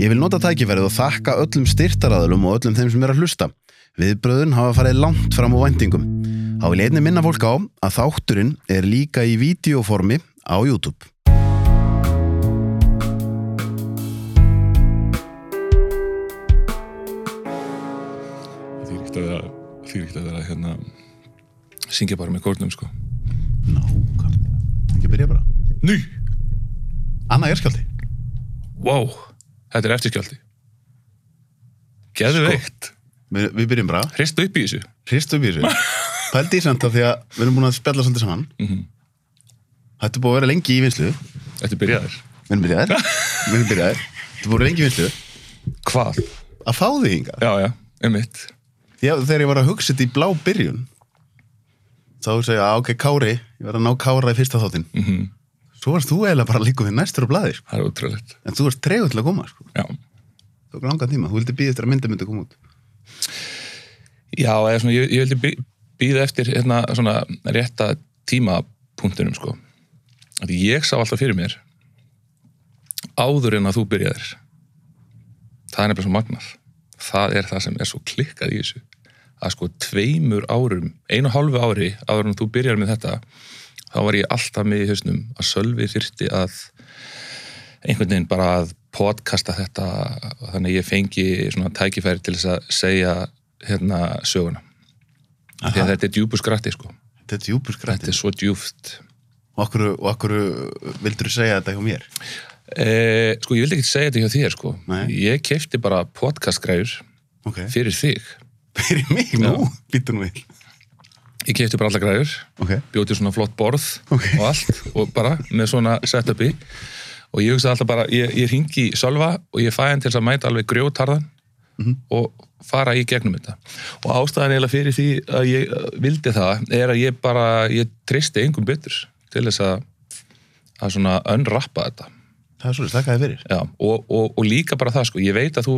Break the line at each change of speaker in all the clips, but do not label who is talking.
Ég vil nota tækifærið og þakka öllum styrtaraðalum og öllum þeim sem er að hlusta. Viðbröðun hafa farið langt fram á vendingum. Há vil einni minna fólk á að þátturinn er líka í videoformi á YouTube.
Því er ekkert að vera, er að hérna, syngja bara með kórnum, sko.
Nákvæmlega. Ekki byrja bara.
Nú!
Anna Erskjaldi.
Vá, þetta er eftirskjáldi. Geðu veikt.
Vi, við byrjum bara.
Hristu upp í þessu.
Hristu upp í þessu. Pældi í samt af því að við erum búin að spjalla samt saman.
Mhm.
Þetta er búin að vera lengi í vinslu.
Þetta er byrjaður.
Við erum byrjaðir. Við erum byrjaðir. Þetta er búin að vera lengi í vinslu.
Hvað?
Að fá þig hinga.
Já, já, um mitt.
Já, þegar ég var að hugsa þetta í blá byrjun þá segja ég, ok, Kári ég var að ná Kára í fyrsta þáttinn
Mm
svo varst þú eiginlega bara líka við næstur á blaði sko.
Það er útrúlegt.
en þú varst treguð til að koma sko.
Já.
það var langan tíma, þú vildi býða eftir að myndi myndi koma út
Já, eða svona, ég, ég vildi býða eftir hérna svona rétta tímapunktunum, sko. Því ég sá alltaf fyrir mér áður en að þú byrjaðir. Það er nefnilega svo magnað. Það er það sem er svo klikkað í þessu. Að sko tveimur árum, einu og hálfu ári áður en þú byrjar með þetta, þá var ég alltaf með í hausnum að Sölvi þyrfti að einhvern veginn bara að podcasta þetta þannig ég fengi svona tækifæri til þess að segja hérna söguna. Því að þetta er djúpur skratti, sko.
þetta er djúpur
Þetta er svo djúft.
og okkur, og okkur vildur þú segja þetta hjá mér
Eh, sko, ég vildi ekki segja þetta hjá þér, sko.
Nei.
Ég kefti bara podcastgræður
ok,
fyrir þig.
fyrir mig nú, býttu nú við
Ég kefti bara alla græður,
ok,
bjóti svona flott borð
Ok.
og allt og bara með svona setupi og ég hugsaði alltaf bara, ég, ég ringi Sölva og ég fæ hann til að mæta alveg grjótarðan
Mhm.
og fara í gegnum þetta. Og ástæðan eiginlega fyrir því að ég uh, vildi það er að ég bara, ég tristi engum betur til þess að að svona unrappa þetta.
Það er svolítið stakkaði fyrir.
Já, og, og, og líka bara það sko, ég veit að þú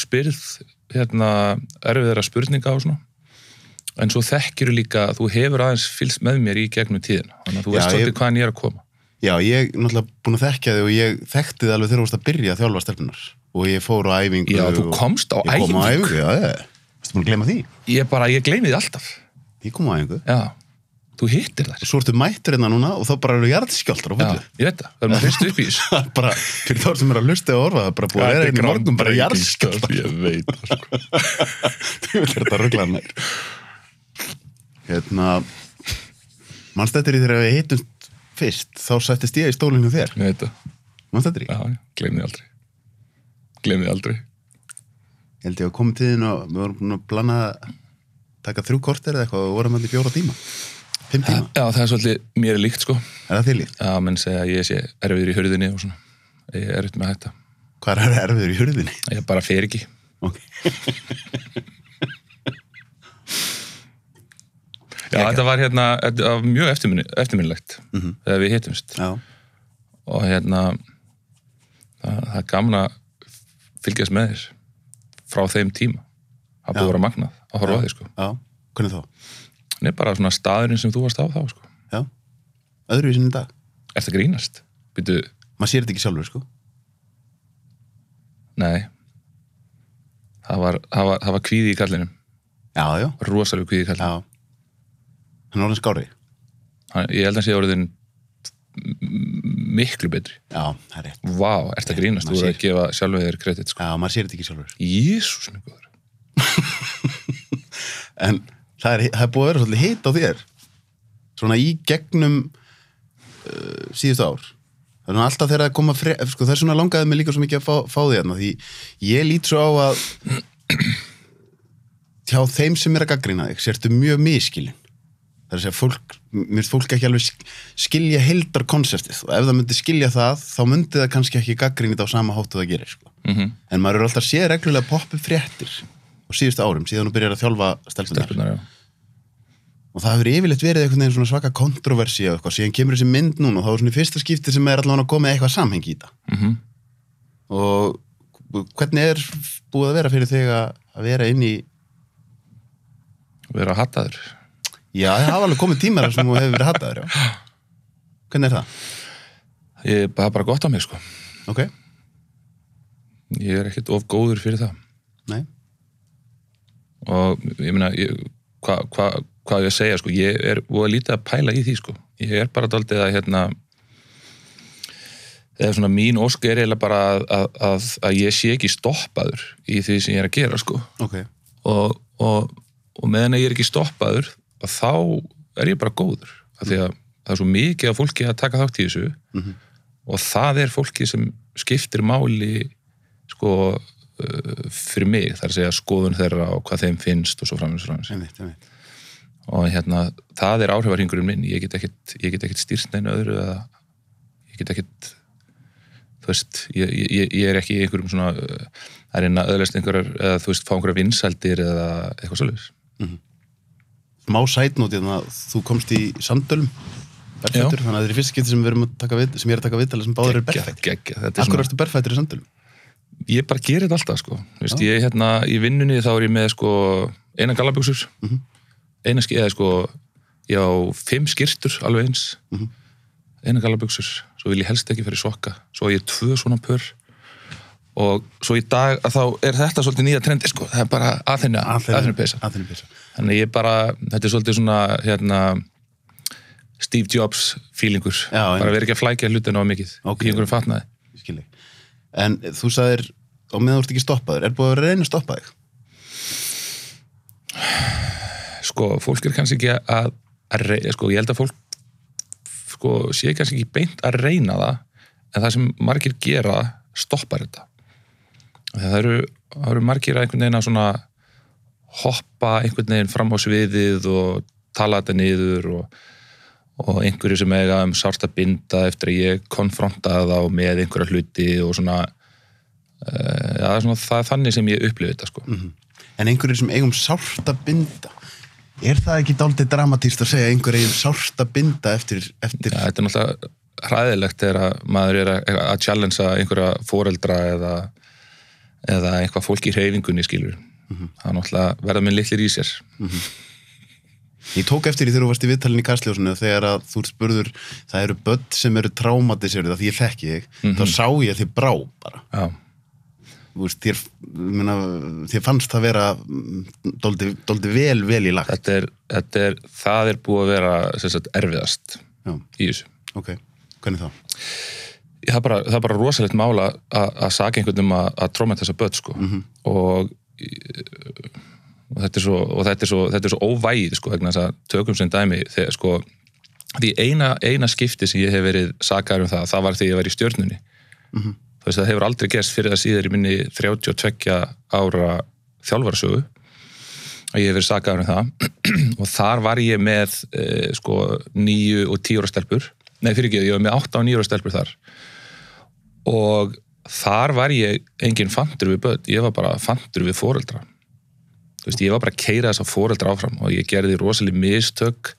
spyrð hérna erfiðara spurninga og svona en svo þekkir líka að þú hefur aðeins fylgst með mér í gegnum tíðin þannig að þú
Já,
veist svolítið hvaðan ég er að koma.
Já, ég er náttúrulega búin að þekkja þig og ég þekkti þig alveg þegar þú varst að byrja að þjálfa stelpunar og ég fór á æfingu
Já, þú komst á
ég kom á
æfingu.
æfingu, já, já, varstu búin að gleyma því?
Ég bara, ég gleymi því alltaf.
Ég kom á æfingu.
Já, þú hittir
og svo ertu mættur hérna núna og þá bara eru jarðskjáltar
Já, ég veit það, það er maður fyrst upp í þessu.
Það er bara, fyrir þá sem er að lusta og orfa það er bara búið að vera einn í morgun bara jarðskjáltar
Ég veit það sko
þú vil þetta ruggla nær hérna mannst þetta í þegar við hittumst fyrst þá settist ég í stólinu þér?
Ég veit það,
mannst þetta í,
já, því aldrei. Því aldrei.
Ég held ég að komið tíðin og við vorum búin að plana að taka þrjú kortir eða eitthvað og vorum allir fjóra tíma. Fimm tíma?
Já, það er svolítið mér líkt sko.
Er það þilið?
Já, menn segja ég sé erfiður í hörðinni og svona. Ég er erfitt með að hætta.
Hvað er erfiður í hurðinni?
Ég bara fer ekki.
Ok.
Já, þetta var hérna þetta var mjög eftirminni, eftirminnilegt
Mhm.
þegar við hittumst
Já.
og hérna það, það er gaman að fylgjast með þér frá þeim tíma það búið að vera magnað að horfa á því sko
Já. Hvernig þá?
Nei, bara svona staðurinn sem þú varst á þá sko
Já. Öðruvísin í dag?
Ertu að grínast? Býtu,
Maður sér þetta ekki sjálfur, sko.
nei það var, það var, það var kvíði í kallinum
Já, já.
rosalega kvíði í kallinum
Já. Hann er orðin skári.
Hann- ég held að hann sé orðin miklu betri
Já, það er rétt.
Vá, ertu að grínast?
maður
Þú er
sér.
að gefa sjálfur þér kredit sko.
Já, maður sér þetta ekki sjálfur.
Jésús minn góður
En það er, það er búið að vera svolítið hit á þér. Svona í gegnum uh, síðustu ár. Það er nú alltaf þegar það koma fre... Sko, það er svona langaðið mig líka svo mikið að fá, fá því hérna. Því ég lít svo á að hjá þeim sem er að gaggrina þig, sértu mjög miskilin. Það er að segja, fólk, mér fólk ekki alveg sk- skilja heildar konseptið og ef það myndi skilja það, þá myndi það kannski ekki gaggrina þetta á sama háttu það gerir, sko.
mm
En maður er alltaf séð reglulega poppu fréttir á síðustu árum, síðan þú byrjar að þjálfa stelpunar. Og það hefur yfirleitt verið einhvern veginn svaka kontroversi og eitthvað, síðan kemur þessi mynd núna og þá er svona í fyrsta skipti sem er allavega að koma eitthvað samhengi í þetta.
Mhm.
Og hvernig er búið að vera fyrir þig að að vera inn í,
Vera hattaður
já, það hafa alveg komið tímar sem þú hefur verið hattaður, já. Hvernig er það?
Ég það er bara gott á mig sko.
Ok,
Ég er ekkert of góður fyrir það.
Nei,
og ég meina ég- hvað hva, hva ég að segja sko? Ég er að lítið að pæla í því sko. Ég er bara daldið að hérna eða svona mín ósk er eiginlega bara að, að, að, að ég sé ekki stoppaður í því sem ég er að gera sko.
Ok,
og, og, og meðan ég er ekki stoppaður að þá er ég bara góður. Af því að það er svo mikið af fólki að taka þátt í þessu
Mhm.
og það er fólki sem skiptir máli sko uh, fyrir mig, það er að segja skoðun þeirra og hvað þeim finnst og svo framins framins
einmitt, einmitt.
og hérna, það er áhrifaringurinn minn. Ég get ekkit, ég get ekkit stýrt neina öðru eða ég get ekkit þú veist, ég, ég, ég er ekki einhverjum svona uh, að reyna öðlast einhverjar eða þú veist, fá einhverjar vinsældir eða eitthvað svolítið
Má sætnótið þannig að þú komst í samdölum, berfættur, þannig að það er í fyrsta skipti sem, við sem ég er að taka viðtala sem báður er
er
Akkur ertu berfættir í samdölum?
ég bara gerir þetta alltaf sko. Vist, ég, hérna, í vinnunni þá er ég með sko eina gallabjöksur
Mhm.
eina ski, eða sko ég á fimm skýrtur alveg eins.
Mhm.
eina gallabjöksur svo vil ég helst ekki fyrir sokka. Svo ég tvö svona pör. Og svo í dag að þá er þetta svolítið nýja trendi sko, það er bara aðhennu aðhennu peysa.
Aþenni peysa.
Þannig ég bara, þetta er svolítið svona hérna Steve Jobs feelingur,
Já,
bara vera ekki að flækja hlutinu á mikið
Ok.
í einhverjum fatnaði
Ég skil ég. En þú sagðir, á meðan þú ert ekki stoppaður, er búið að reyna að stoppa þig?
sko, fólk er kannski ekki að, að reyna, sko, ég held að fólk sko, sé kannski ekki beint að reyna það, en það sem margir gera, stoppar þetta það eru, það eru margir að einhvern veginn að svona hoppa einhvern veginn fram á sviðið og tala þetta niður og, og einhverju sem eiga um sárt að binda eftir að ég konfrontaði þá með einhverja hluti og svona uh, það er svona, það er þannig sem ég upplifi þetta sko.
En einhverjir sem eigum sárt að binda, er það ekki dálítið dramatíst að segja að einhverjir eigum sárt að binda eftir, eftir...
Já, þetta er náttúrulega hræðilegt þegar að maður er að, að challengea einhverja foreldra eða, eða eitthvað fólk í hreyfingunni skilur. Það er náttúrulega verða minn litlir í sér.
Ég tók eftir því þegar þú varst í viðtalinu í Kastljósinu þegar að þú spurður, það eru börn sem eru traumatiserið af því ég þekki þig, þá sá ég að þið brá bara.
Já,
veist, þér, minna, þér fannst það vera mm, dálítið, dálítið vel, vel í lagt.
þetta er, þetta er, það er búið að vera sagt, erfiðast
Já,
í þessu.
ok. Hvernig þá?
Það er bara, það bara rosalegt mála að, saka einhvern um að, tróma þessa börn sko. og, og þetta er svo, og þetta er svo, þetta er svo óvægið sko, vegna þess að tökum sem dæmi þegar sko því eina, eina skipti sem ég hef verið sakaður um það, það var þegar ég var í stjörnunni. Þú veist það hefur aldrei gerst fyrir það síður í minni 32 ára þjálfarasögu og ég hef verið sagaður um það. Og þar var ég með uh, sko nýju og tíu ára stelpur. Nei fyrir ekki, ég var með átta og nýju ára stelpur þar. Og þar var ég engin fantur við börn, ég var bara fantur við fóreldra þú veist, ég var bara að keira þessa fóreldra áfram og ég gerði rosalega mistök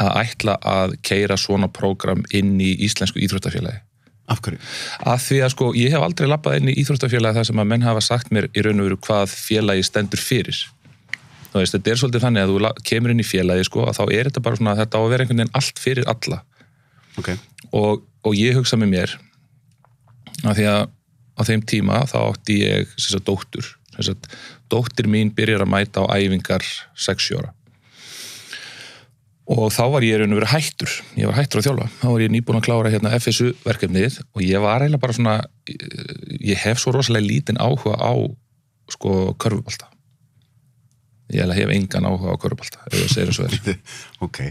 að ætla að keira svona prógram inn í Íslensku Íþróttafélagi.
Af hverju?
að því að sko, ég hef aldrei lappað inn í Íþróttafélagi þar sem að menn hafa sagt mér í raun og veru hvað félagi stendur fyrir. Þú veist, þetta er svolítið þannig að þú kemur inn í félagi sko, að þá er þetta bara svona þetta á að vera einhvern veginn allt fyrir alla.
Ok,
og, og ég hugsa með mér að því að á þeim tíma þá átti ég sem sagt, dóttur. Sem sagt, dóttir mín byrjar að mæta á æfingar 6 ára. Og þá var ég raun og verið hættur. Ég var hættur að þjálfa, þá var ég nýbúin að klára hérna FSU verkefnið og ég var eiginlega bara svona ég hef svo rosalega lítinn áhuga á sko körfubolta. Ég hef engan áhuga á körfubolta ef ég segir þessu er.
Ok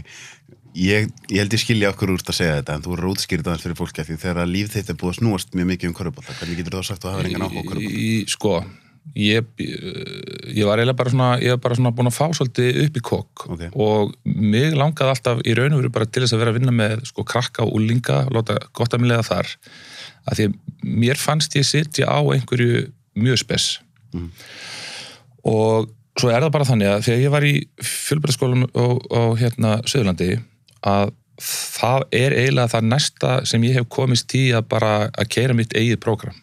Ég, ég held ég skilja okkur úr að segja þetta en þú eru útskýrið aðeins fyrir fólki af því þegar líf þitt er búið að snúast mjög mikið um körubólta hvernig getur þú þá sagt að þú hafa engan áhuga á körubólta?
Í- sko ég, ég var eiginlega bara svona ég var bara svona búin að fá svolítið upp í kokk
Ok.
og mig langaði alltaf í raun og veru bara til þess að vera að vinna með sko krakka og úlinga, láta gott að milega þar að því mér fannst ég sitja á einhverju mjög spes
Mhm.
og svo er það bara þannig að þegar ég var í fjölbæðaskólanum á, á hérna Söðurlandi að það er eiginlega það næsta sem ég hef komist í að bara að keira mitt eigið prógram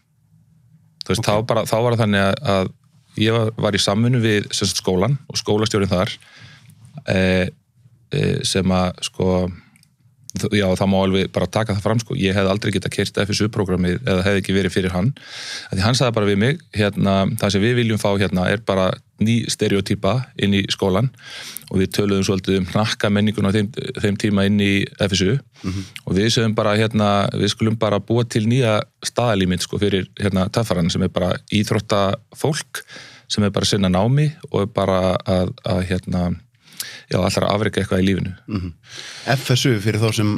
þú veist,
Ok.
þá, bara, þá var það þannig að, að ég var, var í samfunnu við sagt, skólan og skólastjórinn þar e, e, sem að sko já, það má alveg bara taka það fram sko, ég hefði aldrei getað kert FSU-programmið eða hefði ekki verið fyrir hann. Því hann sagði bara við mig, hérna, það sem við viljum fá hérna er bara ný stereotýpa inn í skólan og við töluðum svolítið um hnakka menningun á þeim, þeim tíma inn í FSU og við sögum bara hérna, við skulum bara búa til nýja staðalímynd sko fyrir hérna töffarann sem er bara íþrótta fólk sem er bara sinna námi og er bara að, að hérna já, allar að afreika eitthvað í lífinu
Mhm. FSU fyrir þá sem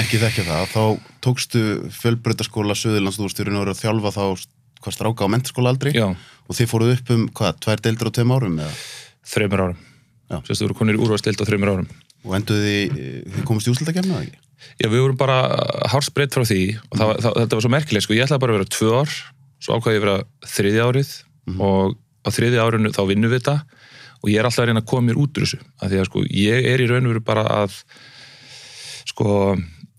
ekki þekkja það þá tókstu fjölbreytaskóla Suðurlands, þú stjórinn að þjálfa þá hvað stráka á mentaskóla aldrei
já,
og þið fóruð upp um hvað, tvær deildur á tveim árum eða?
þreymur árum
Já.
sérstu voru konir úrvastild á þreymur árum
og enduðu þið, þið komist í úslutakefna eða ekki?
Já, við vorum bara hársbreytt frá því og það, það, þetta var svo merkilegt, sko, ég ætlaði bara að vera tvö ár, svo ákvaði ég að vera þriðja árið og á þriðja árinu þá vinnum við þetta og ég er alltaf að reyna að koma mér út úr þessu, af því að sko, ég er í raun og veru bara að sko,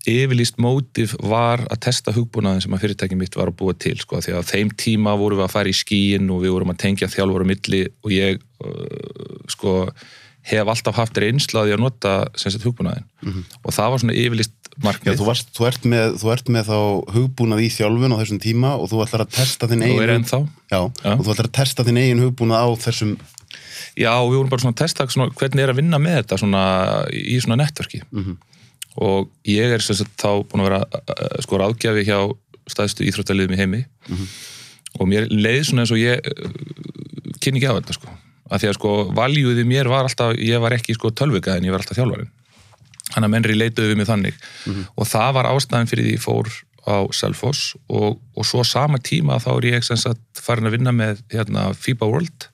yfirlýst mótif var að testa hugbúnaðin sem að fyrirtæki mitt var að búa til, sko, því að þeim tíma vorum við að fara í skíin og við vorum að tengja þjálfur á milli og ég uh, sko, hef alltaf haft reynslaði að nota sagt hugbúnaðin og það var svona yfirlýst
Já,
markmið
þú, varst, þú, ert með, þú ert með þá hugbúnað í þjálfun á þessum tíma og þú ætlar að testa þinn eigin Já,
Já.
og þú ætlar að testa þinn eigin hugbúnað á þessum
Já, við vorum bara svona að testa svona, hvernig er að vinna með þetta svona, í svona nettverki
Mhm.
og ég er sem sagt þá búin að vera uh, sko ráðgjafi hjá stæðstu íþróttaliðum í heimi. Og mér leið svona eins og ég uh, kynni ekki af þetta sko. Að því að sko valjúði mér var alltaf ég var ekki sko tölvika en ég var alltaf þjálfarinn. Hann að mennri leituðu við mig þannig. Og það var ástæðan fyrir því ég fór á Selfoss og, og svo sama tíma þá er ég sem sagt farin að vinna með hérna, FIBA World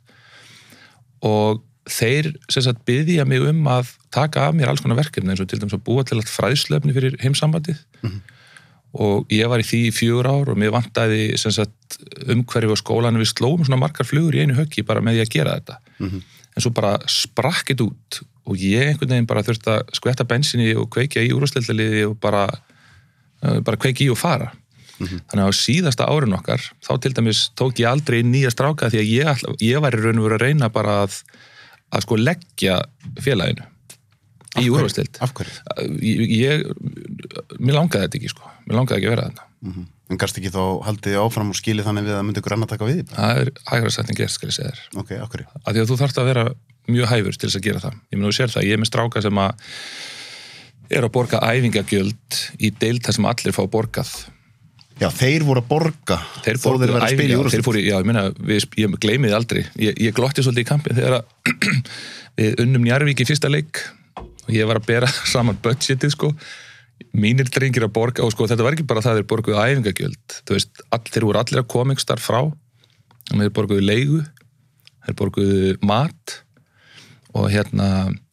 og þeir sem sagt byggja mig um að taka af mér alls konar verkefni eins og til dæmis að búa til allt fræðslefni fyrir heimsambandið. Og ég var í því í fjögur ár og mér vantaði sem sagt umhverfi á skólan við slóum svona margar flugur í einu höggi bara með því að gera þetta. En svo bara sprakkit út og ég einhvern veginn bara þurfti að skvetta bensinni og kveikja í úrvastildaliði og bara, uh, bara kveikja í og fara þannig að á síðasta árun okkar þá til dæmis tók ég aldrei inn nýja stráka því að ég, ég var í raun og veru að reyna bara að, að sko leggja félaginu í úrvastild
Af hverju?
ég, ég, mér langaði þetta ekki sko. Mér langaði ekki að vera þetta
Mm En gast ekki þá haldið áfram og skilið þannig við að myndi ykkur annar taka við
það er hægra en gerst skal ég segja þér.
Ok, af hverju?
að því að þú þarfst að vera mjög hæfur til þess að gera það. Ég meina þú sér það, ég er með stráka sem að er að borga æfingagjöld í deild þar sem allir fá borgað
Já, þeir voru að borga.
Þeir
þó þeir verið að
þeir
úrúslit.
fóru, í- já, ég meina, við, ég gleymiði aldrei. Ég, ég glotti svolítið í kampin þegar við unnum Njarvík í fyrsta leik og ég var að bera saman budgetið sko. Mínir drengir að borga og sko þetta var ekki bara það þeir borguðu æfingagjöld. Þú veist, all, þeir voru allir að koma einhver starf frá. Og þeir borguðu leigu þeir borguðu mat og hérna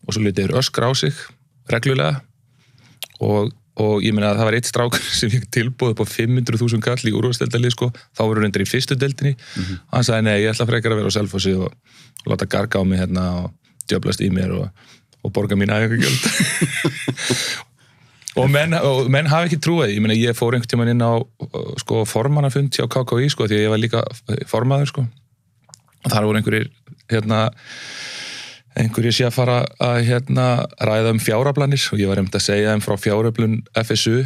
og svo litið er öskra á sig reglulega. Og, og ég meina að það var eitt strákur sem fikk tilbúð upp á 500.000 kall í úrvasteldalið sko, þá voru reyndar í fyrstu deldinni og hann sagði nei, ég ætla frekar að vera á selfossi og, láta garga á mig hérna og djöblast í mér og, og borga mín ægjöld og menn, menn hafi ekki trúið ég meina ég fór einhvern tímann inn á sko formannafund hjá KKI sko því að ég var líka formaður sko. Og þar voru einhverjir hérna einhverjir sé að fara að hérna ræða um fjárablanir og ég var einmitt að segja þeim frá fjáröflun FSU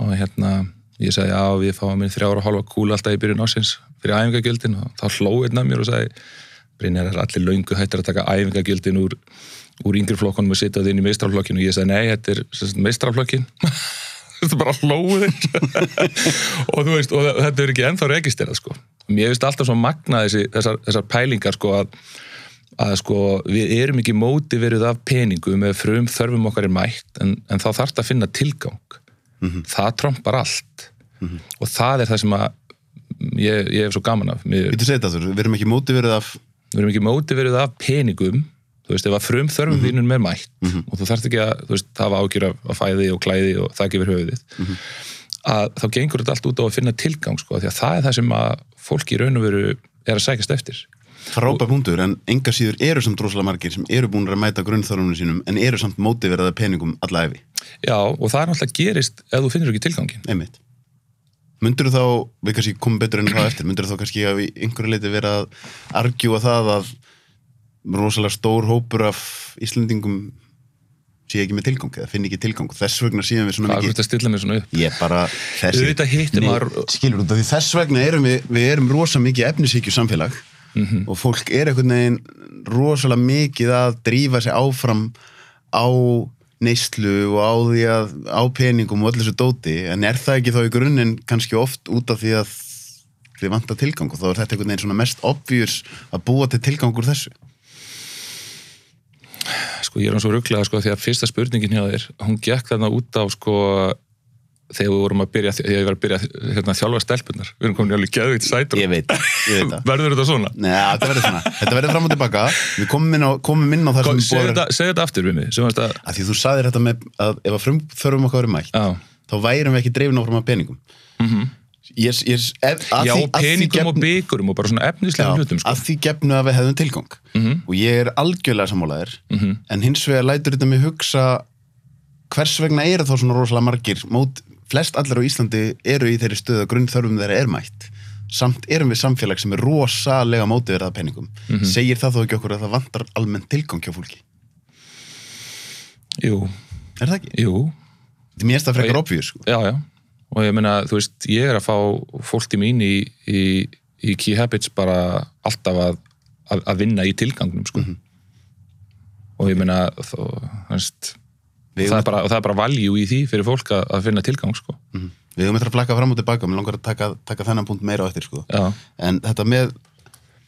og hérna ég sagði já við fáum minn þrjára og hálfa kúla alltaf í byrjun ásins fyrir æfingagjöldin. Og þá hló einn af mér og sagði Brynjar er allir löngu hættir að taka æfingagjöldin úr, úr yngri flokkunum og setja það inn í meistraflokkinu og ég sagði nei, þetta er meistraflokkin þetta er bara hlóðin og þú veist, og þetta er ekki ennþá registrað sko. mér finnst alltaf svo magna þessi, þessar, þessar pælingar sko að, að sko við erum ekki móti verið af peningum eða frum þörfum okkar er mætt en, en þá þarf þetta að finna tilgang. Það trompar allt. Og það er það sem að ég, ég er svo gaman af. Mér,
þetta, við erum ekki mótiverið af
við erum ekki móti verið af peningum. Þú veist, ef að frum þörfum mm -hmm. er mætt og þú þarft ekki að, þú veist, hafa ágjur af, af fæði og klæði og það gefur höfuðið að þá gengur þetta allt út á að finna tilgang sko, því að það er það sem að fólki í raun og veru er að sækast eftir
frábæð punktur en enga síður eru samt rosalega margir sem eru búin að mæta grunnþörfunum sínum en eru samt mótiverið af peningum alla efi
Já, og það er náttúrulega gerist ef þú finnur ekki tilgangin
einmitt. Mundur þá, við kannski komum betur enn það eftir, mundur þá kannski að í einhverju leiti vera að argjúa það að rosalega stór hópur af Íslendingum sé ekki með tilgang eða finn ekki tilgang? Þess vegna síðan við svona mikið ég bara þessi
Auðvitað hittir
Nei, skilur því þess vegna erum við við erum rosa mikið efnisíkju samfélag
Mhm.
og fólk er einhvern veginn rosalega mikið að drífa sig áfram á neyslu og á því að á peningum og öllu þessu dóti. En er það ekki þá í grunninn kannski oft út af því að þið vantar tilgang? Og þá er þetta einhvern veginn svona mest obvious að búa til tilgang úr þessu.
Sko, ég er hann svo rugglega, sko, því að fyrsta spurningin hjá þér, hún gekk þarna út á, sko, þegar við vorum að byrja, þegar ég var að byrja hérna, þjálfa stelpunar. Við erum komin í alveg geðvikt sætur.
ég veit, ég veit það
Verður þetta svona?
Nei, þetta verður svona, þetta verður fram og tilbaka við komum inn á, komum inn á það sem
Segðu þetta, segðu þetta aftur við mig, sem varst að,
að því þú saðir þetta með að ef að frum þörfum okkar verið mætt
já,
þá værum við ekki dreifin áfram af peningum ég, ég, ef,
já
því,
peningum og
gefnu-
byggurum og bara svona efnislega hlutum, sko.
að því gefnu að við hefðum tilgang
Mhm.
og ég er algjörlega sammálaðir
Mhm.
en hins vegar lætur þetta mig hugsa hvers vegna eru þá svona rosalega margir mót, flest allir á Íslandi eru í þeirri stöðu að grunnþörfum þeirra er mætt samt erum við samfélag sem er rosalega mótiverið af peningum
Mhm.
segir það þó ekki okkur að það vantar almennt tilgang hjá fólki
Jú,
er það ekki?
jú,
Þetta er mér stað frekar obvious sko.
já, já. Og ég meina, þú veist, ég er að fá fólk til mín í, í, í Key Habits bara alltaf að, að, að vinna í tilgangnum, sko.
Mhm.
Og ég meina, þú veist,
Við
það er, bara, og það er bara valjú í því fyrir fólk að, að finna tilgang sko.
Mhm. Við höfum eitthvað að flakka fram og tilbaka, mér langar að taka, taka þennan punkt meira á eftir sko. En þetta með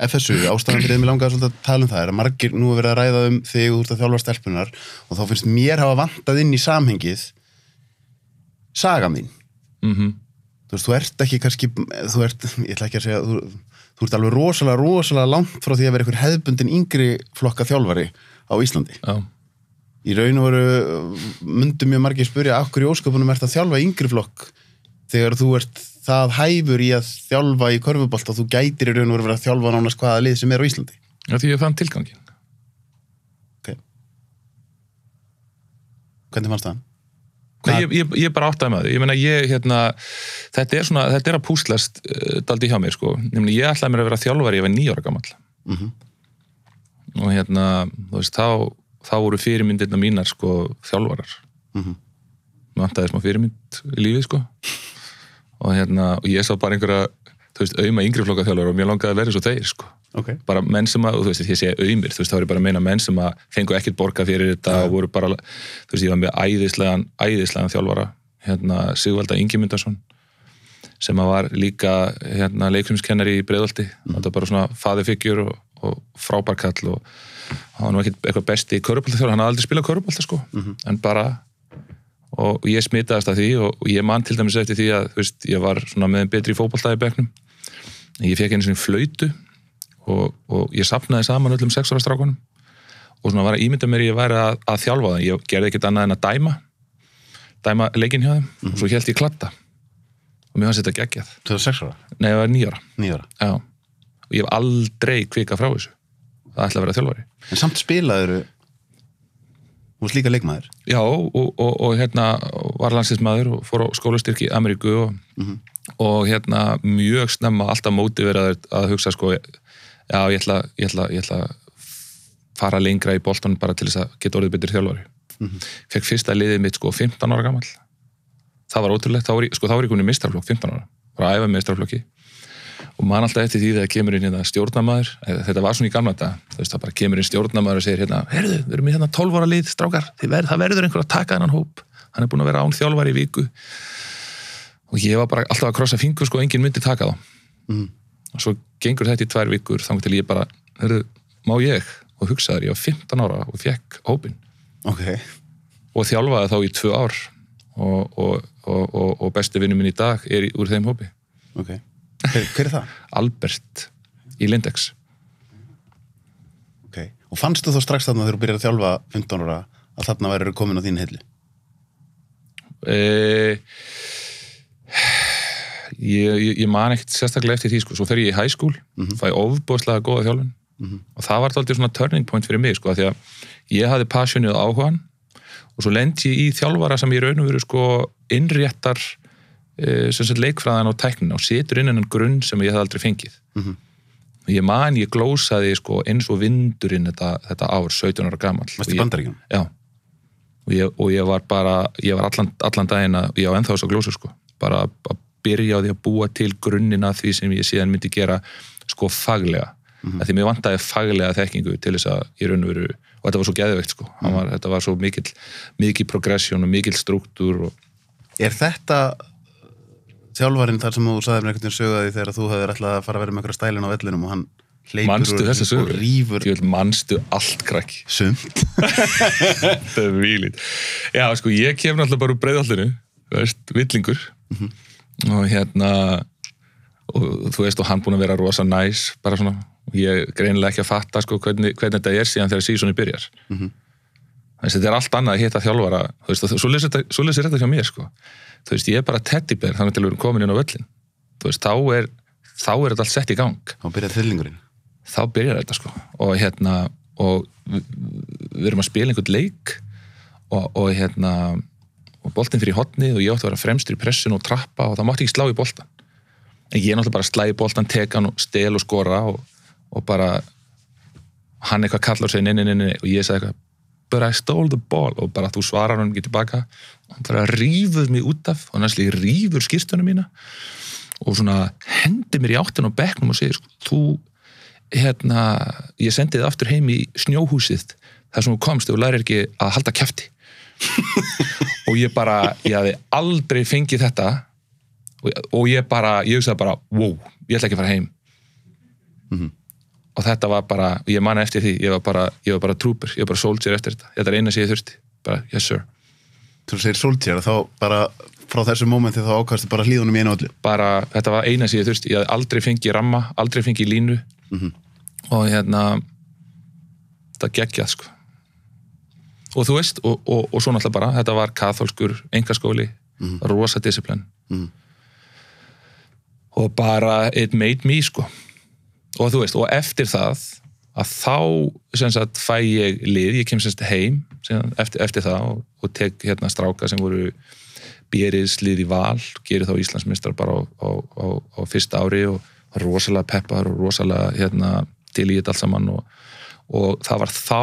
FSU, ástæðan fyrir því að mér langar að tala um það er að margir nú að vera að ræða um þig og þú ert að þjálfa stelpunar og þá finnst mér hafa vantað inn í samhengið saga mín.
mm
Þú veist, þú ert ekki kannski, þú ert, ég ætla ekki að segja, þú, þú ert alveg rosalega, rosalega langt frá því að vera einhver hefðbundin yngri flokka þjálfari á Íslandi.
já,
Í raun og veru myndu mjög margir spyrja akkur í ósköpunum ert að þjálfa yngri flokk þegar þú ert það hæfur í að þjálfa í körfubolt og þú gætir í raun og veru verið að þjálfa nánast hvaða lið sem er á Íslandi.
já, því ég fann tilgangin
Ok. Hvernig fannst það?
Nei, ég, ég, ég bara áttaði það, ég meina ég hérna, þetta er svona, þetta er að púslast uh, daldi hjá mér sko, meina ég ætlaði mér að vera þjálfari ég var nýjára gamall
Mm -hmm.
og hérna, þú veist, þá þá voru fyrirmyndirna mínar sko þjálfarar,
Mm -hmm.
mér vantaði smá fyrirmynd í lífið sko og hérna, og ég sá bara einhverja þú veist, auðma yngri flokka þjálfara og mér langaði að vera svo þeir sko
Ok.
bara menn sem að, þú veist, ég segi auðmir þú veist, þá er ég bara að meina menn sem að fengu ekkert borga fyrir þetta
Ja.
og voru bara þú veist, ég var með æðislegan, æðislegan þjálfara hérna Sigvalda Ingimundarsson sem að var líka hérna leikfumskennari í Breiðolti þetta var bara svona faðifigjur og, og frábarkall og hann var ekkert eitthvað besti körubóltaþjálfara, hann hafði aldrei spilað körubólta sko, en bara og ég smitaðist af því og, ég man til dæmis eftir því að veist, ég var svona með betri fótbolta í bekknum. Ég fekk einu sinni flöytu og, og ég sapnaði saman öllum sex ára strákunum. Og svona var að ímynda mér ég væri að, að þjálfa það. Ég gerði ekkert annað en að dæma dæma leikinn hjá þeim. Og svo held ég klatta og mér fannst þetta geggjað.
26 ára,
nei, ég var nýjara
9 ára.
Já. og ég hef aldrei kvikað frá þessu það ætla að vera þjálfari.
En samt spilaður þú veist líka leikmaður.
Já, og, og, og hérna var landsinsmaður og fór á skólastyrki í Ameríku og, og hérna mjög snemma alltaf mótiveraður að hugsa sko, já, ég ætla, ég ætla, ég ætla að fara lengra í boltan bara til þess að geta orðið betur þjálfari. Fekk fyrsta liðið mitt sko 15 ára gamall. Það var ótrúlegt, þá var ég, sko þá var ég komin í mistraflokk 15 ára, var að æfa mistraflokki og man alltaf eftir því þegar kemur inn hérna stjórnamaður, þetta var svona í gamla þetta, þú veist það bara kemur inn stjórnamaður og segir hérna, herðu, við erum í hérna 12 ára lið, strákar, verð, það verður einhver að taka þennan hóp, hann er búin að vera án þjálfari í viku. Og ég var bara alltaf að krossa fingur sko, enginn myndi taka þá.
Mhm.
og svo gengur þetta í tvær vikur þannig til ég bara, herðu, má ég? Og hugsaður, ég var 15 ára og fekk hópin
ok,
og þjálfaði þá í tvö ár. Og, og, og, og, besti vinnu minn í dag er í, úr þeim hópi.
Ok hver, hver er það?
Albert í Lindex.
Ok, og fannstu þá strax þarna þegar þú byrjar að þjálfa 15 ára að þarna væri komin á þín hillu
e, ég, ég, ég man ekkert sérstaklega eftir því sko. svo fer ég í high school, fæ ofbóðslega góða þjálfun. Og það var alltaf svona turning point fyrir mig sko, því að ég hafði passionið og áhugan og svo lendi ég í þjálfara sem ég raun og veru sko innréttar e, sem sagt leikfræðan og tæknin og setur inn enn grunn sem ég hafði aldrei fengið
Mhm.
og ég man, ég glósaði sko eins og vindurinn þetta, þetta ár, 17 ára
Varst
Og. Og ég, og ég var bara, ég var allan, allan daginn að, ég á ennþá þess að glósa sko, bara að- byrja á því að búa til grunnina því sem ég síðan myndi gera sko faglega. Mm -hmm. Því mér vantaði faglega þekkingu til þess að ég raun og veru, og þetta var svo geðveikt sko, mm var, þetta var svo mikill, mikill progression og mikill struktúr og
Er þetta þjálfarinn þar sem þú sagði mér einhvern veginn sögðaði þegar þú hefur ætlað að fara að vera með einhverja stælin á vellinum og hann hleypur og, og rýfur
manstu allt krakki.
sumt
Þetta er výlít. Já, sko, ég kem náttúrulega bara úr breiðallinu, þú veist, villingur. Og hérna, og þú veist, og hann búin að vera rosa næs, bara svona, og ég greinilega ekki að fatta, sko, hvernig, hvernig þetta er síðan þegar sísoni byrjar. Þannig að þetta er allt annað að hitta þjálfara, þú veist, og svo lesir þetta hjá mér, sko. Þú veist, ég er bara teddybér, þannig til við erum komin inn á völlin. Þú veist, þá er, þá er þetta allt sett í gang.
Og byrjaði þillingurinn
þá byrjar þetta sko. Og hérna og við, við erum að spila einhvern leik og, og hérna og boltinn fyrir hotni og ég átti að vera fremstur í pressun og trappa og það mátti ekki slá í boltan en ég er náttúrulega bara að slæði boltan teka hann og stel og skora og, og bara hann eitthvað kallar og segir nei, nei, nei, nei og ég sagði eitthvað but I stole the ball. Og bara þú svarar hann ekki tilbaka. Og hann bara rífur mig út af. Og næstlegi rífur skýrstunum mína. Og svona hendi mér í áttin á bekknum og segir sko, þú hérna, ég sendi þið aftur heim í snjóhúsið þar sem þú komst og lærir ekki að halda kæfti og ég bara, ég hafði aldrei fengið þetta. Og, og ég bara, ég hugsaði bara wow, ég ætla ekki að fara heim og þetta var bara, ég man eftir því ég var bara, ég var bara trooper, ég var bara soldier eftir þetta. Þetta er eina sem ég þurfti, bara yes sir.
Þú segir soldier þá bara frá þessu mómenti þá ákastu bara hlýðunum í einu öllu?
Bara, þetta var eina sem ég þurfti. Ég hafði aldrei fengið ramma, aldrei fengið línu. Og hérna þetta geggjað sko. Og þú veist, og, og, og svo náttúrulega bara þetta var katholskur, engaskóli rosa disciplin
Mhm.
og bara it made me sko og þú veist, og eftir það að þá sem sagt fæ ég lið, ég kem sem sagt heim sem, eftir, eftir það og, og tek hérna stráka sem voru bjerið lið í val, gerir þá Íslandsmistrar bara á, á, á, á fyrsta ári og rosalega peppar og rosalega hérna, til í þetta allt saman og, og það var þá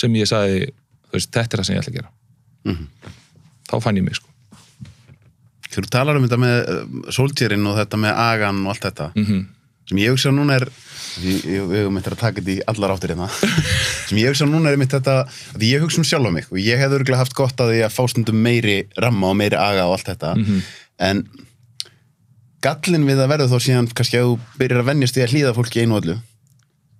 sem ég sagði, þú veist, þetta er það sem ég ætla að gera. Þá fann ég mig sko.
Þú talar um þetta með uh, soldierinn og þetta með agan og allt þetta
mm
sem ég hugsa núna er ég, ég, við höfum eitthvað að taka þetta í allar áttir hérna. Sem ég hugsa núna er mitt þetta því ég hugsa um sjálf á mig. Og ég hefði örgulega haft gott að því að fá stundum meiri ramma og meiri aga og allt þetta. En gallin við að verða þá síðan kannski að þú byrjar að venjast því að hlýða fólki í einu öllu.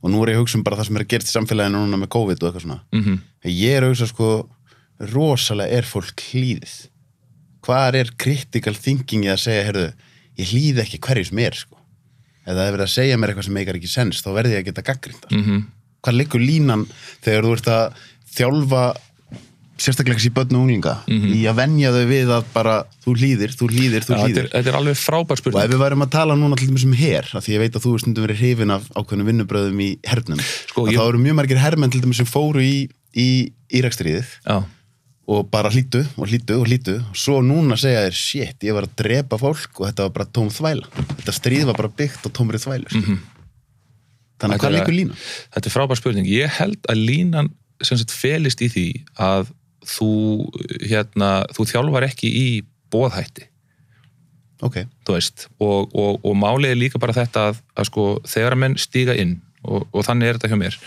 Og nú er ég að hugsa um bara það sem er að gerast í samfélaginu núna með COVID og eitthvað svona.
-hmm.
ég er að hugsa sko rosalega er fólk hlýðið. Hvað er critical thinking í að segja heyrðu, ég hlýði ekki hverju sem er sko ef það er verið að segja mér eitthvað sem meikar ekki sens þá verði ég að geta gaggrinda
Mm
hvað liggur línan þegar þú ert að þjálfa sérstaklega kannski börn og unglinga í að venja þau við að bara þú hlýðir, þú hlýðir, þú
þetta,
hlýðir?
er, þetta er alveg frábær
og ef
spurning
við værum að tala núna til dæmis um her af því ég veit að þú er stundum verið hrifin af ákveðnum vinnubröðum í hernum
Sko, ég-
þá eru mjög margir hermenn til dæmis sem fóru í, í
Já,
og bara hlýtu og hlýtu og hlýtu og svo núna segja þér, shit, ég var að drepa fólk og þetta var bara tóm þvæla. Þetta stríð var bara byggt á tómri þvælu mm -hmm. þannig að hvað liggur lína?
þetta er frábær spurning. Ég held að línan sem sagt felist í því að þú hérna, þú þjálfar ekki í bóðhætti
ok,
þú veist, og, og, og málið er líka bara þetta að, að sko, þegar að menn stíga inn og, og þannig er þetta hjá mér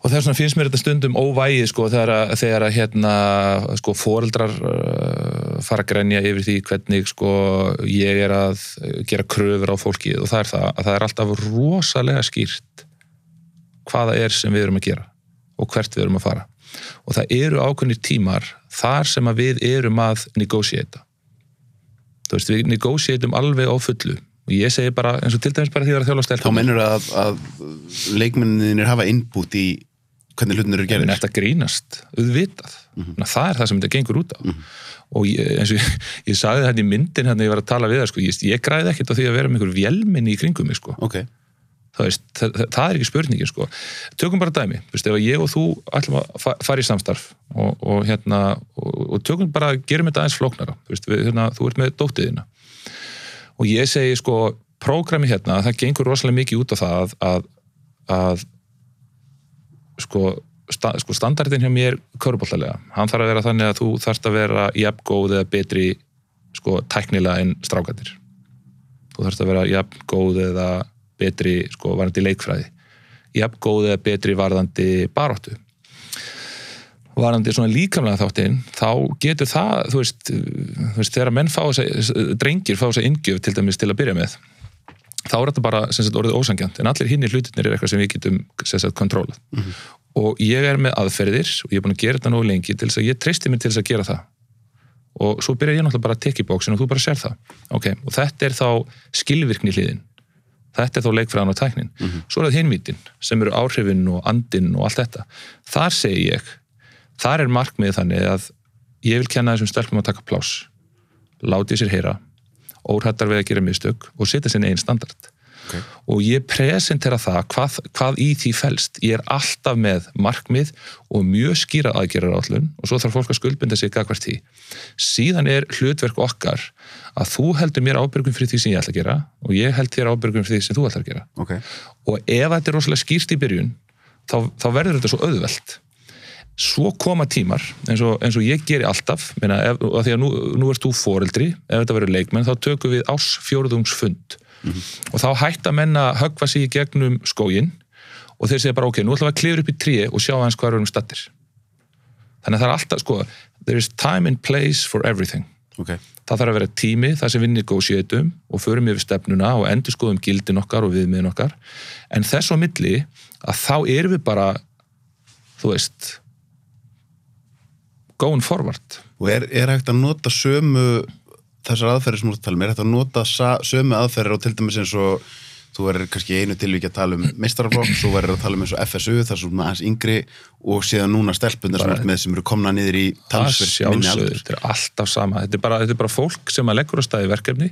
og þess vegna finnst mér þetta stundum óvægið sko, þegar þegar hérna, sko, foreldrar uh, fara að grenja yfir því hvernig sko, ég er að gera kröfur á fólkið. Og það er það að það er alltaf rosalega skýrt hvaða er sem við erum að gera og hvert við erum að fara. Og það eru ákveðnir tímar þar sem að við erum að negotiata þú veist, við negotiatum alveg á fullu. Ég segi bara, eins og til dæmis bara því að þjálfa
þá
stelpum
mennur að, að leikmenninir hafa innbútt í hvernig hlutinur eru
en
gerðir
þetta grínast, auðvitað. Mm það er það sem þetta gengur út á. Og ég, eins og ég, ég sagði þetta í myndin hérna ég var að tala við það, sko, ég, ég græði ekkert á því að vera með einhver vélminni í kringum mig, sko.
Ok,
það, veist, það, það, það er ekki spurningin, sko. Tökum bara dæmi, veist, ef ég og þú ætlum að fa- fara í samstarf og, og hérna, og, og tökum bara gerum þetta aðeins flóknara, veist, við, hérna, þú ert með dóttiðina. Og ég segi, sko, prógrami hérna, það gengur rosalega mikið út á það að, að, að sko, sta, sko standardin hjá mér köruboltalega, hann þarf að vera þannig að þú þarfst að vera jafngóð eða betri sko tæknilega en strákandir þú þarfst að vera jafngóð eða betri sko varðandi leikfræði. Jafngóð eða betri varðandi baróttu varðandi svona líkamlega þáttinn þá getur það, þú veist, þú veist þegar menn fá þess að, drengir fá þess að ingjöf til dæmis til að byrja með þá er þetta bara sem sagt, orðið ósangjant en allir hinni hlutinir er eitthvað sem við getum sem sagt, kontrólað og ég er með aðferðir og ég er búin að gera þetta nógu lengi til þess að ég treysti mér til þess að gera það. Og svo byrja ég náttúrulega bara að tekja í bóksin og þú bara sér það. Okay. og þetta er þá skilvirkni hliðin. Þetta er þá leikfræðan og tæknin. Svo er það hinvítin sem eru áhrifin og andin og allt þetta. Þar segi ég, þar er markmið þannig að ég vil kenna þessum stelpum að taka pláss. Láti sér heyra óhættar við að gera mistök og setja sinni einn standard.
Ok.
og ég presentera það hvað, hvað í því felst. Ég er alltaf með markmið og mjög skýra aðgerrar állun og svo þarf fólk að skuldbinda sig gagvart því. Síðan er hlutverk okkar að þú heldur mér ábyrgum fyrir því sem ég ætla að gera og ég held þér ábyrgum fyrir því sem þú ætla að gera.
Ok.
Og ef þetta er rosalega skýrt í byrjun þá, þá verður þetta svo auðvelt svo koma tímar eins og, eins og ég geri alltaf meina, ef, og því að nú, nú ert þú foreldri ef þetta verður leikmenn þá tökum við ás fjóruðungsfund og þá hætta menn að höggva sig í gegnum skógin og þeir segja bara ok, nú ætlum við að klifra upp í tríi og sjá aðeins hvað við erum stattir þannig að það er alltaf sko there is time and place for everything.
Ok,
það þarf að vera tími þar sem við negotiatum og förum yfir stefnuna og endur skoðum gildin okkar og viðmiðin okkar. En þess á milli að þá erum við bara þú veist going forward?
Og er, er hægt að nota sömu þessar aðferðir sem þú ert að tala um, er hægt að nota sömu aðferðir og til dæmis eins og þú verður kannski einu tilvíki að tala um meistaraflokk, svo verður að tala um eins og FSU þar sem aðeins yngri og síðan núna stelpundar sem er með sem eru komna niður í talsverð minni aldur.
þetta er alltaf sama. Þetta er bara, þetta er bara fólk sem að leggur á staði verkefni.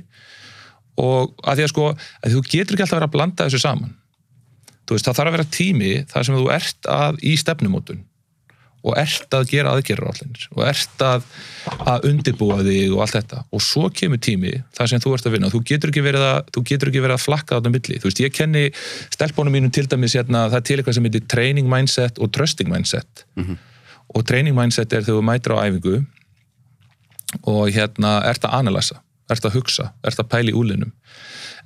Og að því að sko að þú getur ekki alltaf að vera að blanda þessu saman. Þú veist, það þarf að vera tími þar sem þú ert að í stefnumótun og ert að gera aðgerra allinir og ert að, að undirbúa þig og allt þetta. Og svo kemur tími þar sem þú ert að vinna. Þú getur ekki verið að, þú getur ekki verið að flakka á milli, þú veist, ég kenni stelpunum mínum til dæmis hérna, það er til eitthvað sem heitir training mindset og trusting mindset. Og training mindset er þegar þú mætir á æfingu og hérna ert að analysa, ert að hugsa ert að pæla í úlinum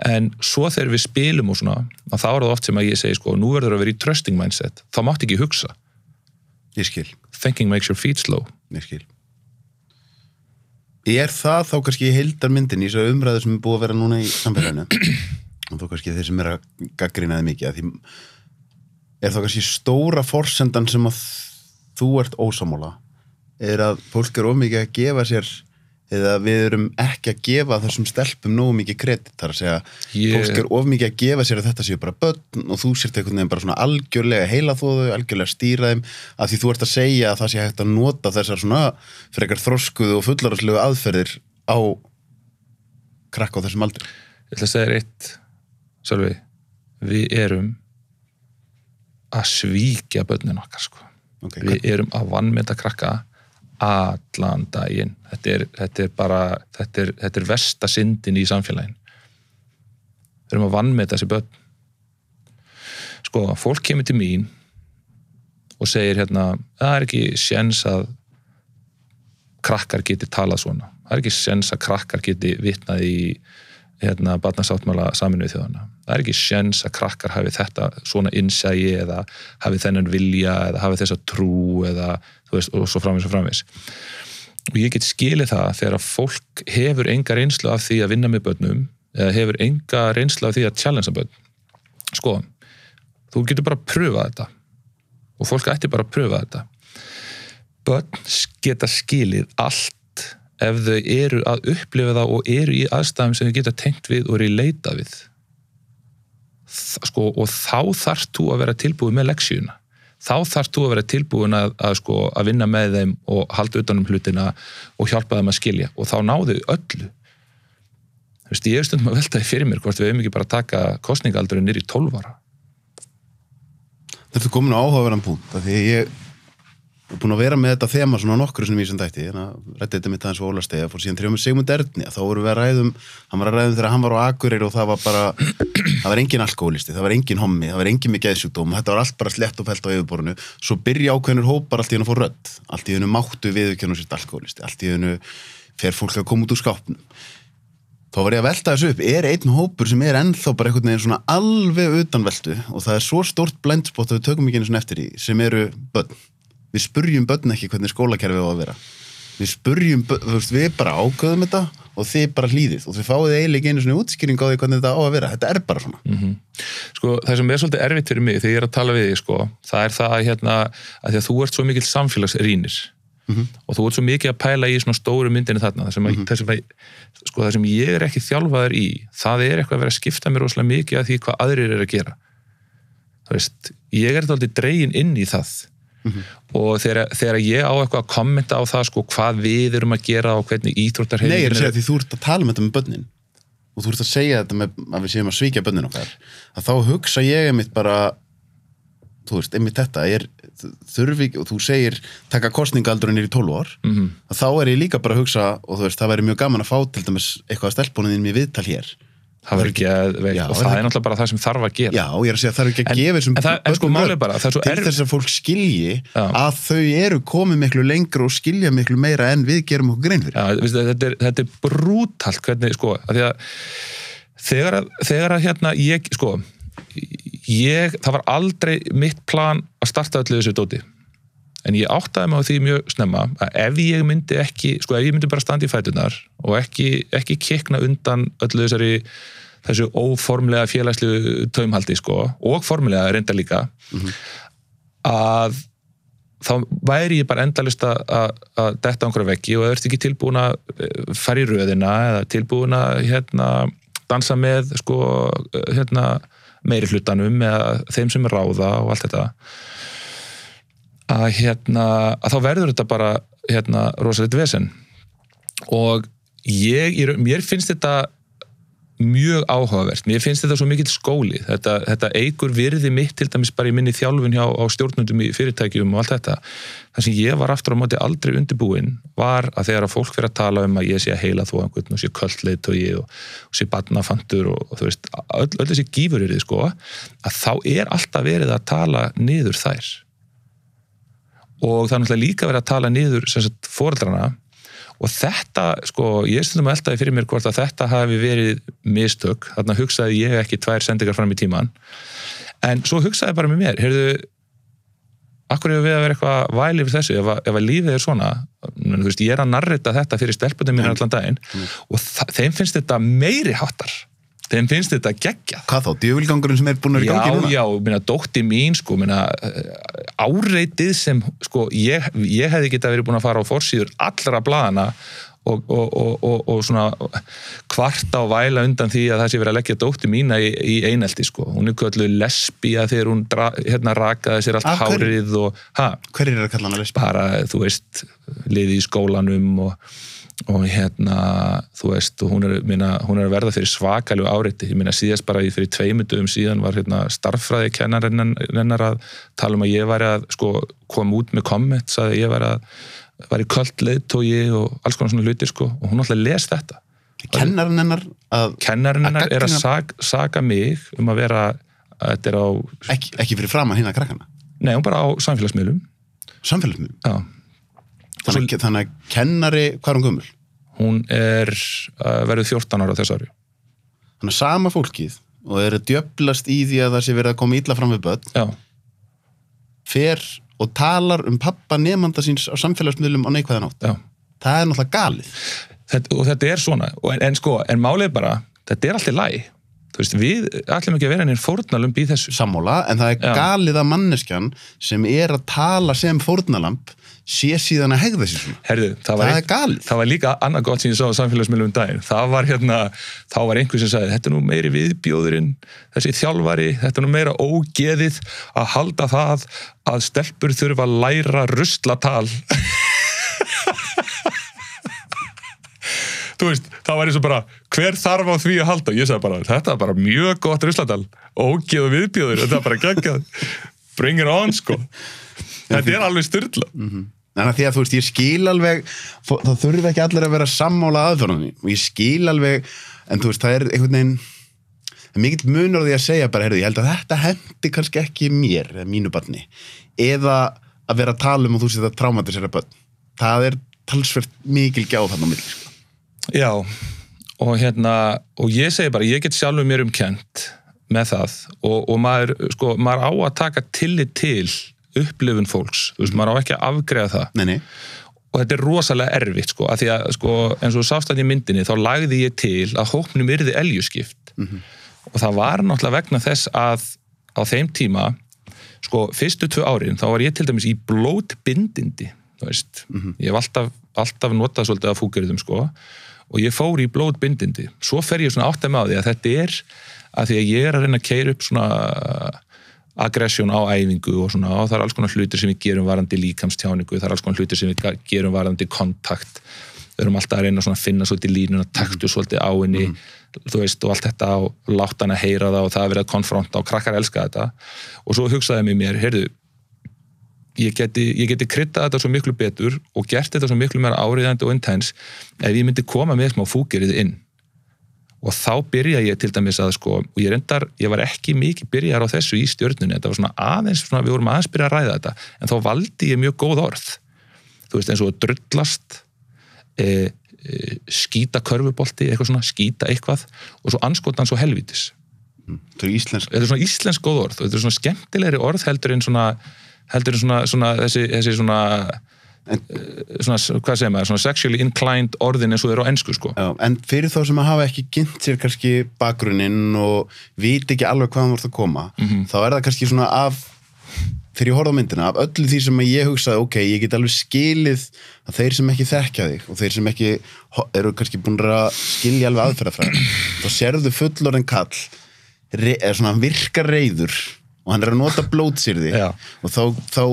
en svo þegar við spilum og svona þá er það oft sem að ég segi sko, nú verður að vera í trusting mindset, þá mátt ekki hugsa
ég skil,
thinking makes your feet slow.
Ég skil. Er það þá kannski í heildarmyndin í þessu umræðu sem er búið að vera núna í samfélaginu? Og þó kannski þeir sem er að gaggrinaði mikið því er þá kannski stóra forsendan sem að þú ert ósamála er að fólk er ómikið að gefa sér eða við erum ekki að gefa þessum stelpum nógu mikið kredit þar að segja,
Ég-
fólk er of mikið að gefa sér að þetta séu bara börn og þú sért einhvern veginn bara svona algjörlega heila þóðu, algjörlega stýra þeim að því þú ert að segja að það sé hægt að nota þessar svona frekar þroskuðu og fullararslegu aðferðir á krakka á þessum aldri.
Ég ætla að segja þér eitt Sölvi, við erum að svíkja börnin okkar sko.
okay,
við erum að vannmynda krakka allan daginn. Þetta er, þetta er bara þetta er, þetta er versta syndin í samfélagin við erum að vannmynda þessi börn. Sko, fólk kemur til mín og segir hérna það er ekki séns að krakkar geti talað svona. Það er ekki séns að krakkar geti vitnað í hérna, barnasáttmála saminuð þjóðana. Það er ekki sjens að krakkar hafi þetta svona innsægi eða hafi þennan vilja eða hafi þessa trú eða veist, og svo framvis og framvis. Og ég get skilið það þegar að fólk hefur enga reynslu af því að vinna með börnum eða hefur enga reynslu af því að challengea börn. Sko, þú getur bara að pröfa þetta og fólk ætti bara að pröfa þetta. Börn geta skilið allt ef þau eru að upplifa það og eru í aðstæðum sem þau geta tengt við og eru í leita við sko, og þá þarft þú að vera tilbúið með leksjuna þá þarft þú að vera tilbúin að, að, sko, að vinna með þeim og halda utanum hlutina og hjálpa þeim að skilja. Og þá náðu öllu. Þú veist, ég hef stundum að velta því fyrir mér hvort við hefum ekki bara að taka kostningaldurinn nýr í 12 ára.
Þetta er komin á áhugaverðan punkt af því ég er búin að vera með þetta þema svona nokkru sem ég sem dætti en að rætti þetta mitt aðeins og Óla Stega fór síðan þrjá með Sigmund Erni þá vorum við að ræðum, hann var að ræðum þegar hann var á Akureyri og það var bara, það var engin alkoholisti, það var engin hommi, það var engin með geðsjúkdóm þetta var allt bara slett og fælt á yfirborinu svo byrja ákveðnur hópar allt í hennu fór rödd allt í hennu máttu viðurkennu sér alkoholisti allt í hennu fer fólk að koma út úr skápnum þá var ég að velta þessu upp, er einn hópur sem er ennþá bara einhvern veginn svona alveg utanveltu og það er svo stórt blindspot að við tökum ekki einu svona eftir í, sem eru börn. Við spurjum börn ekki hvernig skólakerfið á að vera. Við spurjum, veist, við bara ákveðum þetta og þið bara hlýðið og þið fáið eiginlega einu svona útskýring á því hvernig þetta á að vera. Þetta er bara svona.
sko, það sem er svolítið erfitt fyrir mig þegar ég er að tala við þig, sko, það er það að, hérna, að því að þú ert svo mikill samfélagsrýnir og þú ert svo mikið að pæla í svona stóru myndinni þarna það sem, að, það, sem að, sko, það sem ég er ekki þjálfaður í það er eitthvað að vera að skipta mér rosalega mikið af því hvað aðrir er að gera veist, ég er þetta dregin inn í það og þegar, þegar ég á eitthvað að kommenta á það sko, hvað við erum að gera og hvernig íþróttar
Nei, ég er að segja því þú ert að tala um þetta með börnin. Og þú ert að segja þetta með að við séum að svíkja börnin okkar. Að þá hugsa ég einmitt bara þú veist, einmitt þetta er þurfi og þú segir taka kostningaldurinn í 12 ár.
Mhm.
að þá er ég líka bara að hugsa og þú veist, það væri mjög gaman að fá til dæmis eitthvað að stelpunum í viðtal hér
það verður ekki að veit,
Já,
og
er
það er náttúrulega bara það sem þarf að gera.
Já, ég er að segja að það er ekki að
En-
gefa þessum
en það- en sko, er bara, er svo
til
erf-
þess að fólk skilji
Já.
að þau eru komið miklu lengra og skilja miklu meira en við gerum okkur grein fyrir.
Já, veistu, þetta, er, þetta er brútalt hvernig, sko, að því að þegar að, þegar að hérna ég, sko ég, það var aldrei mitt plan að starta öllu þessu dóti. En ég áttaði mig á því mjög snemma að ef ég myndi ekki, sko ef ég myndi bara standa í fætunar og ekki, ekki kikna undan öllu þessari þessu óformlega félagslegu taumhaldi sko, og formulega reynda líka að þá væri ég bara endalist að, detta á einhverja veggi og ert ekki tilbúin að eh, fara í röðina eða tilbúin að hérna, dansa með sko, eh, hérna, meiri hlutanum eða þeim sem er ráða og allt þetta. Að, hérna, að þá verður þetta bara hérna, rosalegt vesen. Og ég, ég, mér finnst þetta mjög áhugavert, mér finnst þetta svo mikill skóli. Þetta, þetta eigur virði mitt til dæmis bara í minni þjálfun hjá stjórnundum í fyrirtækjum og allt þetta. Það sem ég var aftur á móti aldrei undirbúin var að þegar að fólk fyrir að tala um að ég sé að heila þó einhvern og sé köllleitt og ég og, og sé badnafantur og, og þú veist, öll, öll þessi gífur eru þið sko, að þá er alltaf verið að tala niður þær. Og það er náttúrulega líka verið að tala niður sem sagt foreldrana og þetta, sko, ég stundum að eldaði fyrir mér hvort að þetta hafi verið mistök, þarna hugsaði ég ekki tvær sendingar fram í tíman en svo hugsaði bara með mér, heyrðu akkur hefur við að vera eitthvað væli fyrir þessu, ef, að- ef að lífið er svona veist, ég er að narrita þetta fyrir stelpunum mín allan daginn og þa- þeim finnst þetta meiri háttar þeim finnst þetta geggjað
Hvað þá, djöfulgangurinn sem er búin að vera í gangi
Já,
núna?
já, minna, dótti mín, sko, minna, áreitið sem, sko, ég, ég hefði geta verið búin að fara á forsýður allra blaðana og, og, og, og, og svona kvarta og væla undan því að það sé verið að leggja dótti mína í, í einelti sko. hún er kölluð lesbía þegar hún dra, hérna rakaði sér allt
hverju?
hárið og ha,
Hverjir er að kalla hana lesbi?
bara, þú veist liði í skólanum og, og hérna, þú veist hún er, minna, hún er að verða fyrir svakaljú áreiti ég minna síðast bara í- fyrir tveimundum síðan var hérna starffræði kennarinnar að tala um að ég væri að sko, koma út með comments að ég væri að væri köld leiðtógi og alls konar svona hluti sko, og hún alltaf les þetta.
Kennarinn hennar að
kennarinn hennar er að sag, saga mig um að vera að þetta er á,
ekki, ekki fyrir hinn að krakkana?
Nei, hún bara á samfélagsmiðlum.
Samfélagsmiðlum?
Já,
þannig, þannig að kennari, hvað er hún gömul?
hún er uh, verið 14 ára á þessu ári.
Þannig að sama fólkið og er að djöblast í því að það sé verið að koma illa fram við börn
já,
fer og talar um pappa nefnda síns á samfélagsmiðlum á neikvæðan átt
já.
Það er náttúrulega galið.
Þetta, og þetta er svona og en, en sko, en málið bara þetta er alltaf læg veist, við ætlum ekki að vera einhvern fórnalum í þessu.
Sammála, en það er
Já.
galið að manneskjan sem er að tala sem fórnalamp sé síðan að hegða sér svona.
Herðu, það, var
það er galið.
það var líka annað gott sem ég sá á samfélagsmiðlum um daginn. Það var hérna, þá var einhver sem sagði þetta er nú meiri viðbjóðurinn þessi þjálfari, þetta er nú meira ógeðið að halda það að stelpur þurfa að læra ruslatal. Þú veist, það var eins og bara hver þarf á því að halda, ég sagði bara þetta er bara mjög gott ruslatal ógeð og viðbjóður, þetta er bara geggjað. Bring it on sko. Þetta er alveg styrla
Þannig að því að þú veist, ég skil alveg það þurfi ekki allir að vera sammála aðförðunni og ég skil alveg en þú veist, það er einhvern veginn það er mikill munur því að segja bara, heyrðu, ég held að þetta hendi kannski ekki mér eða mínu barni, eða að vera að tala um og þú að traumatisera börn. Það er talsvert mikil gjáð þarna á milli, sko.
Já, og hérna og ég segi bara, ég get sjálfur mér um kent með það og, og maður, sko, maður á að taka tillit til upplifun fólks, þú veist, maður á ekki að afgreða það.
Nei, nei,
og þetta er rosalega erfitt, sko, að því að sko, eins og sástand í myndinni, þá lagði ég til að hópnum yrði eljuskipt. Og það var náttúrulega vegna þess að á þeim tíma sko, fyrstu tvö árin, þá var ég til dæmis í blótbindindi, þú veist. Ég hef alltaf, alltaf notað svolítið af fúkjörðum, sko, og ég fór í blótbindindi, svo fer ég svona átt að með á því að þetta er að því að ég er að reyna að keira upp svona aggression á æfingu og svona og það er alls konar hlutir sem við gerum varandi líkamstjáningu, það er alls konar hlutir sem við gerum varandi kontakt. Við erum alltaf að reyna að finna svolítið línuna taktu svolítið á henni þú veist og allt þetta og látt hann að heyra það og það er verið að konfronta og krakkar elska þetta. Og svo hugsaði mér mér, heyrðu ég geti, ég geti kryddað þetta svo miklu betur og gert þetta svo miklu meira áriðandi og intens ef ég myndi koma með smá fúkirið inn og þá byrja ég til dæmis að sko, og ég reyndar, ég var ekki mikið byrjar á þessu í stjörnunni, þetta var svona aðeins svona, við vorum aðeins byrja að ræða þetta, en þá valdi ég mjög góð orð, þú veist eins og drullast e, e, skýta körfubolti, eitthvað svona skýta eitthvað, og svo anskotan svo helvítis,
það er íslensk
þetta er svona íslensk góð orð. Og þetta er svona skemmtilegri orð heldur en svona heldur en svona, svona þessi, þessi svona svona, hvað segir maður, svona sexually inclined orðin eins og þeir á ensku sko.
Já, en fyrir þá sem að hafa ekki kynnt sér kannski bakgrunnin og viti ekki alveg hvaðan þú ert að koma þá er það kannski svona af þegar ég horfði á myndina, af öllu því sem ég hugsaði ok, ég get alveg skilið að þeir sem ekki þekkja þig og þeir sem ekki eru kannski búin að skilja alveg aðferðafræði þá sérðu fullorðin kall er svona virkar reyður og hann er að nota blótsýrði. Og þá, þá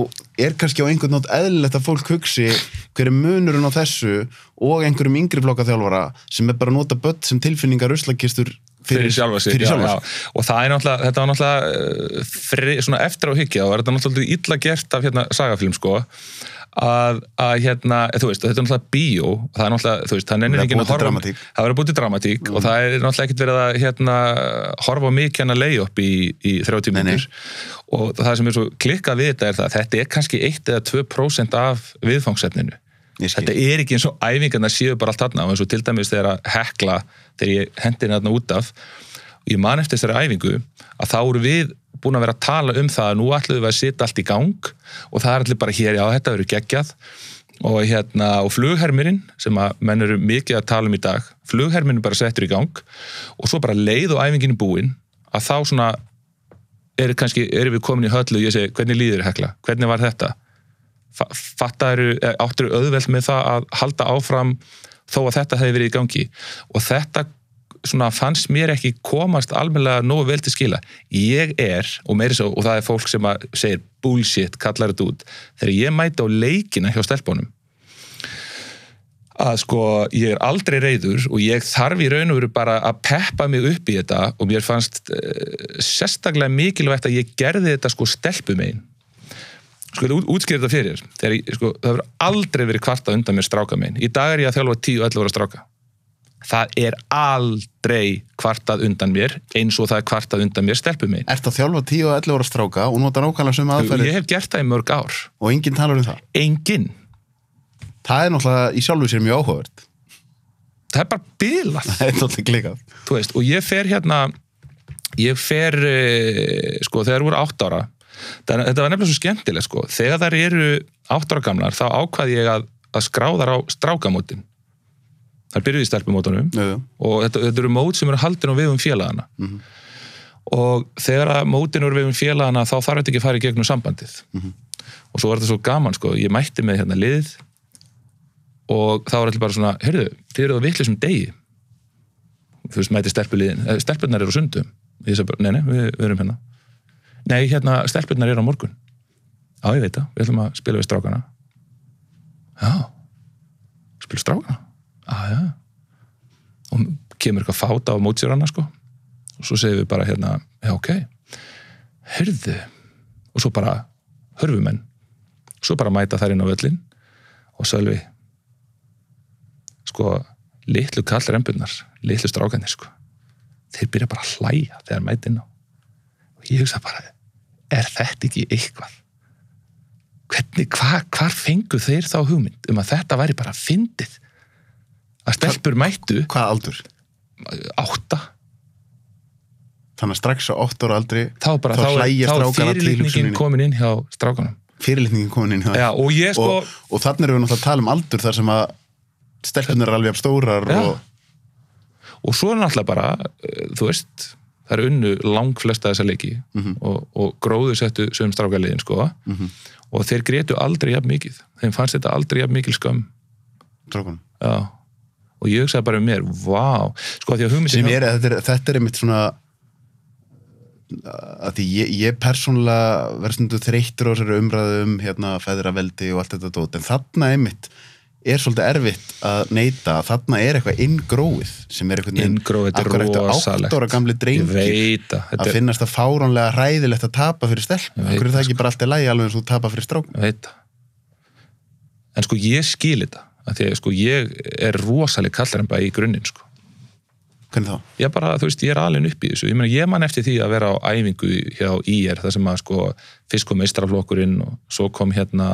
er kannski á einhvern nátt eðlilegt að fólk hugsi hver er munurinn á þessu og einhverjum yngri flokka þjálfara sem er bara að nota börn sem tilfinningar ruslakistur
fyrir sjálfa sig,
fyrir
já,
sjálfa
já.
sig.
og það er náttúrulega, þetta var náttúrulega uh, fri, svona eftir á hyggja og er þetta náttúrulega illa gert af hérna sagafilm sko að, að hérna, þú veist, þetta er náttúrulega bíó það er náttúrulega, þú veist, það
er
ekki það verður búið til dramatík og það er náttúrulega ekkert verið að hérna, horfa mikið hann að leiða upp í, í 30
Nei, nei.
minnur og það sem er svo klikkað við þetta er það að þetta er kannski 1 eða 2% af viðfangsefninu. Þetta er ekki eins og æfingarna séu bara allt og eins og til dæmis þegar að hekla þegar ég hendi henni þarna út af og ég man eftir þessari æfingu að þá eru við búin að vera að tala um það að nú ætlum við að setja allt í gang og það er allir bara hér, já þetta verður geggjað. Og hérna, og flughermirinn sem að menn eru mikið að tala um í dag flughermirinn bara settur í gang og svo bara leið og æfingin er búin að þá svona er kannski, erum við komin í höllu og ég segi, hvernig líður hekla, hvernig var þetta fattaru, áttur auðvelt með það að halda áfram þó að þetta hefði verið í gangi? Og þetta svona fannst mér ekki komast almennilega nógu vel til skila. Ég er, og meiri svo, og það er fólk sem að segir bullshit, kallar þetta út. Þegar ég mæti á leikina hjá stelpunum að sko ég er aldrei reyður og ég þarf í raun og veru bara að peppa mig upp í þetta og mér fannst uh, sérstaklega mikilvægt að ég gerði þetta sko stelpum einn sko þetta útskýrði þetta fyrir þegar ég, sko, það hefur aldrei verið kvarta undan mér stráka megin. Í dag er ég að þjálfa 10 og 11 ára stráka. Það er aldrei kvartað undan mér eins og það er kvartað undan mér stelpum megin.
Ert að þjálfa 10 og 11 ára stráka og nota nákvæmlega sem aðferðir?
ég hef gert það í mörg ár.
Og enginn talar um það.
enginn,
Það er náttúrulega í sjálfu sér mjög áhugavert.
það er bara bilað.
Það er náttúrulega klikað.
þú veist, og ég fer hérna ég fer eh, sko, þegar voru átt ára það, þetta var nefnilega svo skemmtilegt sko. Þegar þær eru átt ára gamlar þá ákvað ég að, að skráðar á strákamótin. Þær byrjuði í stelpumótunum
Jú, jú.
og þetta, þetta eru mót sem eru haldin á vegum félagana
Mhm.
og þegar að mótin eru vegum félagana þá þarf þetta ekki að fara í gegnum sambandið.
Mhm.
og svo var þetta svo gaman sko. Ég mætti með hérna lið og þá var allir bara svona heyrðu, þið eru á vitlisum degi. Þú veist, mæti stelpuliðin eh, stelpurnar eru sundum. Ég sagði bara, nei, nei, við, við erum hérna nei, hérna, stelpurnar eru á morgun. Já, ég veit það, við ætlum að spila við strákana. Já. Spila strákana, já, já. Og kemur eitthvað fáta á mótsjörana sko. Og svo segir við bara hérna, já, ok. Heyrðu. Og svo bara hörfumenn svo bara mæta þær inn á völlin og sölvi sko, litlu kall rembunnar litlu strákanir sko. Þeir byrja bara að hlæja þegar mæti inn á. og ég hugsa bara er þetta ekki eitthvað hvernig, hva, hvar fengu þeir þá hugmynd um að þetta væri bara fyndið að stelpur mættu
Hvað aldur?
átta
Þannig að strax á 8 ára aldri
þá bara,
Þá
þá, er-
hlæja
þá er
strákar að
fyrirlitningin komin inn hjá strákanum
fyrirlitningin komin inn hjá þér.
Já, og ég sko
og, og þannig erum við náttúrulega að tala um aldur þar sem að stelpunar er alveg jafn stórar
Já.
og
og svo er náttúrulega bara, eh, þú veist það eru unnu lang flesta þessa leiki
Mhm.
og, og gróðu settu sem strákaliðin sko
Mhm.
og þeir grétu aldrei jafn mikið þeim fannst þetta aldrei jafn mikil skömm
strákunum
já. og ég hugsaði bara um mér, vá sko því að hugmyndin
sem er, þetta er, þetta er einmitt svona að því ég, ég persónulega verð stundu þreyttur á þessari umræðu um hérna feðraveldi og allt þetta dót en þarna einmitt er svolítið erfitt að neyta að þarna er eitthvað inngróið sem er eitthvað
Inngróið, þetta er rosalegt. ég veit að,
að finnast það fáránlega ræðilegt að tapa fyrir stelp okkur er það ekki bara alltaf lægi alveg eins og tapa fyrir strák
ég veit það. En sko ég skil þetta að því að sko ég er rosaleg kallaremba í grunninn sko.
Hvernig þá?
ég bara, þú veist, ég er alveg upp í þessu. Ég, meina, ég man eftir því að vera á æfingu hjá IR, það sem að sko fyrst kom meistraflokkurinn og svo kom hérna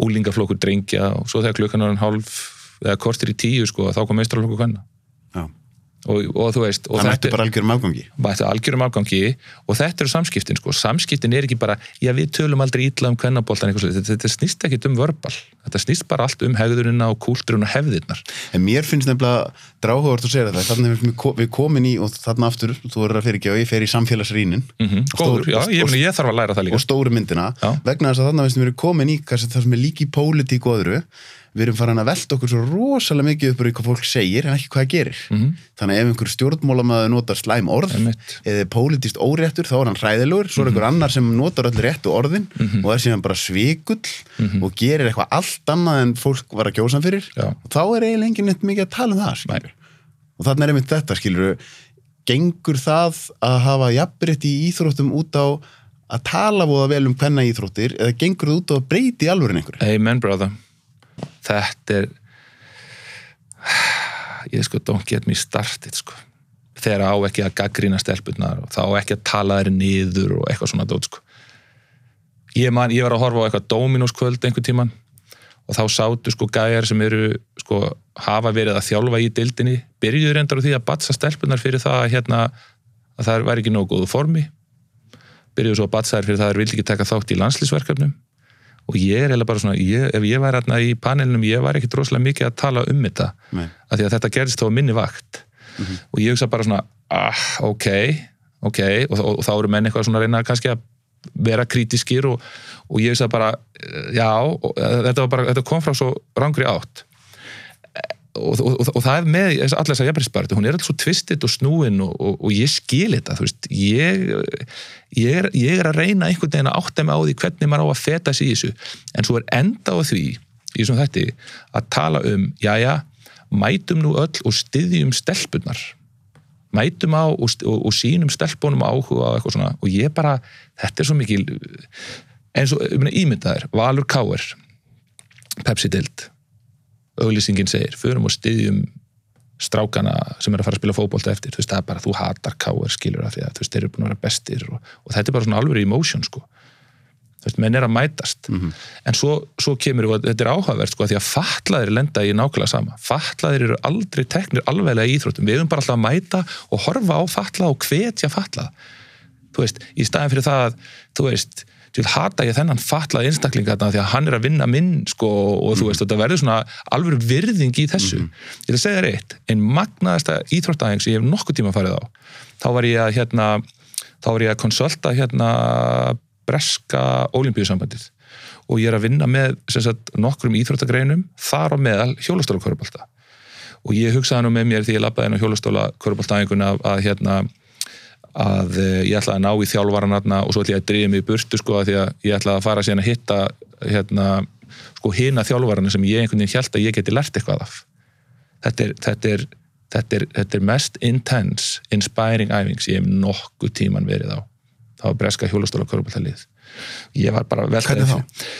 úlingaflokkur drengja og svo þegar klukkan var en hálf eða kortir í tíu sko, þá kom meistraflokkur hvenna
Já.
Og, og þú veist og
það mættu bara algjörum afgangi.
Mættu algjörum afgangi og þetta eru samskiptin sko, samskiptin er ekki bara já við tölum aldrei illa um kvennaboltan eitthvað þetta, þetta snýst ekki um vörbal þetta snýst bara allt um hegðunina og kúlturinn og hefðirnar.
En mér finnst nefnilega dráhugavert að segja þetta, þannig að við ko- við komin í, og þarna aftur, þú verður að fyrirgefa, ég fer í samfélagsrýnin.
Mm góður, já, ég, meni, ég þarf að læra það líka.
og stóru myndina,
Já.
vegna þess að þannig að við komin í við erum farin að velta okkur svo rosalega mikið upp úr í hvað fólk segir en ekki hvað það gerir.
Mhm.
Þannig að ef einhver stjórnmálamaður notar slæm orð
Einmitt.
eða pólitískt óréttur, þá er hann hræðilegur, svo er einhver annar sem notar öll réttu orðin og er síðan bara svikull og gerir eitthvað allt annað en fólk var að kjósa fyrir.
Já.
og þá er eiginlega enginn neitt mikið að tala um það og þannig er einmitt þetta skilur gengur það að hafa jafnrétt í íþróttum út á að tala voða vel um hvenna íþróttir eða gengur það út á að breyti alvörin einhverju?
Amen brother þetta er ég sko don't get me started sko. Þegar á ekki að gaggrýna stelpurnar og þá ekki að tala þeir niður og eitthvað svona dót sko. Ég, man, ég var að horfa á eitthvað Dominos kvöld einhvern tíman og þá sátu sko gæjar sem eru sko hafa verið að þjálfa í dildinni byrjuðu reyndar á því að batsa stelpunar fyrir það að hérna að það væri ekki nógu góðu formi. Byrjuðu svo að batsa þær fyrir það að þær vildi ekki taka þátt í landslýsverkefnum og ég er eiginlega bara svona, ég, ef ég væri hérna í panelinum, ég væri ekki droslega mikið að tala um þetta.
Nei.
af því að þetta gerðist þá minni vakt. Og ég hugsa bara svona, ah, ok ok, og, og, og þá eru menn eitthvað svona að reyna kannski að vera krítiskir og, og ég hugsa bara, já og, eh, þetta, var bara, þetta kom frá svo rangri átt og, og, og, og það er með þess- allar þessar jafnbærisbartu, hún er alltaf svo tvistit og snúin og, ég skil þetta veist, ég, ég, er, ég er að reyna einhvern veginn að átta mig á því hvernig maður á að feta sig í þessu. En svo er enda á því í þessum þætti að tala um jæja, mætum nú öll og styðjum stelpunar mætum á og, og, sínum stelpunum áhuga svona. Og ég bara, þetta er svo mikil eins og, ég meina, ímyndaðir Valur Káir Pepsi Dild auglýsingin segir, förum og styðjum strákana sem er að fara að spila fótbolta eftir, þú veist, það er bara, þú hatar Káir skilur að því að þú veist, þeir eru búin að vera bestir og, og þetta er bara svona alveg emotion, sko. Þú veist, menn er að mætast. En svo, svo kemur, og þetta er áhugavert sko, því að fatlaðir lenda í nákvæmlega sama. Fatlaðir eru aldrei teknir alveglega í íþróttum. Við erum bara alltaf að mæta og horfa á fatlað og hvetja fatlað þú veist, í staðin fyrir það að, þú veist, til hata ég þennan fatlað einstaklinga þarna því að hann er að vinna minn sko, og þú veist, þetta verður svona alveg virðing í þessu. Ég ætla að segja þér eitt, einn magnaðasta íþróttaðing sem ég hef nokkuð tíma farið á þá var ég að hérna þá var ég að konsulta hérna breska olimpíusambandið og ég er að vinna með sem sagt, nokkrum íþróttagreinum þar á meðal hjólastóla og ég hugsaði nú með mér því ég labbaði inn á hjólastóla að, eh, ég ætlaði að ná í þjálfvaranarna og svo ætlaði ég að drýja mig í burtu sko að því að ég ætlaði að fara síðan að hitta hérna sko hina þjálfvarana sem ég einhvern veginn held að ég geti lært eitthvað af. Þetta er, þetta er, þetta er, þetta er mest intense, inspiring æfing sem ég hef nokkuð tíman verið á. Það var breska hjólastóla köruboltalið ég var bara að velta
Hvernig
þessu.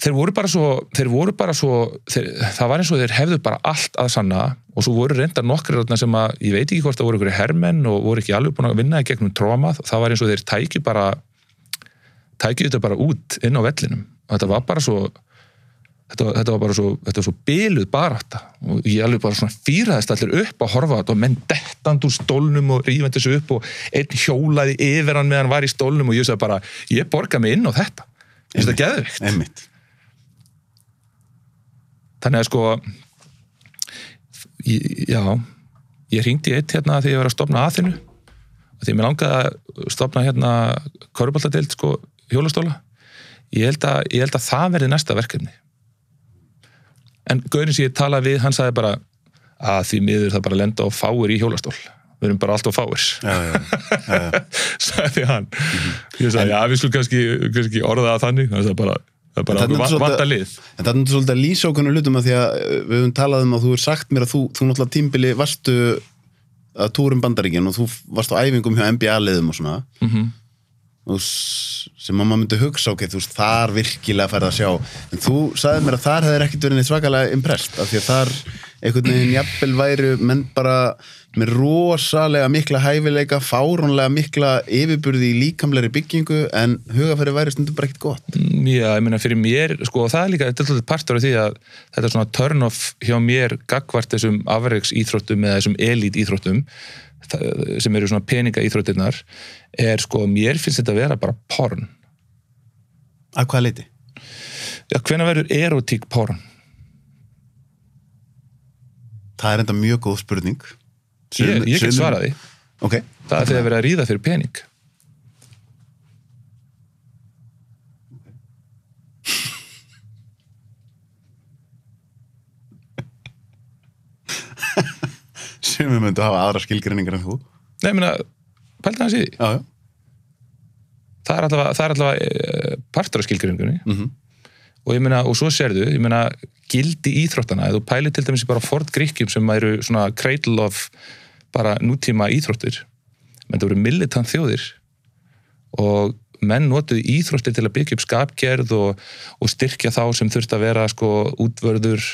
Þeir voru bara svo, þeir voru bara svo þeir, það var eins og þeir hefðu bara allt að sanna og svo voru reyndar nokkrir þarna sem að, ég veit ekki hvort það voru ykkur hermenn og voru ekki alveg búin að vinna gegnum tróma, það var eins og þeir tækju bara tækju þetta bara út inn á vellinum. Og þetta var bara svo þetta, þetta var bara svo, þetta var svo byluð barátta. Og ég alveg bara svona fýraðist allir upp að horfa þetta og menn dettand úr stólnum og rífandi þessu upp og einn hjólaði yfir hann meðan hann var í stólnum og ég sagði bara, ég borga mig inn á þetta. Finnst það geðvikt þannig að sko ég, já ég hringdi eitt hérna þegar ég var að stopna aðinu því mér langaði að stopna hérna köruboltadeild sko hjólastóla ég held, að, ég held að það verði næsta verkefni. En gaurin sem ég talaði við hann sagði bara að því miður það bara að lenda og fáir í hjólastól. Við erum bara alltaf fáir.
Já, já,
sagði hann. Ég sagði, já, við skulum kannski, kannski orða það þannig. Það er bara, það er bara okkur
svolítið-
vanta lið
En það er svolítið að lýsa okkur hlutum að því að uh, við höfum talað um að þú er sagt mér að þú, þú náttúrulega tímbili varstu að túrum bandaríkinn og þú varst á æfingum hjá NBA-liðum og svona.
Mm
og s- sem að maður myndi hugsa ok, þú veist, þar virkilega færð að sjá. En þú sagði mér að þar hefur ekkert verið neitt svakalega imprest, af því að þar einhvern veginn jafnvel væru menn bara með rosalega mikla hæfileika, fárónlega mikla yfirburði í líkamlegri byggingu en hugafæri væri stundum bara ekkert gott
Já, ég meina fyrir mér, sko, og það er líka þetta er partur af því að þetta er svona turn off hjá mér gagvart þessum afreiks íþróttum eða þessum elít íþróttum sem eru svona peninga íþróttirnar er sko, mér finnst þetta að vera bara porn.
Að hvaða leiti?
Já, hvenær verður erotík porn?
Það er enda mjög góð spurning
Ég, ég get svarað því.
Ok,
Það er þegar verið að ríða fyrir pening.
sem við myndum hafa aðra skilgreiningar en þú
Nei, ég meina, pælta hans í því.
Já, já
Það er allavega, það er allavega eh, partur af skilgjöringunni
mm
og ég meina, og svo sérðu, ég meina gildi íþróttana, ef þú pælir til dæmis bara Ford Gríkjum sem eru svona cradle of bara nútíma íþróttir. Menn það voru militant þjóðir. Og menn notuðu íþróttir til að byggja upp skapgerð og, og styrkja þá sem þurft að vera sko útvörður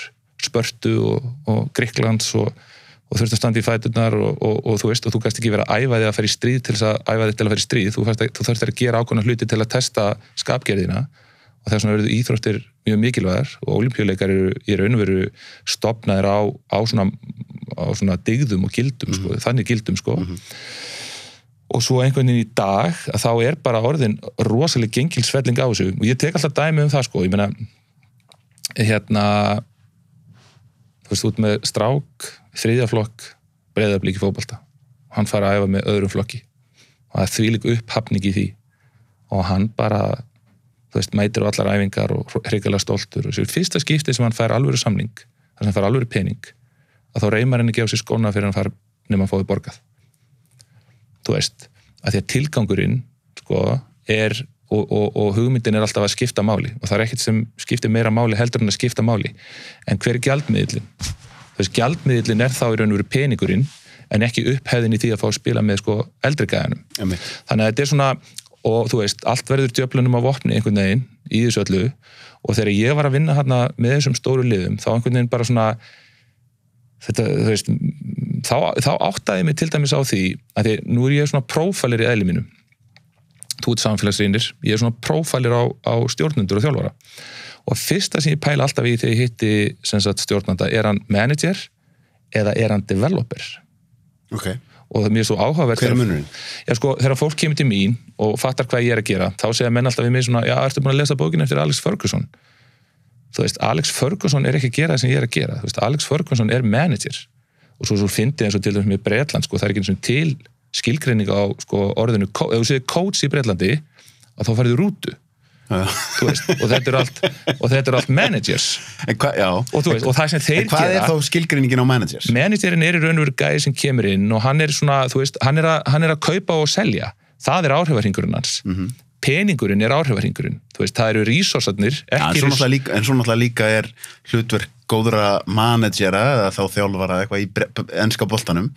spörtu og, og Gríklands og, og þurft að standa í fæturnar og, þú veist, og þú gæst ekki vera að æfa þig að í stríð til þess að æfa þig til að í stríð. Þú, þú þurft að gera ákvæmna hluti til að testa skapgerðina. Og þess vegna verður íþróttir mjög mikilvægar og olimpíuleikar eru í raun og veru stopnaðir á, á, svona, á svona digðum og gildum sko, þannig gildum sko. Og svo einhvern veginn í dag að þá er bara orðin rosaleg gengilsfelling á þessu. Og ég tek alltaf dæmi um það sko. Ég meina hérna þú veist út með strák þriðjaflokk breyðablík í fótbolta. Hann fara að æfa með öðrum flokki. Og það er þvílik upphafning í því. Og hann bara þú veist, mætir á allar æfingar og hrigalega stoltur og þessu fyrsta skipti sem hann fær alvöru samning þar sem hann fær alvöru pening að þá reymar henni gefa sér skóna fyrir hann fara nema að fóði borgað þú veist, að því að tilgangurinn sko, er og, og, og hugmyndin er alltaf að skipta máli og það er ekkert sem skiptir meira máli heldur en að skipta máli en hver er gjaldmiðlin? þú veist, gjaldmiðlin er þá í raun og veru peningurinn en ekki upphæðin í því að fá að spila með sko eldri gæðanum
Einmitt.
þannig að þetta er svona og þú veist, allt verður djöflunum á vopni einhvern veginn í þessu öllu. Og þegar ég var að vinna hérna með þessum stóru liðum þá einhvern veginn bara svona þetta, þú veist þá, þá áttaði mig til dæmis á því að því nú er ég svona prófælir í eðli mínum þú ert samfélagsrýnir ég er svona prófælir á, á stjórnundur og þjálfara. Og fyrsta sem ég pæla alltaf í þegar ég hitti stjórnanda, er hann manager eða er hann developer?
Ok,
og það er mjög svo áhugavert
hver er munurinn?
Já, sko, þegar fólk kemur til mín og fattar hvað ég er að gera, þá segja menn alltaf við mig svona, já, ertu búin að lesa bókin eftir Alex Ferguson? Þú veist, Alex Ferguson er ekki að gera það sem ég er að gera. Þú veist, Alex Ferguson er manager. Og svo, svo fyndi eins og til dæmis með Bretland, sko, það er ekki eins og til skilgreining á sko, orðinu, ef þú segir coach í Bretlandi, að þá farið rútu, veist, og þetta er allt, og þetta er allt managers.
Já,
Og veist, og það sem þeir
en hvað
gera...
er þá skilgreiningin á managers?
managerinn er í raun og veru gæði sem kemur inn og hann er svona, veist, hann er að, hann er að kaupa og selja. Það er áhrifarhingurinn hans.
Mhm.
Peningurinn er áhrifarhingurinn. Það eru resursarnir,
Ja, en, svo náttúrulega líka, er hlutverk góðra managera eða þá þjálfara eitthvað í enska boltanum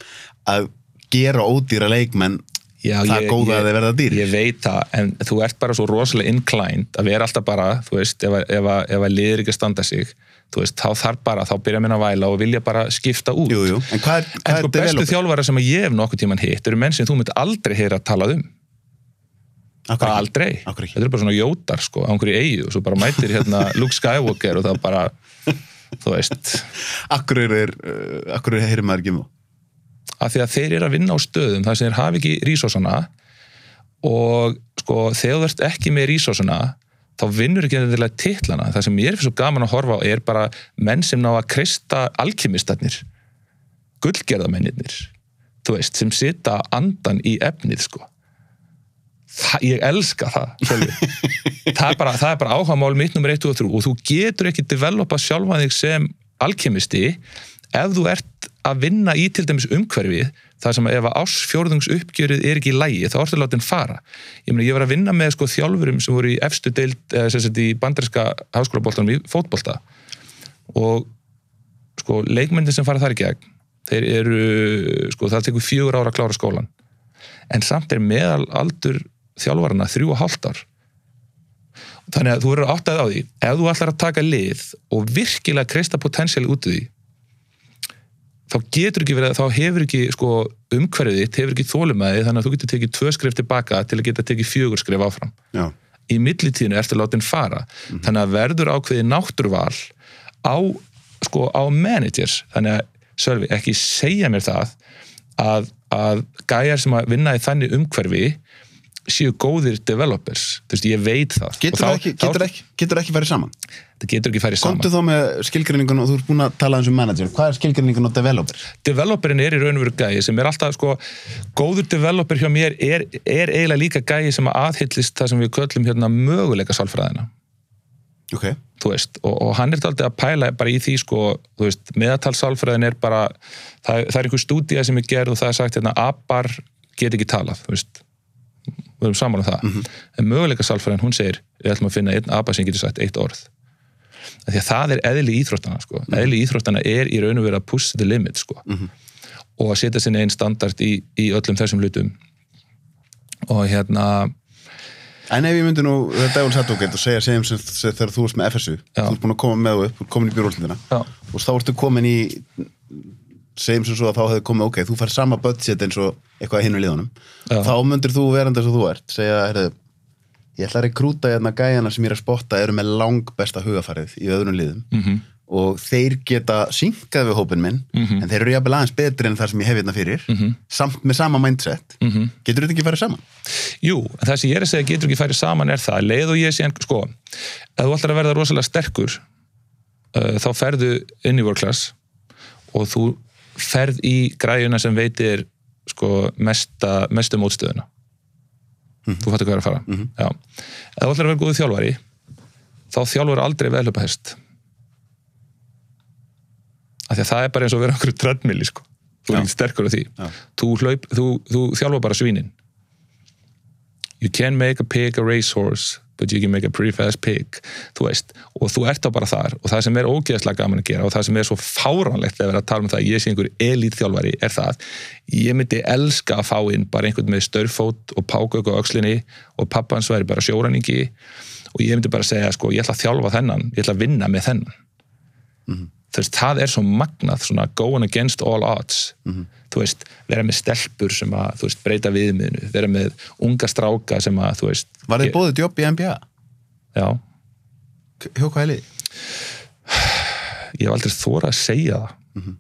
að gera ódýra leikmenn
Já,
það góða
ég-
að þeir verða dýr
Ég veit það, en þú ert bara svo rosalega inclined að vera alltaf bara, þú veist, ef, að- ef, að- ef að liður ekki að standa sig, þú veist, þá þarf bara, þá byrja minna að væla og vilja bara skipta út.
Jú, jú, en hvað er,
En
hvað
sko
er
bestu
developer?
þjálfara sem ég hef nokkuð tíman hitt eru menn sem þú myndi aldrei heyra að talað um.
Akkur
aldrei þetta eru bara svona jótar sko á einhverju eigu og svo bara mætir hérna Luke Skywalker og það bara þú veist,
Akkur er, er akkur er heyrir maður ekki um þú?
Af því að þeir eru að vinna á stöðum þar sem þeir hafi ekki rísósana og sko þegar þú ert ekki með rísósana þá vinnur ekki endilega titlana. Það sem ég er svo gaman að horfa á er bara menn sem ná að kreista alkymistarnir gullgerðamennirnir þú veist, sem sita andan í efnið sko. Það, ég elska það það er bara, það er bara áhagamál mitt nummer 1 og 3 og þú getur ekki developa sjálfan þig sem alkemisti ef þú ert að vinna í til dæmis umhverfið þar sem að ef að ásfjórðungs uppgjörið er ekki í lægi þá láta henn fara. Ég, meni, ég var að vinna með sko, þjálfurum sem voru í efstu deild sagt í bandarinska háskólaboltanum í fótbolta. Og sko, leikmyndin sem fara þar í gegn þeir eru, sko, það tekur fjögur ára að klára skólan en samt er meðal aldur þjálfarana þrjú og hálft ár. Þannig að þú verður áttað á því ef þú ætlar að taka lið og virkilega kreista potensiali út í því þá getur ekki verið, þá hefur ekki sko, umhverfið þitt, hefur ekki þólumæði þannig að þú getur tekið tvö skrif tilbaka til að geta tekið fjögur skrif áfram.
Já,
í millitíðinu ertu látin fara. Þannig að verður ákveði náttúruval á, sko, á managers. Þannig að, Sölvi, ekki segja mér það að, að gæjar sem að vinna í þannig umhverfi séu góðir developers. Þú veist, ég veit það.
Getur það ekki, ekki, getur ekki farið saman?
Það getur ekki farið saman.
Komdu þá með skilgreiningun og þú ert búin að tala eins um manager. Hvað er skilgreiningun á developer?
developerin er í raun og veru gæi sem er alltaf sko, góður developer hjá mér er, er eiginlega líka gæi sem að aðhyllist það sem við köllum hérna möguleika sálfræðina.
Ok,
þú veist, og, og hann er aldrei að pæla bara í því sko, meðatalsálfræðin er bara, það, það er einhver stúdía sem er gerð og það er sagt hérna, apar get ekki talað, þú veist. Við erum saman um það, en möguleika sálfræðin hún segir, við ætlum að finna einn apa sem getur sagt eitt orð því að það er eðli íþróttana, sko, eðli íþróttana er í raun og veru að push the limit, sko og að setja sinni einn standard í, í öllum þessum hlutum og hérna
En ef ég myndi nú, þetta er Devils Advocate og segja segjum sem, sem þegar þú ert með FSU
Já.
þú ert búin að koma með og upp, komin í bjórúldina
Já.
og þá ertu komin í segjum sem svo að þá hefði komið ok, þú fær sama budget eins og eitthvað hinn við liðunum
Já.
þá myndir þú verandi eins og þú ert segja, heyrðu, ég ætla að rekrúta hérna gæjana sem ég er að spotta eru með lang besta hugafarið í öðrum liðum
mm
og þeir geta synkað við hópin minn
Mhm.
en þeir eru jafnvel aðeins betri en það sem ég hef hérna fyrir
Mhm.
samt með sama mindset
-hmm.
getur þetta ekki farið saman?
Jú, það sem ég er að segja getur ekki færið saman er það, leið og ég sé sko, ef þú ætlar að verða rosalega sterkur uh, þá ferðu inn í world class og þú ferð í græjuna sem veitir sko, mesta, mestu mótstöðuna þú fattur hvað er að fara
Mhm.
Já. ef þú ætlar að vera góðu þjálfari þá þjálfur aldrei veðlöpa hest af því að það er bara eins og að vera okkur treadmilli sko. þú er ekki sterkur á því þú, hlaup, þú, þú þjálfa bara svínin you can make a pig a racehorse but you can make a pretty fast pig. Þú veist, og þú ert þá bara þar. Og það sem er ógeðslega gaman að gera og það sem er svo fáránlegt að vera að tala um það að ég sé einhver elítþjálfari er það ég myndi elska að fá inn bara einhvern með störfót og pákauk á öxlinni og pappans væri bara sjóræningi og ég myndi bara segja sko, ég ætla að þjálfa þennan, ég ætla að vinna með þennan. Þú veist, það er svo magnað svona going against all odds þú veist, vera með stelpur sem að, þú veist, breyta viðmiðinu vera með unga stráka sem að, þú veist
Var þið bóðið jobb í NBA?
Já,
lið?
ég hef aldrei þóra að segja það. Mm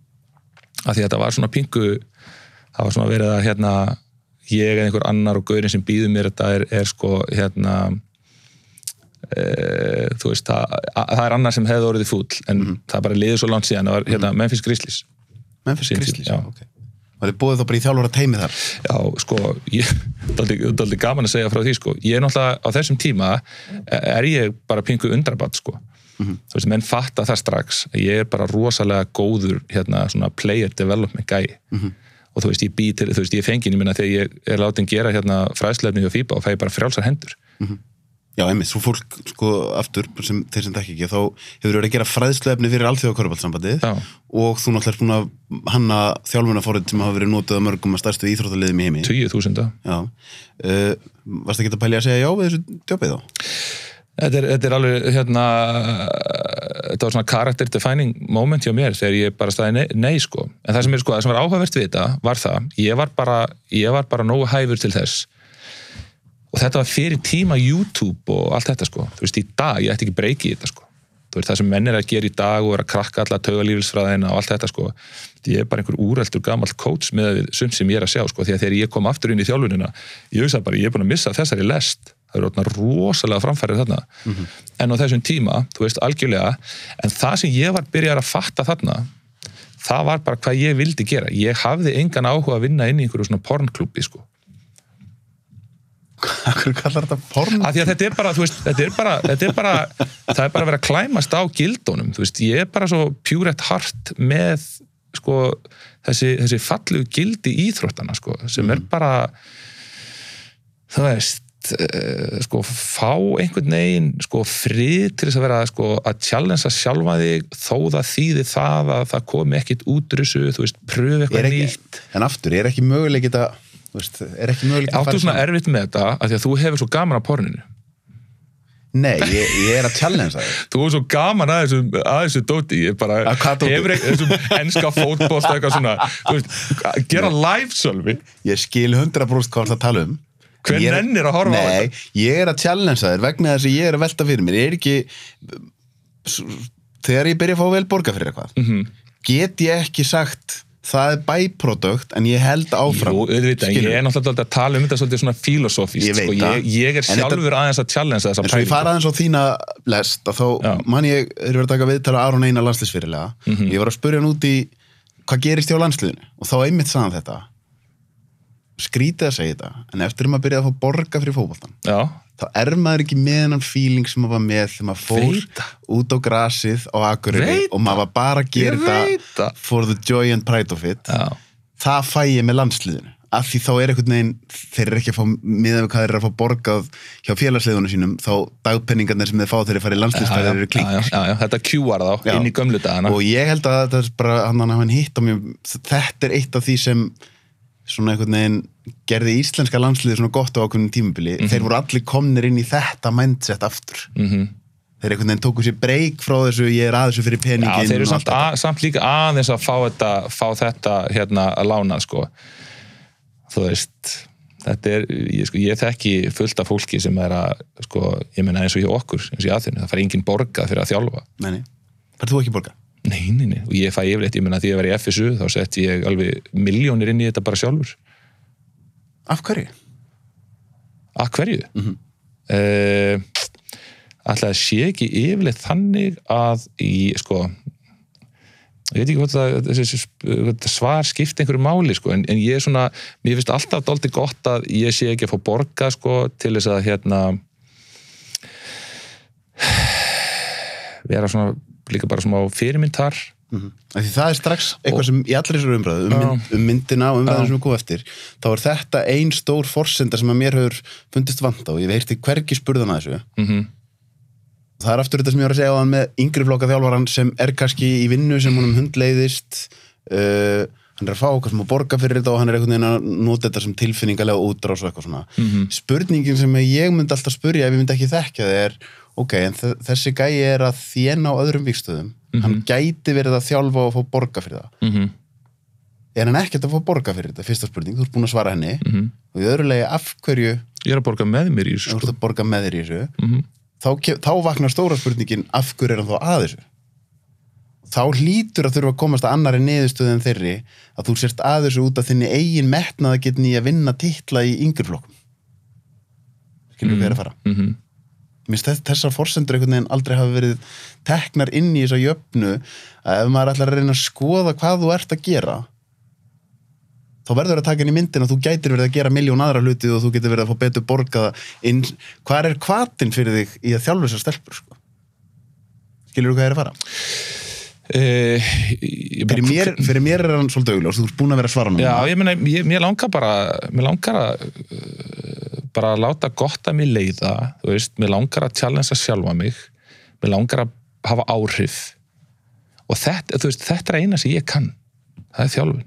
af því að þetta var svona pingu það var svona verið að hérna ég eða einhver annar og gaurin sem býður mér þetta er, er sko hérna e, þú veist það, að, það er annar sem hefði orðið fúll en það er bara liður svo langt síðan. Það var hérna Memphis Grizzlies.
Memphis Grizzlies, ok Var þið bóðið þá bara í þjálfara teimi þar?
Já, sko, ég, það er aldrei gaman að segja frá því, sko. Ég er náttúrulega, á þessum tíma er ég bara pingu undrabatt, sko. Þú veist, menn fatta það strax. Ég er bara rosalega góður, hérna, svona player development gæi. Og þú veist, ég bý til, þú veist, ég fengin, ég minna þegar ég er látin gera hérna fræðslefni og fýpa og fæ bara frjálsar hendur.
Já, einmitt, svo fólk, sko, aftur sem, þeir sem þekki ekki, þá hefur verið að gera fræðsluefni fyrir alþjóðakörfaldsambandið
Já.
og þú náttúrulega er búin að hanna þjálfunarforrið sem hafa verið notið að mörgum að stærstu íþróttaliðum í heimi.
20.000.
Já. Uh, varst ekki að pælja að segja já við þessu djópið þá?
Þetta er, þetta er alveg, hérna, þetta var svona character defining moment hjá mér þegar ég bara staði nei, nei sko. En það sem er sko, það sem var áhugavert við þetta var það, ég var bara, ég var bara nógu hæfur til þess og þetta var fyrir tíma YouTube og allt þetta sko. Þú veist, í dag, ég ætti ekki breyki í þetta sko. Þú veist, það sem menn er að gera í dag og er að krakka alla taugalífilsfræðina og allt þetta sko. Ég er bara einhver úræltur gamall coach með sumt sem ég er að sjá sko. Því að þegar ég kom aftur inn í þjálfunina, ég veist bara, ég er búin að missa þessari lest. Það eru orðnar rosalega framfærið þarna. En á þessum tíma, þú veist, algjörlega, en það sem ég var byrjar að fatta þarna, það var bara hvað ég vildi gera. Ég hafði engan áhuga að vinna inn í einhverju svona pornklúbbi, sko.
Akkur kallar þetta porn?
að því að þetta er bara, veist, þetta er bara, þetta er bara það er bara að vera að klæmast á gildónum veist, ég er bara svo pure at heart með, sko þessi, þessi fallu gildi íþróttana sko, sem er bara þú veist uh, sko, fá einhvern veginn sko, frið til þess að vera sko, að challengea sjálfa þig þó það þýði það að það komi ekkit útrussu, þú veist, pröfu eitthvað nýtt.
en aftur, er ekki þetta, þú veist, er ekki möguleik að
áttu
fara
svona
saman?
erfitt með þetta að því að þú hefur svo gaman á porninu
Nei, ég, ég er að challenge það.
Þú er svo gaman að þessu, að þessu dóti, ég bara
Að hvað dóti?
hefur þessum enska fótbolt eitthvað svona, þú veist, gera live sölvi,
Ég skil 100% hvað það tala um.
hver
Ég er-
nennir að horfa á
Nei, ég er að challenge þér vegna þess að ég er að velta fyrir mér. Ég er ekki, þegar ég byrja að fá vel borga fyrir eitthvað,
Mhm.
get ég ekki sagt það er byproduct en ég held áfram.
Jú, auðvitað,
Skilurðu?
ég er náttúrulega að tala um þetta svolítið svona filosófíst,
Ég
sko, ég, ég er
En þetta-
sjálfur aðeins að challenge þessa
En svo ég fara aðeins á þína lest að þá
Já.
man ég, er verið að taka viðtala Aron Einar landslisfyrirlega
Mhm.
ég var að spurja hann út í hvað gerist hjá landsliðinu og þá einmitt sagðan þetta skrítið að segja þetta en eftir að maður byrjaði að fá borga fyrir fótboltan
Já,
þá er maður ekki með hennan feeling sem maður var með þegar maður fór
Veit það.
út á grasið á
Veit
og maður var bara að gera þetta
það.
for the joy and pride of it.
Já,
það fæ ég með landsliðinu. Af því þá er einhvern veginn, þeir eru ekki að fá miðað við hvað þeir eru að fá borgað hjá félagsliðunum sínum, þá dagpenningarnir sem þeir fá þeir farið í landsliðsferðir eru klík
já, já, já, þetta kjúar þá inn í gömlu dagana.
og ég held að þetta er bara hann hann hitt á mér, þetta er eitt af því sem svona einhvern veginn gerði íslenska landsliði svona gott á ákveðnum tímabili, þeir voru allir komnir inn í þetta mindset aftur
Mhm.
þeir einhvern veginn tóku sér breyk frá þessu ég er að þessu fyrir
Já,
peningin
þeir eru samt, að, samt líka aðeins að fá þetta, fá þetta hérna að lána sko. þú veist þetta er, ég, sko, ég þekki fullt af fólki sem er að, sko, ég meina eins og hjá okkur, eins og í aðþjónu, það fær engin borgað fyrir að þjálfa.
Nei, nei, færðu þú ekki borga?
Nei, nei, nei, og ég fæ yfirleitt, ég meina því að vera í FSU, þá setti ég alveg miljónir inn í þetta bara sjálfur.
Af hverju?
Að hverju? Mm. -hmm. Alltaf sé ekki yfirleitt þannig að í, sko ég veit ekki hvað það, þessi, það svar skipti einhverju máli, sko, en, en ég er svona mér finnst alltaf dálítið gott að ég sé ekki að fá borga, sko, til þess að hérna vera svona líka bara smá fyrirmynd þar
Mm Því það er strax eitthvað sem í allri þessari umræðu um, mynd, um myndina og umræðum
Já.
sem er góð eftir þá er þetta ein stór forsenda sem að mér hefur fundist vant á ég veirti hvergi spurðan að þessu.
Mm
það er aftur þetta sem ég var að segja á hann með yngri flokka þjálfaran sem er kannski í vinnu sem honum hundleiðist uh, hann er að fá okkar sem að borga fyrir þetta og hann er einhvern veginn að nota þetta sem tilfinningalega útrás og eitthvað svona.
Mhm.
spurningin sem ég myndi alltaf spurja ef ég myndi ekki þekkja það er ok, en þessi gæi er að þjena á öðrum vikstöðum hann gæti verið að þjálfa og fá borga fyrir það.
-hmm.
er hann ekkert að fá borga fyrir þetta, fyrsta spurning þú ert búin að svara henni.
Mhm.
og í öðru legi af hverju
ég er að borga með mér í þessu sko.
að í þessu.
Mm
þá, þá vaknar stóra spurningin af hverju er hann þá að þessu? Þá hlýtur að þurfa að komast að annari niðurstöðu en þeirri að þú sért að þessu út af þinni eigin metnaða getni að vinna titla í yngri flokkum. Skilur við hvað er að fara?
-hmm.
Mér finnst þess, þessar forsendur einhvern veginn aldrei hafa verið teknar inn í þessa jöfnu að ef maður ætlar að reyna að skoða hvað þú ert að gera þá verður að taka inn í myndin að þú gætir verið að gera miljón aðra hluti og þú getur verið að fá betur borgaða inn, hvað er kvatin fyrir þig í að þjálfa þessar stelpur sko? skilur þú hvað er að fara?
E,
fyrir mér, fyrir mér er hann svolítið augljós. Þú ert búin að vera að svara núna.
Já, ég meina, ég, mér langar bara mér langar að uh, bara að láta gott að mér leiða þú veist, mér langar að challengea sjálfa mig mér langar að hafa áhrif. Og þetta, veist, þetta er eina sem ég kann. Það er þjálfun.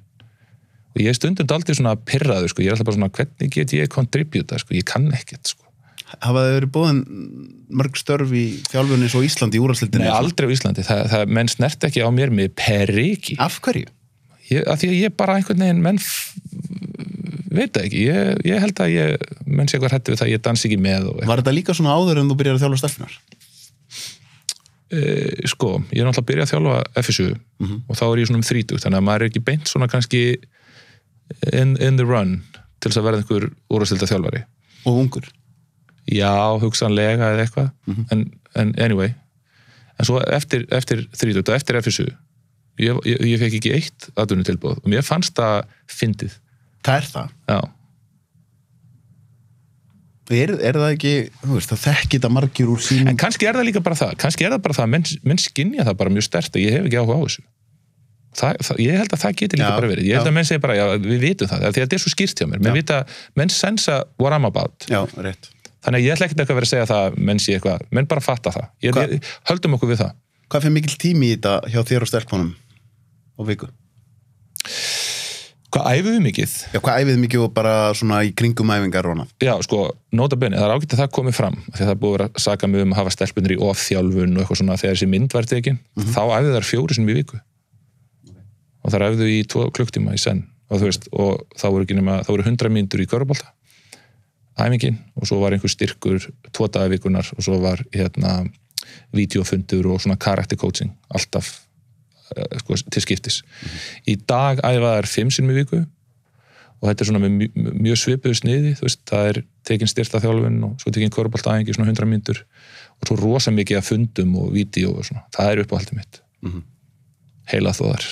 Og ég er stundum daldið svona pyrraður, sko, ég er alltaf bara svona hvernig get ég kontributa, sko, ég kann ekkert sko.
hafa þau verið búin mörg störf í þjálfunni svo Íslandi í úrastildinni
Nei, aldrei á Íslandi, það, það menn snert ekki á mér með periki,
af hverju?
ég, að því að ég bara einhvern veginn, menn veit það ekki, ég, ég held að ég menn sé eitthvað hætti við það, ég dansi ekki með og
Var þetta líka svona áður en þú byrjar að þjálfa stelpunar?
e, sko, ég er náttúrulega að byrja að þjálfa FSU og þá er ég svona um 30 þannig að maður er ekki beint svona kannski in, in the run til þess að verða einhver úrvastilda þjálfari
Og ungur?
já, hugsanlega eða eitthvað. En, en anyway. En svo eftir, eftir 30 og eftir FSU ég, ég, ég fekk ekki eitt aðdunni tilbúð og mér fannst það fyndið
Það er það.
já,
Er, er það ekki, þú veist, það þekki þetta margir úr sín
en kannski er það líka bara það kannski er það bara það, menn, menn skinja það bara mjög stert og ég hef ekki áhuga á þessu það, það, ég held að það geti líka
Já,
bara verið ég held
já.
að menn segja bara, já, við vitum það því að þetta er svo skýrt hjá mér, menn
Já.
vita menn sensa what I'm about,
Já, rétt.
þannig að ég ætla ekkert eitthvað að vera að segja það menn sé eitthvað, menn bara fatta það ég, ég, höldum okkur við það
Hvað fyrir mikil tími í þetta hjá þér og stelpunum á viku?
Hvað æfum við mikið?
Já, hvað æfið mikið og bara svona í kringum æfingar og annað?
Já, sko, nota bene, það er ágætt að það komi fram því að það er búið að vera saka mig um að hafa stelpunir í ofþjálfun og eitthvað svona þegar þessi mynd var tekin. Þá æfðu þær fjóri sinni í viku. Og þar æfðu í tvo klukktíma í senn. Og þú veist, og þá voru ekki nema þá voru hundra mínútur í körubólta æfingin og svo var einhver styrkur tvo daga vikunar og svo var hérna sko, til skiptis í dag æfa þær fimm sinnum í viku og þetta er svona með mjö- mjög svipuðu sniði veist, það er tekin styrta þjálfun og svo tekin korfbóltæðingi svona 100 myndur og svo rosa mikið af fundum og vídeo og svona, það er uppáhaldið mitt
Mhm.
heila þóðar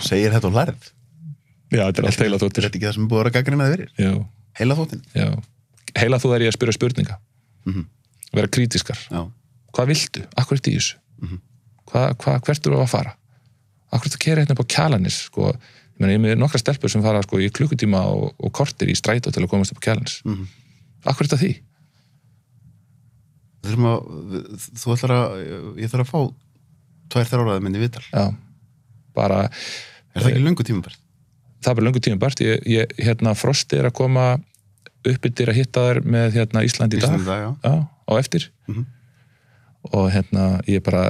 Segir þetta og lærið?
já, þetta er allt heila
Er
þóttir
þetta ekki það sem er búið að vera gaggrina þið verir?
já,
Heila þóttin?
já. heila þóðar ég að spyrja spurninga
Mhm.
vera krítiskar,
Já.
hvað viltu akkur er þetta í þessu hvað, hvað, hvert eru að fara akkur þetta kera hérna upp á kjalanis sko, ég meina, ég með nokkra stelpur sem fara sko, í klukkutíma og, og kortir í strætó til að komast upp á kjalanis
Mhm.
akkur er þetta því
að, þú ætlar að, ég þarf að fá tvær þráraði minni viðtal.
já, bara
Er það ekki löngu tímabært?
það er bara löngu tíma bært ég, ég, hérna, Frosti er að koma upp yfir að hitta þær með hérna, Ísland í dag,
Íslandi dag, já.
Já, á eftir
Mhm.
Og hérna ég er bara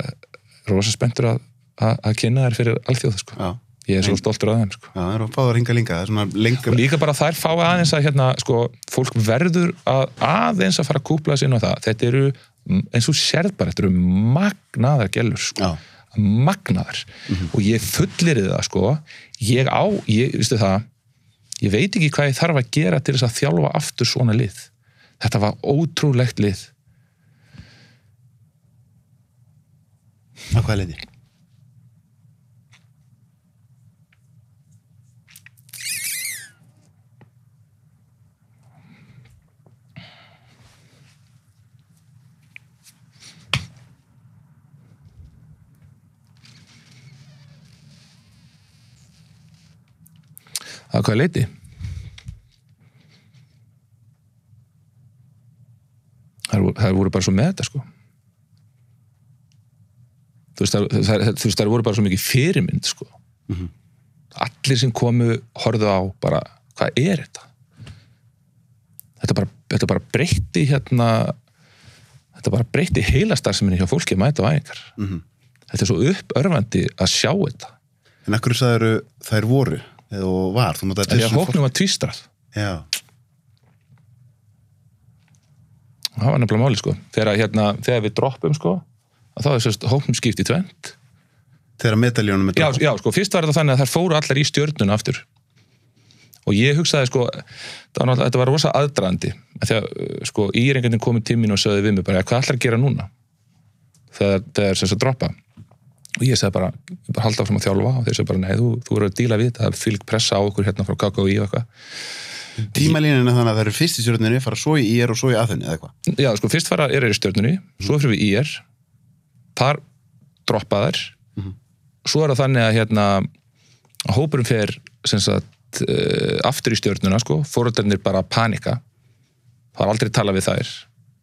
rosa spenntur að, að, að kynna þær fyrir alþjóð sko.
Já.
ég er svo stoltur að þeim sko.
Já, það er að fá það að ringa linga, það er svona lengur.
og líka bara þær fá aðeins að hérna, sko, fólk verður að aðeins að fara að kúpla sig inn á það þetta eru, eins og sérð bara þetta eru magnaðar gellur sko.
Já.
magnaðar og ég fullirði það sko ég á, ég, það ég veit ekki hvað ég þarf að gera til þess að þjálfa aftur svona lið þetta var ótrúlegt lið
Að hvað leiti?
Að hvað leiti? Það voru bara svo með þetta sko þú veist, það, það, það voru bara svo mikið fyrirmynd sko. Allir sem komu horfðu á bara, hvað er þetta? Þetta bara, þetta bara breytti hérna þetta bara breytti heilastarseminni hjá fólki að mæta á æfingar.
Mhm.
þetta er svo uppörfandi að sjá þetta.
En akkur sagður þær voru og var, þú notaði
því að hóknum var tvístrað.
Já,
það var nefnilega máli sko. Þegar, hérna, þegar við droppum sko að þá er sérst hóknum skipt í tvend
þegar medaljónum er
já, já, sko, fyrst var þetta þannig að þær fóru allar í stjörnuna aftur. Og ég hugsaði sko það var, þetta var rosa aðdraðandi að uh, sko írengjandinn komið tímin og sögði við mig bara, hvað ætlar að gera núna? Þegar það er sagt að droppa. Og ég sagði bara, bara halda áfram að þjálfa. Og þeir sagði bara, nei, þú, þú eru að díla við þetta. Það er fylg pressa á okkur hérna frá KKÍ og eitthvað.
Tímalínina þannig að það eru fyrst í stjórninni fara svo í IR og svo í aðhenni eða eitthvað?
Já, sko, fyrst fara er í stjörnunni, svo fyrir við IR þar droppa þær. Svo er það þannig að hérna hópurum fer sem sagt uh, aftur í stjörnuna, sko, fóröldarnir bara panika. Það var aldrei tala við þær.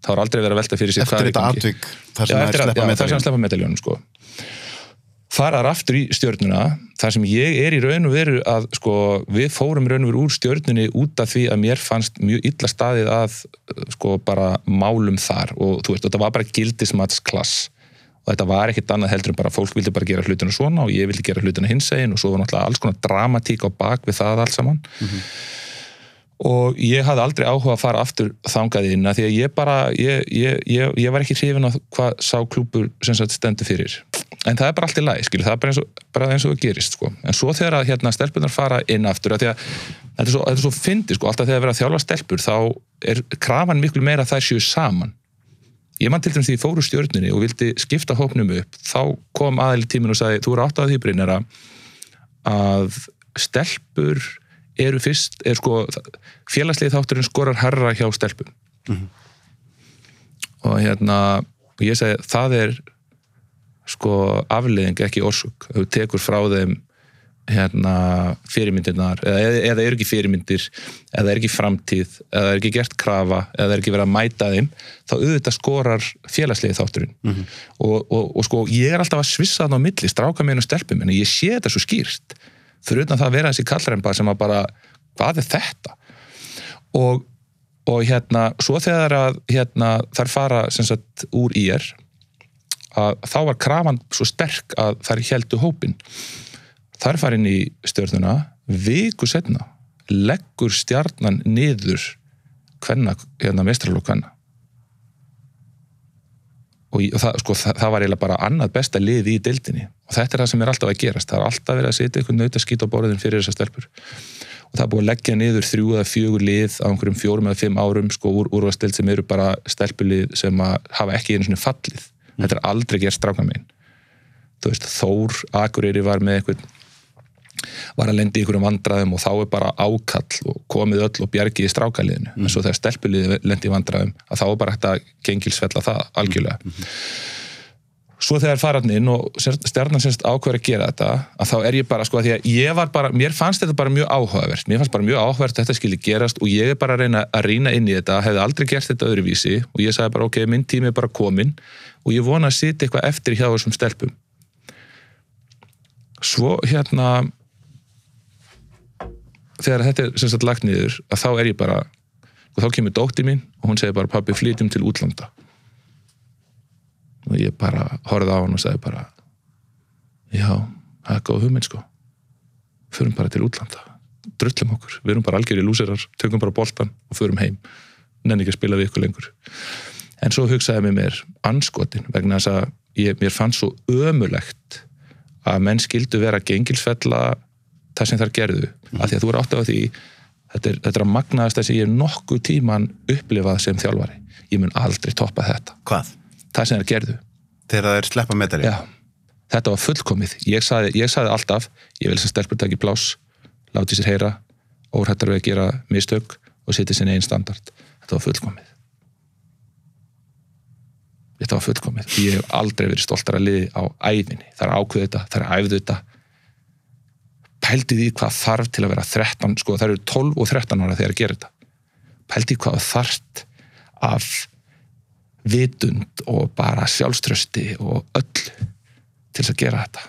Það var aldrei verið að velta fyrir sér
Eftir
er
þetta atvik þar sem það er sleppa medaljónum
sko. faraðar aftur í stjörnuna þar sem ég er í raun og veru að sko, við fórum raun og veru úr stjörnunni út af því að mér fannst mjög illa staðið að sko, bara málum þar. Og þú veist, þetta var bara gildismatsklass og þetta var ekkit annað heldur en bara fólk vildi bara gera hlutina svona og ég vildi gera hlutina hins egin og svo var náttúrulega alls konar dramatík á bak við það allt saman. Og ég hafði aldrei áhuga að fara aftur þangað inn að því að ég bara ég, ég, ég, ég var ekki hrifin af hvað sá klúpur sem sagt stendur fyrir. En það er bara allt í lagi, skil, það er bara eins og, bara eins og það gerist, sko, en svo þegar að hérna stelpunar fara inn aftur, að því að þetta er svo, þetta er svo fyndi, sko, alltaf þegar verið að þjálfa stelpur þá er krafan miklu meira að þær séu saman ég man til dæmis því ég fór úr stjörnunni og vildi skipta hópnum upp, þá kom aðeil tímin og sagði, þú eru átt að því Brynjara að stelpur eru fyrst, er sko félagslið þátturinn skorar herra hjá stelpum. Og hérna og ég segi, það er sko afleðing ekki orsök, ef þú tekur frá þeim hérna fyrirmyndirnar eða, eða er ekki fyrirmyndir eða er ekki framtíð, eða er ekki gert krafa eða er ekki verið að mæta þeim þá auðvitað skorar félagsliði þátturinn. Og, og, og sko ég er alltaf að svissa þannig á milli, stráka mér og stelpum en ég sé þetta svo skýrt. Fyrir utan það að vera þessi kallremba sem að bara hvað er þetta? Og, og hérna svo þegar að hérna, þær fara sem sagt úr í er að þá var krafan svo sterk að þær heldu hópin þær fara inn í stjórnuna viku setna leggur stjarnan niður hvenna, hérna mestralók hvenna og, og það, sko, það, það var eiginlega bara annað besta lið í deildinni. Og þetta er það sem er alltaf að gerast. Það er alltaf verið að setja eitthvað naut að skýta á borðin fyrir þessar stelpur. Og það er búið að leggja niður þrjú eða fjögur lið á einhverjum fjórum eða fimm árum sko úr, úrvastild sem eru bara stelpulið sem hafa ekki einu svona fallið. Þetta er aldrei gerst stráka megin þú veist, Þór Akureyri var með eitthvað var að lendi í einhverjum vandræðum og þá er bara ákall og komið öll og bjargið í strákaliðinu. En svo þegar stelpuliði lendi í vandræðum að þá er bara hægt að gengilsfella það algjörlega. Svo þegar faran inn og stjarnan semst ákveður að gera þetta að þá er ég bara sko að því að ég var bara mér fannst þetta bara mjög áhugavert. Mér fannst bara mjög áhugavert að þetta skilji gerast og ég er bara að reyna að rýna inn í þetta hefði aldrei gert þetta öðruvísi og ég sagði bara ok, minn tími er bara komin og ég vona að sitja eitthvað eftir hjá þessum stelpum. Svo hérna þegar þetta er sem sagt lagt niður að þá er ég bara og þá kemur dóttir mín og hún segir bara pabbi flytjum til útlanda. Og ég bara horfði á hann og sagði bara já, það er góð hugmynd sko. Förum bara til útlanda. Drullum okkur, við erum bara algjörði lúserar. Tökum bara boltan og förum heim. Nenni ekki að spila við ykkur lengur. En svo hugsaði mér mér anskotin vegna þess að ég, mér fannst svo ömulegt að menn skildu vera gengilsfella það sem þær gerðu, af því að þú er átt á því þetta er, þetta er að magnaðast þess að ég hef nokkuð tíman upplifað sem þjálfari. Ég mun aldrei toppa þetta.
Hvað?
það sem þær gerðu,
Þegar það er sleppa
já. Þetta var fullkomið, ég saði, ég saði alltaf ég vil sem stelpur taki plás láti sér heyra, óhættar við að gera mistök og setja sinni einn standard. Þetta var fullkomið. Þetta var fullkomið. Ég hef aldrei verið stoltar að liði á æfinni það er ákveð þetta, það er æfðu þetta pældi því hvað þarf til að vera 13, sko það eru 12 og 13 ára þegar að gera þetta pældi hvað þarft af vitund og bara sjálfströsti og öll til þess að gera þetta.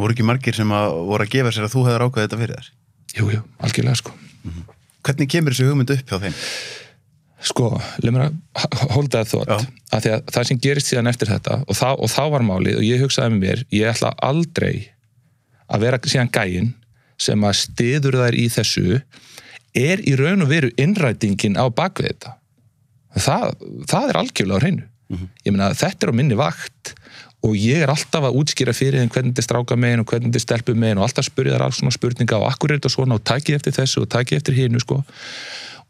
Voru ekki margir sem að voru að gefa sér að þú hefur ákveðið þetta fyrir þér?
jú, jú, algjörlega sko.
Hvernig kemur þessi hugmynd upp hjá þeim?
sko, leið mér að holda það þótt að því að það sem gerist síðan eftir þetta og, þá- og þá var málið og ég hugsaði með mér ég ætla aldrei að vera síðan gæinn sem að stiður þær í þessu er í raun og veru innrætingin á bakvið þetta. Það, það er algjörlega á hreinu. Ég meina þetta er á minni vakt og ég er alltaf að útskýra fyrir þeim hvernig er stráka megin og hvernig er stelpu megin og alltaf spurði þar alls svona spurninga og akkur er þetta svona og takið eftir þessu og takið eftir hinu sko.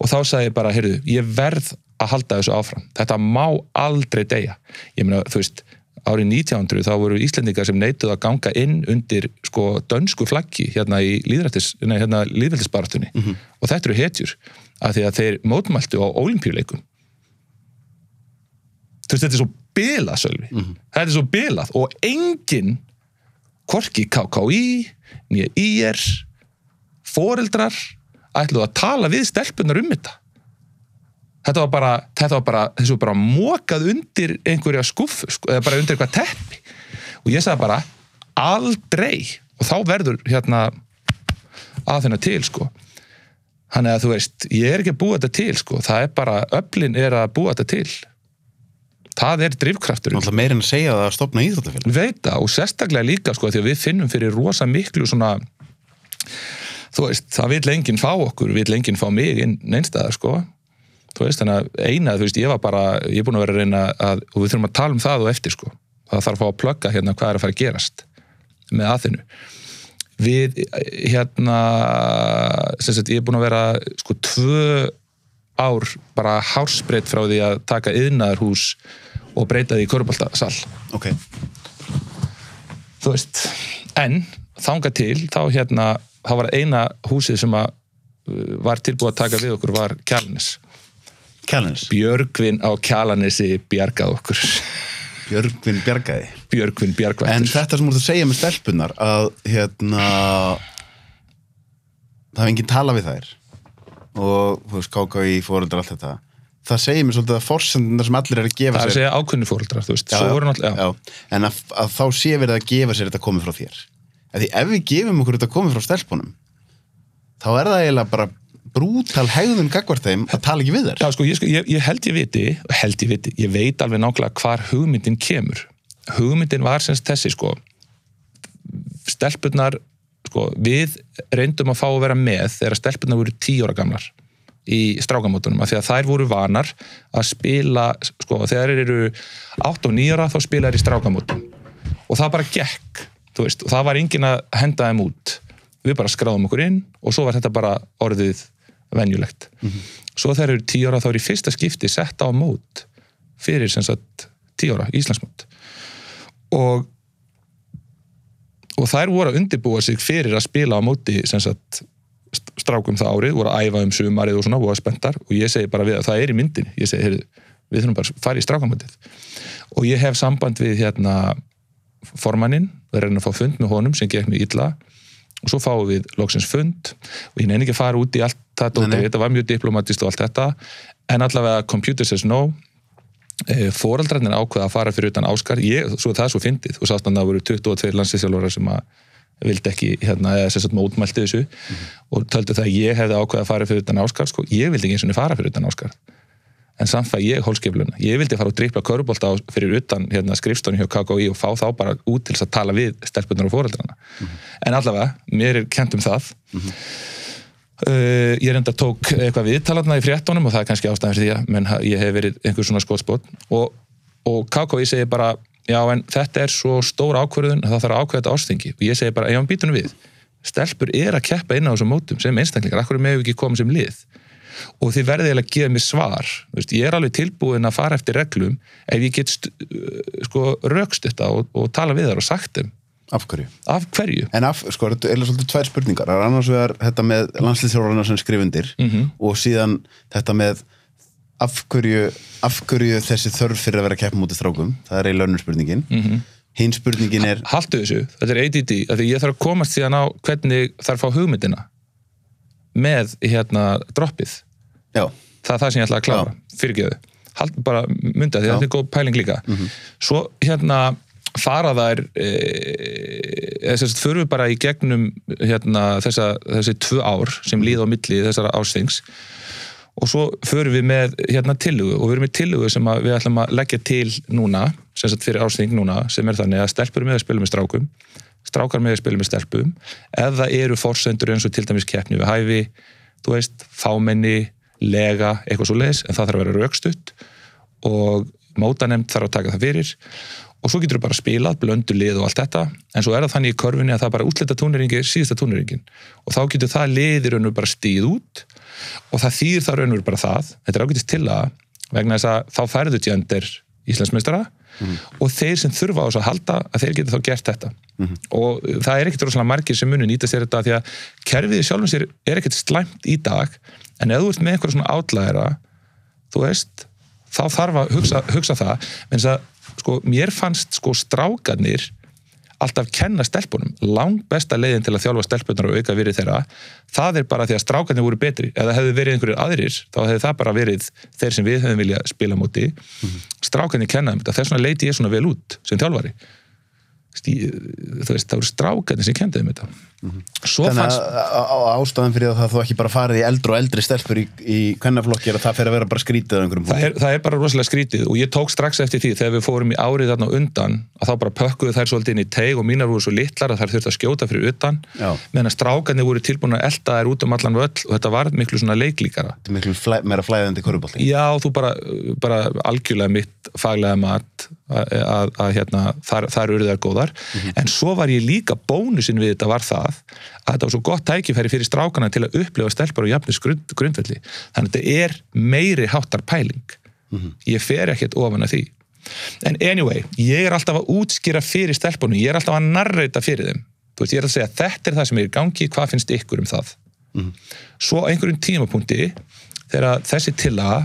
Og þá sagði ég bara, heyrðu, ég verð að halda þessu áfram, þetta má aldrei deyja, ég meina, þú veist árið 1900 þá voru Íslendingar sem neituð að ganga inn undir sko dönsku flaggi hérna í nei, hérna líðveldisbaratunni og þetta eru hetjur, af því að þeir mótmæltu á olimpíuleikum þú veist, þetta er svo bilað, Sölvi. Þetta er svo bilað og enginn hvorki KKÍ nýja IR foreldrar ætluðu að tala við stelpunar um þetta þetta var bara, þetta var bara þessu var bara mókað undir einhverja skuffu sko, eða bara undir eitthvað teppi. Og ég sagði bara aldrei. Og þá verður hérna að þennan til sko. Þannig að þú veist, ég er ekki að búa þetta til sko, það er bara, öflin er að búa þetta til. Það er
meira en að segja að stopna íþróttafélag.
Ég veit það og sérstaklega líka sko því að við finnum fyrir rosa miklu svona þú veist, það vil enginn fá okkur vil enginn fá mig inn neinstæðar sko þú veist, þannig að eina, þú veist, ég var bara ég er búin að vera að reyna að, og við þurfum að tala um það og eftir sko, það þarf að fá að plugga hérna hvað er að fara að gerast með aðinu við hérna sem sagt, ég er búin að vera sko tvö ár bara hársbreytt frá því að taka yðnaðarhús og breyta því í köruboltasal
Ok.
þú veist, en þanga til, þá hérna þá var eina húsið sem að uh, var tilbúið að taka við okkur var Kjalanis. Björgvin á Kjalanesi bjargað okkur.
Björgvin Bjargaði.
Björgvin
En
bjargvættur.
þetta sem þú ert að segja með stelpunar að hérna það hef enginn tala við þær og þú veist káka í fóreldrar allt þetta það segir mér svolítið að forsendundar sem allir er að gefa
Það er að
sér
segja ákveðni fóreldrar, þú veist. Svo voru náttúrulega,
já, en að, að þá sé verið að gefa sér þetta komið frá þér því ef við gefum okkur þetta komið frá stelpunum þá er það eiginlega bara brútal hegðun gagvart þeim að tala ekki við þær.
Já, sko, ég, sko, ég, ég held ég viti, held ég viti, ég veit alveg nákvæmlega hvar hugmyndin kemur. Hugmyndin var semst þessi, sko, stelpurnar, sko, við reyndum að fá að vera með þegar stelpurnar voru tíu ára gamlar í strákamótunum, af því að þær voru vanar að spila, sko, þegar þeir eru 8 og 9 ára þá spila þær í strákamótum og það bara gekk, þú veist, og það var engin að henda þeim út. Við bara skráðum okkur inn og svo var þetta bara orðið venjulegt. Svo þegar eru tíu ára þá er í fyrsta skipti sett á mót fyrir sem sagt tíu ára, Íslandsmót. Og og þær voru að undirbúa sig fyrir að spila á móti sem sagt st- strákum það árið, voru að æfa um sumarið og svona, voru spenntar. Og ég segi bara við að það er í myndinni. Ég segi, heyrðu, við þurfum bara að fara í strákamótið. Og ég hef samband við hérna formannin, við erum að fá fund með honum sem gekk mjög illa. Og svo fáum við loksins fund. Og ég nefn ekki að fara út í allt þetta,
Nei, nei.
þetta var mjög diplomatist og allt þetta. En allavega computer says no. E, foreldrarnir ákveða að fara fyrir utan Áskar ég, svo það er svo fyndið. Og sátt að það voru 22 landsinsjálfara sem að vildi ekki, hérna, eða sem sagt mótmælti þessu. Og töldu það að ég hefði ákveða að fara fyrir utan Áskar, sko, ég vildi ekki eins og fara fyrir utan Áskar en samt fæ ég hólskefluna ég vildi fara og dripla körubolta á- fyrir utan hérna, skrifstónu hjá KKI og fá þá bara út til að tala við stelpunar og fóreldrana en allavega, mér er kent um það uh, ég reynda tók eitthvað viðtalarna í fréttunum og það er kannski ástæðan fyrir því að menn, ég hef verið einhver svona skotspot og, og KKI segir bara já en þetta er svo stór ákvörðun að það þarf að ákveða þetta ástingi og ég segi bara, já hann býtunum við. Stelpur er að keppa inn á þessum mótum sem einstaklingar, akkur með ekki koma sem lið? Og þið verðið að gefa mér svar. Þú veist, ég er alveg tilbúin að fara eftir reglum ef ég get uh, sko, rökst þetta og, og tala við þar og sagt þeim
af hverju
af hverju
En af, sko, þetta er svolítið tvær spurningar. Það er annars vegar þetta með landslýþjórarna sem skrifundir
Mhm.
og síðan þetta með af hverju, af hverju þessi þörf fyrir að vera að keppa mútið strákum. Það er eiginlega önnur spurningin.
Mhm.
hinn spurningin er
haltu þessu, þetta er ADD af því ég þarf að komast síðan á hvernig þarf að fá hugmyndina með hérna droppið
já,
það er það sem ég ætla að klára, fyrirgeðu Hald, bara mynda því
Já.
þetta er góð pæling líka svo hérna fara þær e, eða þess að við bara í gegnum hérna þessa, þessi tvö ár sem líða á milli þessara ásþings og svo förum við með hérna tillugu og við erum með tillugu sem að við ætlum að leggja til núna, sem sagt fyrir ásþing núna sem er þannig að stelpur með að spila með strákum strákar með að spila með stelpum það eru forsendur eins og til dæmis keppni við hæfi, þú veist, fámenni lega, eitthvað svo leiðis en það þarf að vera raukstutt og mótanemnd þarf að taka það fyrir og svo getur þú bara spilað, blöndu lið og allt þetta. En svo er það þannig í körfunni að það bara útlita túneringi er síðasta túneringin og þá getur það liðir raunur bara stíð út. Og það þýðir það raunur bara það þetta er ágætist til að vegna þess að þá færðu tjöndir Íslandsmeistara. Og þeir sem þurfa á þess að halda að þeir geta þá gert þetta. Og það er ekkert rosalega margir sem munu nýta sér þetta því að kerfið sjálfum sér er ekkert slæmt í dag. En ef þú ert með eitthvað svona átlæðira þú veist, þá þarf að hugsa, hugsa það, menn að sko, mér fannst sko strákarnir alltaf kenna stelpunum. Lang besta leiðin til að þjálfa stelpunar og auka virið þeirra það er bara því að strákarnir voru betri. Ef það hefði verið einhverjir aðrir þá hefði það bara verið þeir sem við hefðum vilja spila móti. Strákarnir kenna þeim þetta. Þess vegna leiti ég svona vel út sem þjálfari. Stí, veist, það voru strákarnir sem þeim þetta
þannig að ástæðan fyrir það þú ekki bara farið í eldri og eldri stelpur í, í kvennaflokki er að það fer að vera bara skrítið á einhverjum
það er, það er bara rosalega skrítið og ég tók strax eftir því þegar við fórum í árið þarna undan að þá bara pökkuðu þær svolítið inn í teig og mínar voru svo litlar að þær þurftu að skjóta fyrir utan.
Já.
meðan að strákarnir voru tilbúin að elda þær út um allan völl og þetta var miklu svona leiklíkara.
Þetta er miklu flæ, meira flæðandi korfubolti
Já, þú bara, bara algjörlega mitt faglega mat að, að, að hérna, þar, þar eru þær góðar. En svo var ég líka bónusin við þetta var það að þetta var svo gott tækifæri fyrir strákana til að upplifa stelpar og jafnis grund, grundvelli. Þannig að þetta er meiri háttar pæling ég fer ekkert ofan að því. En anyway, ég er alltaf að útskýra fyrir stelpunum, ég er alltaf að narreita fyrir þeim. Þú veist, ég er að segja þetta er það sem er í gangi, hvað finnst ykkur um það? Svo á einhverjum tímapunkti þegar þessi tillaga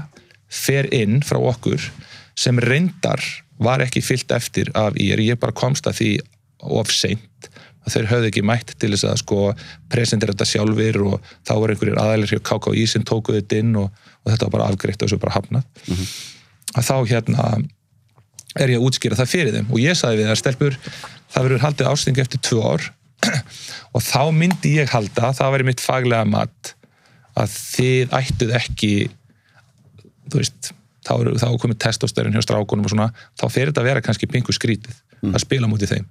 fer inn frá okkur sem reyndar var ekki fyllt eftir af ír, ég bara komst að því of seint að þeir höfðu ekki mætt til þess að sko presentera þetta sjálfur og þá var einhverjir aðeilir hjá KKÍ sem tókuð þetta inn og, og þetta var bara afgreitt og þessu bara hafnað. Að þá hérna er ég að útskýra það fyrir þeim. Og ég sagði við það stelpur, það verður haldið ásting eftir tvö ár og þá myndi ég halda, það væri mitt faglega mat að þið ættuð ekki þú veist, þá er, þá komið testostörun hjá strákunum og svona, þá fer þetta að vera kannski pingu skrítið að spila mútið þeim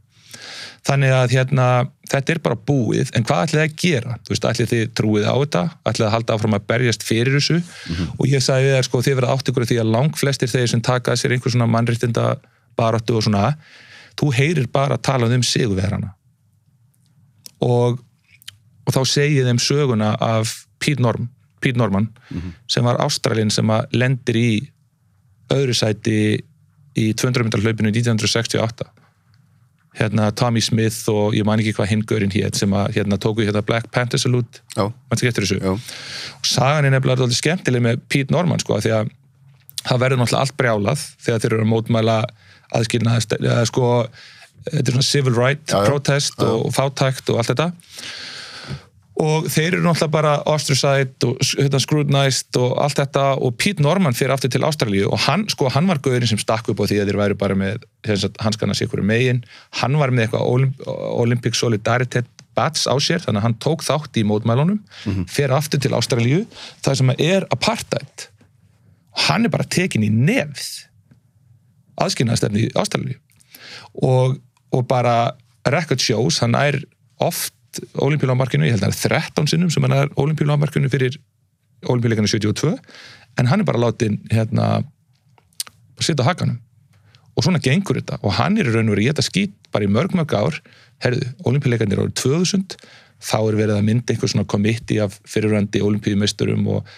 þannig að hérna, þetta er bara búið. En hvað ætlið þið að gera? Þú veist, ætlið þið trúið á þetta? ætlið þið að halda áfram að berjast fyrir þessu? Og ég sagði við þær sko, þið verða átt ykkur því að langflestir þeir sem taka sér einhver svona mannréttinda baráttu og svona þú heyrir bara að tala um sigurverana og, og þá segið þeim söguna af Pete, Norm, Pete Norman sem var Ástralinn sem að lendir í öðru sæti í 200 metrar hlaupinu 1968 hérna Tommy Smith og ég man ekki hvað hingurinn hétt sem að hérna tóku hérna Black Panther Salute.
Já,
mann ekki eftir þessu?
Já,
og sagan er nefnilega alveg skemmtileg með Pete Norman sko, því að það verður náttúrulega allt brjálað þegar þeir eru að mótmæla aðskilna sko, þetta er svona civil right
já.
protest og fátækt og allt þetta og þeir eru náttúrulega bara ostracized og hérna, scrutinized og allt þetta. Og Pete Norman fyrir aftur til Ástralíu og hann, sko, hann var gauðurinn sem stakk upp á því að þeir væru bara með hanskarnas ykkur megin, hann var með eitthvað Olymp Olympic Solidarity bats á sér, þannig að hann tók þátt í mótmælunum, fyrir aftur til Ástralíu það sem er apartheid. Hann er bara tekin í nefð aðskilnaðastefni í Ástralíu. Og, og bara record shows, hann er oft olimpíulámarkinu, ég held að það er 13 sinnum sem hann er olimpíulámarkinu fyrir olimpíuleikana 72 en hann er bara látin hérna sitta á hakanum. Og svona gengur þetta og hann er raun og verið í þetta skýt bara í mörg mörg ár. Herðu, olimpíuleikanir árið 2000 þá er verið að mynda einhver svona komitti af fyrirrandi olimpíumisturum og,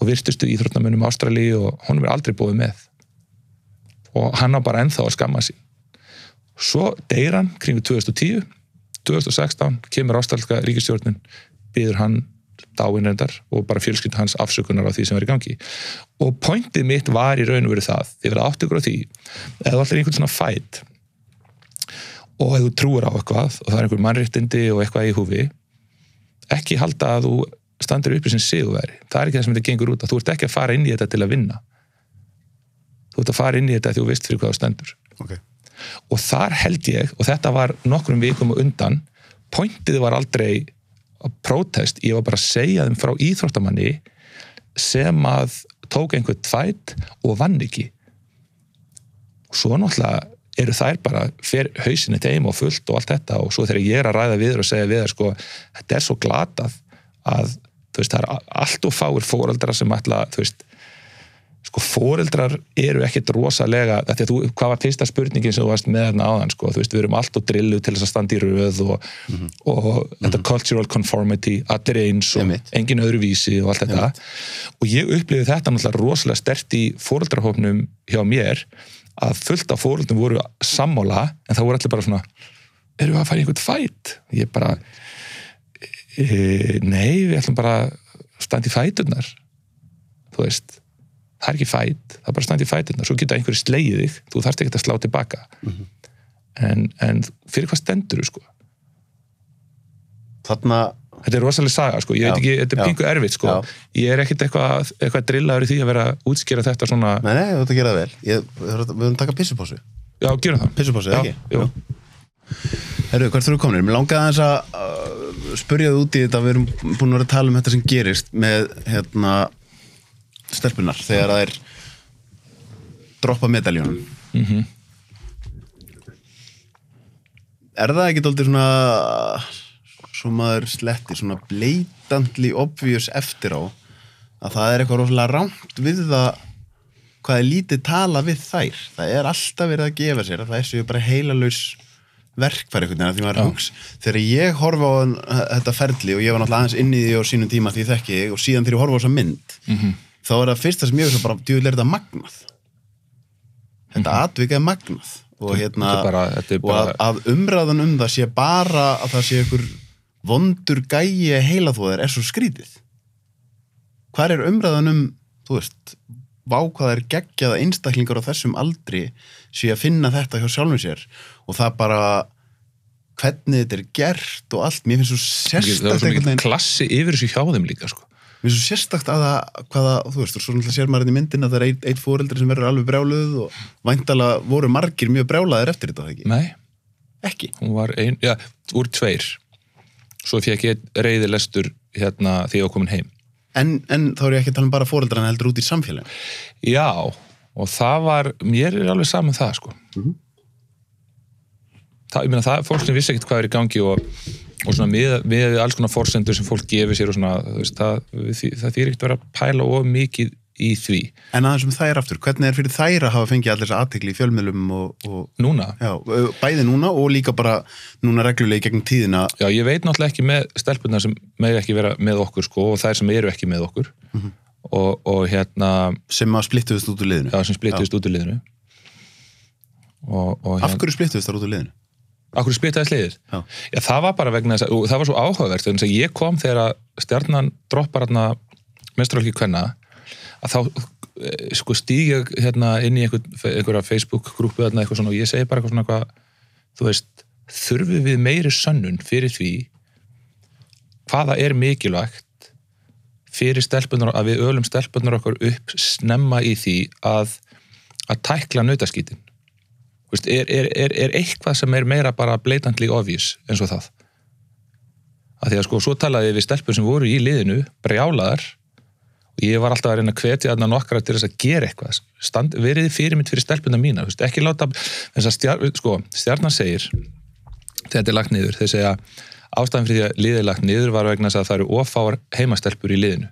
og virtustu íþróttamönnum Ástrali og honum er aldrei búið með. Og hann á bara ennþá að skamma sín svo deyr hann kringu 2010 2016 kemur ástralska ríkistjórnin byður hann dáin reyndar og bara fjölskylda hans afsökunar á því sem er í gangi. Og pointið mitt var í raun og verið það þið verða átt ykkur á því eða allir einhvern svona fætt og ef þú trúir á eitthvað og það er einhver mannréttindi og eitthvað í húfi ekki halda að þú standir uppi sem sigurveri, það er ekki það sem þetta gengur út að þú ert ekki að fara inn í þetta til að vinna. Þú ert að fara inn í þetta því þú veist fyrir hvað þú stendur.
Ok,
og þar held ég, og þetta var nokkrum vikum á undan, pointið var aldrei protest ég var bara að segja þeim frá íþróttamanni sem að tók einhvern tvætt og vann ekki. Og svo náttúrulega eru þær bara fer hausinni þeim og fullt og allt þetta og svo þegar ég er að ræða við og segja við þær sko, þetta er svo glatað að þú veist, það er allt og fáir fóreldrar sem ætla, þú veist sko fóreldrar eru ekkit rosalega, af því að þú, hvað var fyrsta spurningin sem þú varst með þarna áðan, sko, þú veist, við erum allt og drillu til þess að standa í röð og, og þetta cultural conformity allir eins og engin öðruvísi og allt þetta. Og ég upplifði þetta náttúrulega rosalega stert í fóreldrahópnum hjá mér að fullt af fóreldrum voru sammála en það voru allir bara svona erum við að fara í einhvern fætt? Ég bara e, nei, við ætlum bara að standa í fæturnar. Þú veist það er ekki fætt, það er bara standa í fæturnar svo geta einhverju slegið þig, þú þarft ekki að slá tilbaka. En, en fyrir hvað stendur þú sko?
Þarna
þetta er rosalega saga sko, ég
Já,
veit ekki, þetta er
já,
pingu erfitt sko.
Já.
ég er ekkit eitthvað eitthvað drillaður í því að vera að útskýra þetta svona,
nei, nei, þú ert að gera það vel. Ég, við höfum taka pissupásu
já, gera það.
Pissupásu,
Já,
ekki?
jú.
Herru, hvert þurfum við komin? Mér langaði aðeins að uh, spurja þið út í þetta, við erum búin að vera að tala um þetta sem gerist með hérna stelpunar þegar það er droppa medaljónum
Mhm.
Er það ekki dóldir svona svo maður sletti svona blatantly obvious eftir á að það er eitthvað rosalega rámt við það hvað er lítið tala við þær það er alltaf verið að gefa sér að það er séu bara heilalaus verkfæri þegar ég horfa á þetta ferli og ég var náttúrulega aðeins inn í því á sínum tíma því ég þekki þig og síðan þegar ég horfa á þessa mynd
Mhm.
Þá er það fyrsta sem ég veist bara djúvill er þetta magnað? Þetta atvik er magnað og hérna
Þetta bara- þetta
og að, að umræðan um það sé bara að það sé einhver vondur gæi heila þú er svo skrítið. Hvar er umræðan um þú veist, vá hvað er geggjaða einstaklingar á þessum aldri sé að finna þetta hjá sjálfum sér og það bara hvernig þetta er gert og allt. Mér finnst svo
það var svo mikið klassi yfir þessu hjá þeim líka sko.
Mér finnst svo sérstakt að það hvaða, þú veist, svo náttúrulega sér maður hérna í myndin að það er eitt, eitt fóreldri sem verður alveg brjáluð og væntala voru margir mjög brjálaðir eftir þetta, ekki?
nei,
Ekki.
hún var ein, já, úr tveir svo fekk ég reyði lestur hérna því ég var komin heim
En, en þá er ég ekki að tala um bara fóreldrana heldur út í samfélagin.
já, og það var mér er alveg saman það sko
Mhm.
það, ég meina það, fólk sem vissi ekkert hvað er í gangi og, og svona með, með alls konar forsendur sem fólk gefur sér og svona, veist, það, það, þýr ekkert vera að pæla of mikið í því.
En aðeins um þær aftur, hvernig er fyrir þær að hafa fengið allir þess aðtekli í fjölmiðlum og, og
núna,
já, bæði núna og líka bara núna reglulegi gegn tíðina.
Já, ég veit náttúrulega ekki með stelpunar sem með ekki vera með okkur sko og þær sem eru ekki með okkur. Og, og hérna
sem að splittuðist út úr liðinu.
já, sem splittist út í liðinu. Og, og
Af hverju splittuðist þar út úr liðinu?
Akkur splittaðist liðið?
Já.
Já, það var bara vegna þess að, og það var svo áhugavert, þannig að ég kom þegar að stjarnan droppar hérna mestralki kvenna, að þá eh, sko stíg ég hérna inn í einhver, einhverja Facebook-grúpu hérna eitthvað svona og ég segi bara eitthvað svona eitthvað, þú veist, þurfum við meiri sönnun fyrir því hvaða er mikilvægt fyrir stelpunar, að við ölum stelpunar okkur upp snemma í því að að tækla nautaskítin Þú veist, er, er, er, er eitthvað sem er meira bara blatantly obvious eins og það? Að því að sko svo talaði við stelpur sem voru í liðinu brjálaðar og ég var alltaf að reyna að hvetja þarna nokkra til þess að gera eitthvað. Stand, verið fyrirmynd fyrir stelpuna mína veist, ekki láta þess að stjar, sko, stjarnan segir þetta er lagt niður, þeir segja ástæðan fyrir því að liðið er lagt niður var vegna að það eru ofáar heimastelpur í liðinu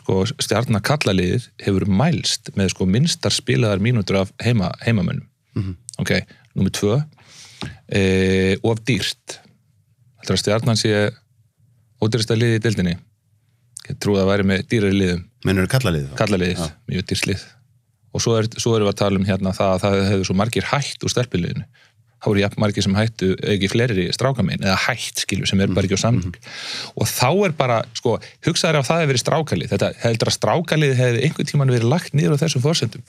sko stjarnar kallaliðið hefur mælst með sko minnstar spilaðar mínútur af heima, heimamönnum. Ok, nummið tvö. E, of dýrt. Þetta að stjarnan sé ódýrasta liðið í dildinni ég trúi að væri með dýrari liðum.
Mennur eru kallaliðið þá?
kallaliðið, mjög dýrslið og svo, er, svo erum við að tala um hérna það að það hefur svo margir hætt úr stelpiliðinu þá eru jafn margir sem hættu ekki fleiri strákamein eða hætt skilju sem er bara ekki á samling og þá er bara, sko, hugsaður ef það hefur verið strákalið, þetta heldur að strákalið hefði einhvern tíman verið lagt niður á þessum fórsendum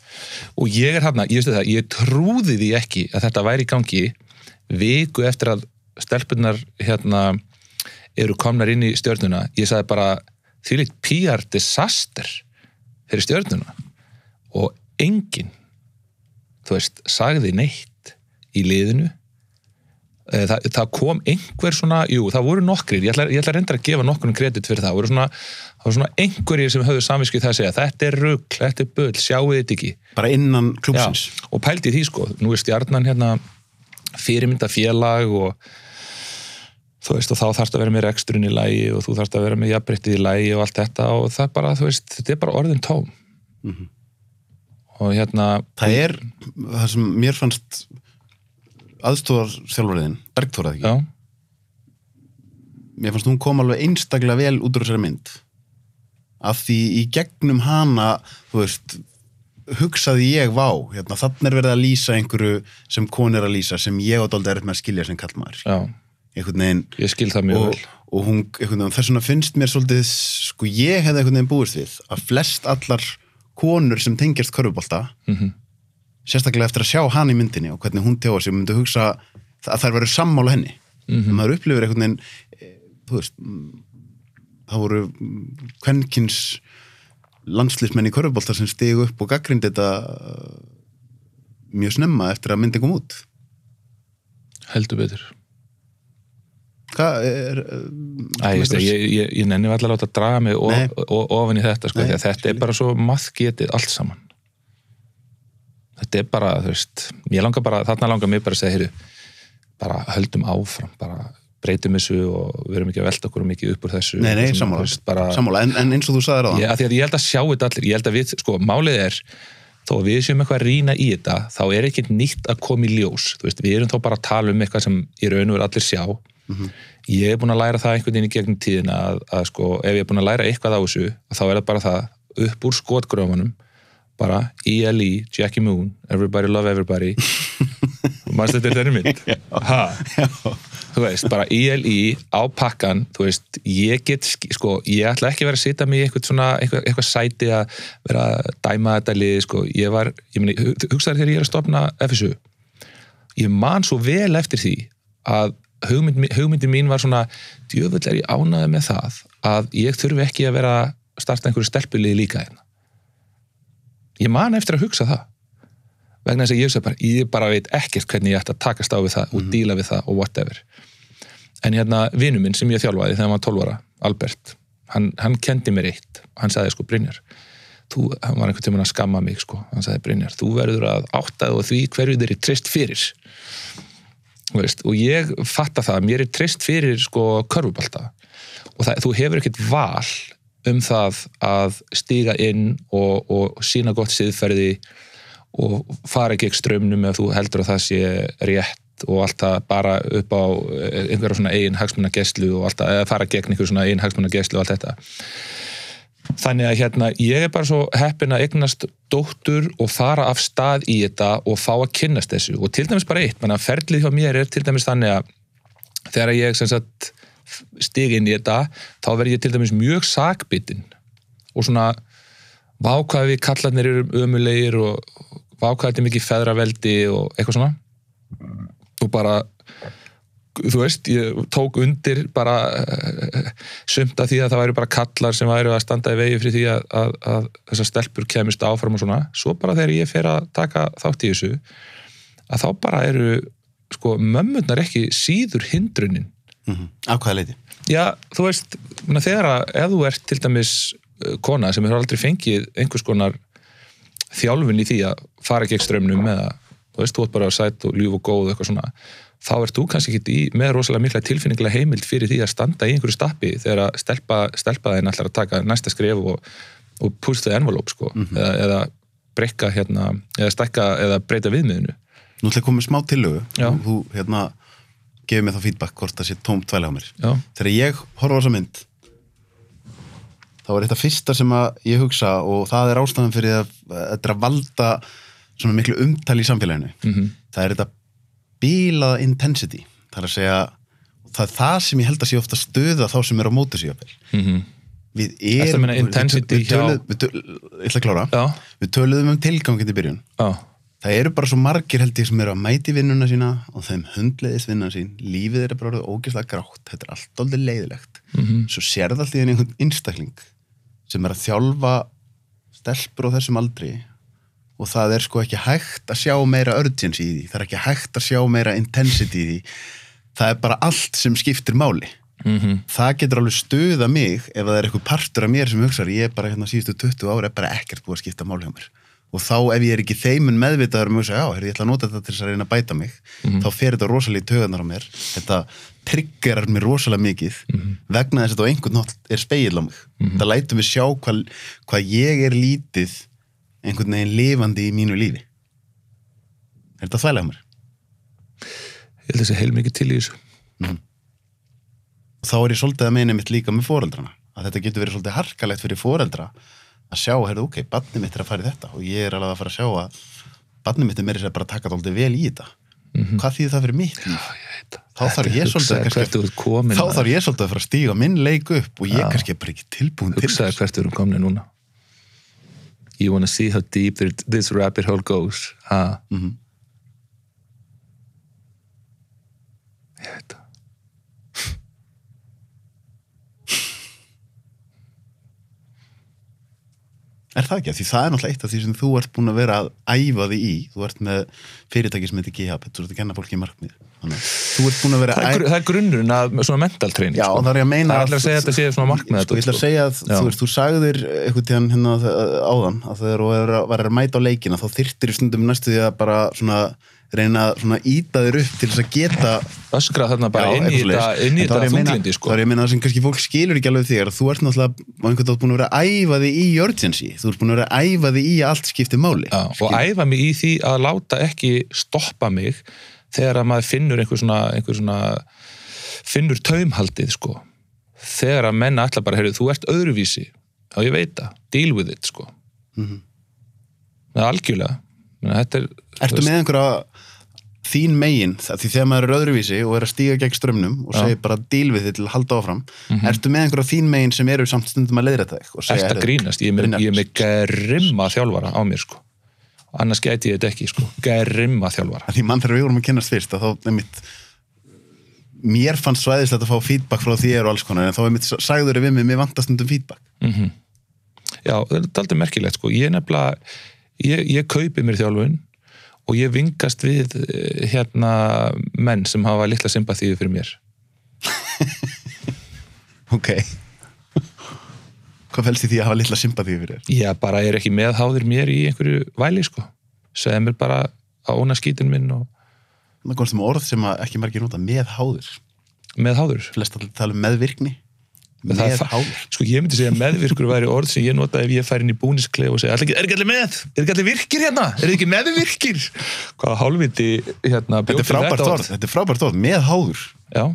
og ég er hérna, ég veistu það, ég trúði því ekki að þetta væri í gangi viku eftir að stelpunar hérna eru komnar inn í stjörnuna. Ég sagði bara því líkt PR disaster fyrir stjörnuna. Og enginn þú veist, sagði neitt í liðinu. Eh, það, það kom einhver svona, jú, það voru nokkrir ég ætla, ég ætla reyndar að gefa nokkurinn kredit fyrir það, það voru svona, það voru svona einhverjir sem höfðu samviskið það að segja, þetta er rugg þetta er bull, sjáu þetta ekki?
Bara innan klúpsins
Já, og pældi því sko, nú er stjarnan hérna fyrirmynda félag og þú veist, og þá þarfst að vera með reksturinn í lægi og þú þarfst að vera með jafnbryttið í lægi og allt þetta og það er bara, þú veist, þetta er bara orðin tóm. Og hérna
það er það sem mér fannst aðstofar þjálfariðin, Bergþóra ekki?
Já,
mér fannst hún kom alveg einstaklega vel út úr þessari mynd. Af því í gegnum hana þú veist hugsaði ég vá, hérna, þannig er verið að lýsa einhverju sem kon er að lýsa sem ég átt aldrei er með að skilja sem kallmaður
já,
einhvern veginn
ég skil það mjög
og,
vel.
og hún, einhvern veginn, þess vegna finnst mér svolítið, sko ég hefði einhvern veginn búist við að flest allar konur sem tengjast körfubolta
Mhm.
Sérstaklega eftir að sjá hann í myndinni og hvernig hún tjóða sig, myndi hugsa að þær verður sammála henni. Mm maður upplifir einhvern veginn eh, veist það voru kvenkins landslýsmenn í körfubolta sem stigu upp og gaggrindi þetta eh, mjög snemma eftir að myndin kom út.
Heldur betur.
Hvað er
Æ, ég, ég, ég, ég nenni allar að láta að draga mig of, of, ofan í þetta sko, að þetta er bara svo maðgetið allt saman þetta er bara, þú veist ég langar bara, þarna langar mig bara að segja heyru, bara höldum áfram bara breytum þessu og við erum ekki að velta okkur mikið upp úr þessu.
Nei, nei, sammála,
bara,
sammála. En, en eins og þú sagðir á
ég, að því að ég held að sjá þetta allir. Ég held að við, sko, málið er þó að við séum eitthvað að rýna í þetta þá er ekki nýtt að koma í ljós. Veist, við erum þá bara að tala um eitthvað sem í raun og veru allir sjá. Ég er búin að læra það einhvern veginn í gegnum tíðina að, að sko, ef ég er búin að læra eitthvað á þessu þá er það bara það upp úr skotgrómanum bara ELE, Jackie Moon Everybody Love Everybody. Maður þetta er þeirri mynd ha, þú veist, bara ELE á pakkan, þú veist ég get, sk- sko, ég ætla ekki að vera að sitja mig í eitthvað svona, eitthvað, eitthvað sæti að vera að dæma þetta lið, sko. Ég var, ég meni, hugsaður þegar ég er að stopna FSU ég man svo vel eftir því að hugmynd, hugmyndin mín var svona djöfull er ég ánaði með það að ég þurfi ekki að vera starta einhverju stelpulið líka hérna ég man eftir að hugsa það. Vegna þess að ég bara, ég bara veit ekkert hvernig ég ætti að takast á við það og díla við það og whatever. En hérna vinnu minn sem ég þjálfaði þegar hann var 12 ára, Albert hann, hann kendi mér eitt, hann sagði sko Brynjar, þú, hann var einhvern tímann að skamma mig sko, hann sagði Brynjar, þú verður að áttaði og því hverju þeir er trist fyrir. Veist, og ég fatta það, mér er trist fyrir sko körfubalta og það, þú hefur ekkert val um það að stíga inn og, og sína gott siðferði og fara gegn strömmnum ef þú heldur að það sé rétt og allt það bara upp á eh, einhverja svona eigin hagsmunna og allt það, eða fara gegn einhverja svona eigin hagsmunna og allt þetta. Þannig að hérna, ég er bara svo heppin að eignast dóttur og fara af stað í þetta og fá að kynnast þessu. Og til dæmis bara eitt, menn að ferlið hjá mér er til dæmis þannig að þegar ég sem sagt stig inn í þetta, þá verð ég til dæmis mjög sakbitin og svona vákvæði kallarnir eru ömulegir og vákvæði þetta mikið feðraveldi og eitthvað svona. Og bara þú veist, ég tók undir bara uh, sumt að því að það væri bara kallar sem væri að standa í vegi fyrir því að, að, að þessar stelpur kemist áfram og svona, svo bara þegar ég fer að taka þátt í þessu að þá bara eru sko mömmurnar ekki síður hindrunin
mm af hvaða leiti
Já, þú veist, þegar að ef þú ert til dæmis uh, kona sem hefur aldrei fengið einhvers konar þjálfun í því að fara gegn strömmnum eða, þú veist, þú ert bara sætt og ljúf og góð eitthvað svona, þá ert þú kannski ekki með rosalega mikla tilfinningilega heimild fyrir því að standa í einhverju stappi þegar að stelpa, stelpa þeim allar að taka næsta skref og, og push the envelope, sko, eða, eða breyka hérna, eða stekka eða breyta viðmiðinu.
Nú ætla að koma smá tillögu
Já.
þú hérna gefið mér þá feedback hvort það sé tómt tvæli á mér.
Já,
þegar ég horfa á þessa mynd þá er þetta fyrsta sem að ég hugsa og það er ástæðan fyrir að þetta valda svona miklu umtali í samfélaginu.
Mhm.
það er þetta bílaða intensity. Það er að segja það er það sem ég held að sé ofta stöða þá sem er á móti sig jafnvel.
mhm,
við erum við, við
hjá-
töluðum, við ég ætla að klára.
Já,
við töluðum um tilgangin í byrjun.
Já,
það eru bara svo margir held ég sem eru að mæti vinnuna sína og þeim hundleiðist vinnuna sín lífið er bara orðið ógeðslega grátt. Þetta er allt aldrei leiðilegt.
Mhm.
svo sérð allt í einhvern einstakling sem er að þjálfa stelpur á þessum aldri og það er sko ekki hægt að sjá meira urgency í því, það er ekki hægt að sjá meira intensity í því. Það er bara allt sem skiptir máli.
Mhm.
það getur alveg stuða mig ef það er eitthvað partur af mér sem hugsaður ég er bara hérna síðustu 20 ára er bara ekkert búið að skipta máli hjá mér og þá ef ég er ekki þeimun meðvitaður um að hugsa, já, heyrðu, ég ætla að nota þetta til þess að reyna að bæta mig þá fer þetta rosalega í töðanar á mér. Þetta triggerar mér rosalega mikið vegna þess að þetta á einhvern nátt er speil á mig. Það lætur mig sjá hvað, hvað ég er lítið einhvern veginn lifandi í mínu lífi. Er þetta þvælega mér?
Ég held að það sé heilmikið til í þessu.
og þá er ég svolítið að meina mitt líka með foreldrana að þetta getur verið svolítið harkalegt fyrir foreldra að sjá, heyrðu, ok, badni mitt er að fara í þetta og ég er alveg að fara að sjá að badni mitt er meira sér bara að taka þetta vel í þetta hvað þýðir það fyrir mitt líf? Þá þarf ég svolítið að fara að stíga minn leik upp og ég
Já.
kannski er bara ekki tilbúin til
Hugsaði hvert þú erum komin núna. You wanna see how deep this rabbit hole goes. Ha?
Mhm.
Ég
Er það ekki? Því það er náttúrulega eitt af því sem þú ert búin að vera að æfa þig í þú ert með fyrirtæki sem heitir G-Habit þú ert að kenna fólki í markmið Þannig, þú ert búin að vera
er,
að
gru- það er grunnurinn að svona mental training.
Já,
sko.
það er að meina
Það er allir að segja að þetta sé svona markmið
sko, Ég ætla að segja að þú, veist, þú sagðir eitthvað tíðan hérna áðan að þegar þú var að mæta á leikina þá þyrtir í stundum næstu því að bara svona reyna að svona íta þér upp til þess að geta
öskra þarna bara
Já,
inn í þetta,
þá er
þunglindi
þá
sko.
ég að meina það sem kannski fólk skilur ekki alveg þig þú ert náttúrulega á einhvern veginn búin að vera að æfa þig í urgency. Þú ert búin að vera að æfa þig í allt skipti máli
Já, og æfa mig í því að láta ekki stoppa mig þegar að maður finnur einhver svona, einhver svona finnur taumhaldið sko. Þegar að menna ætla bara, heyrðu, þú ert öðruvísi. Já, ég veit það, deal with it sko.
Mhm.
það er algjörlega er,
Ertu með einhverja þín megin, því þegar maður er öðruvísi og er að stíga gegn strömmnum og
Já.
segir bara díl við þið til að halda áfram ertu með einhverja þín megin sem eru samt stundum að leiðra þig og segja,
ert að grínast? Ég er með,
Brynjar,
ég er með grimma þjálfara á mér sko. Annars gæti ég þetta ekki sko. Grimma þjálfara.
Því mann þegar við vorum að kynast fyrst að þá einmitt mér fannst svæðislegt að fá feedback frá þér og alls konar en þá einmitt sagður við mig, mér vantast stundum feedback.
Já, það er og ég vingast við eh, hérna menn sem hafa litla sympathíu fyrir mér.
ok hvað fælst því að hafa litla sympatíu fyrir þér?
Ég bara er ekki meðháður mér í einhverju væli sko. Segði mér bara að óna skítin minn og
það um orð sem ekki margir nota meðháður
meðháður.
flest að tala um meðvirkni
Það fa-
meðháður
Sko ég myndi segja meðvirkur væri orð sem ég nota ef ég fær inn í búniskleif og segja, "Er ekki- allir með? Er ekki allir virkir hérna? Er ekki meðvirkir? Hvaða hálfviti hérna
þetta er frábært
þetta
orð, þetta er frábært orð, meðháður
Já.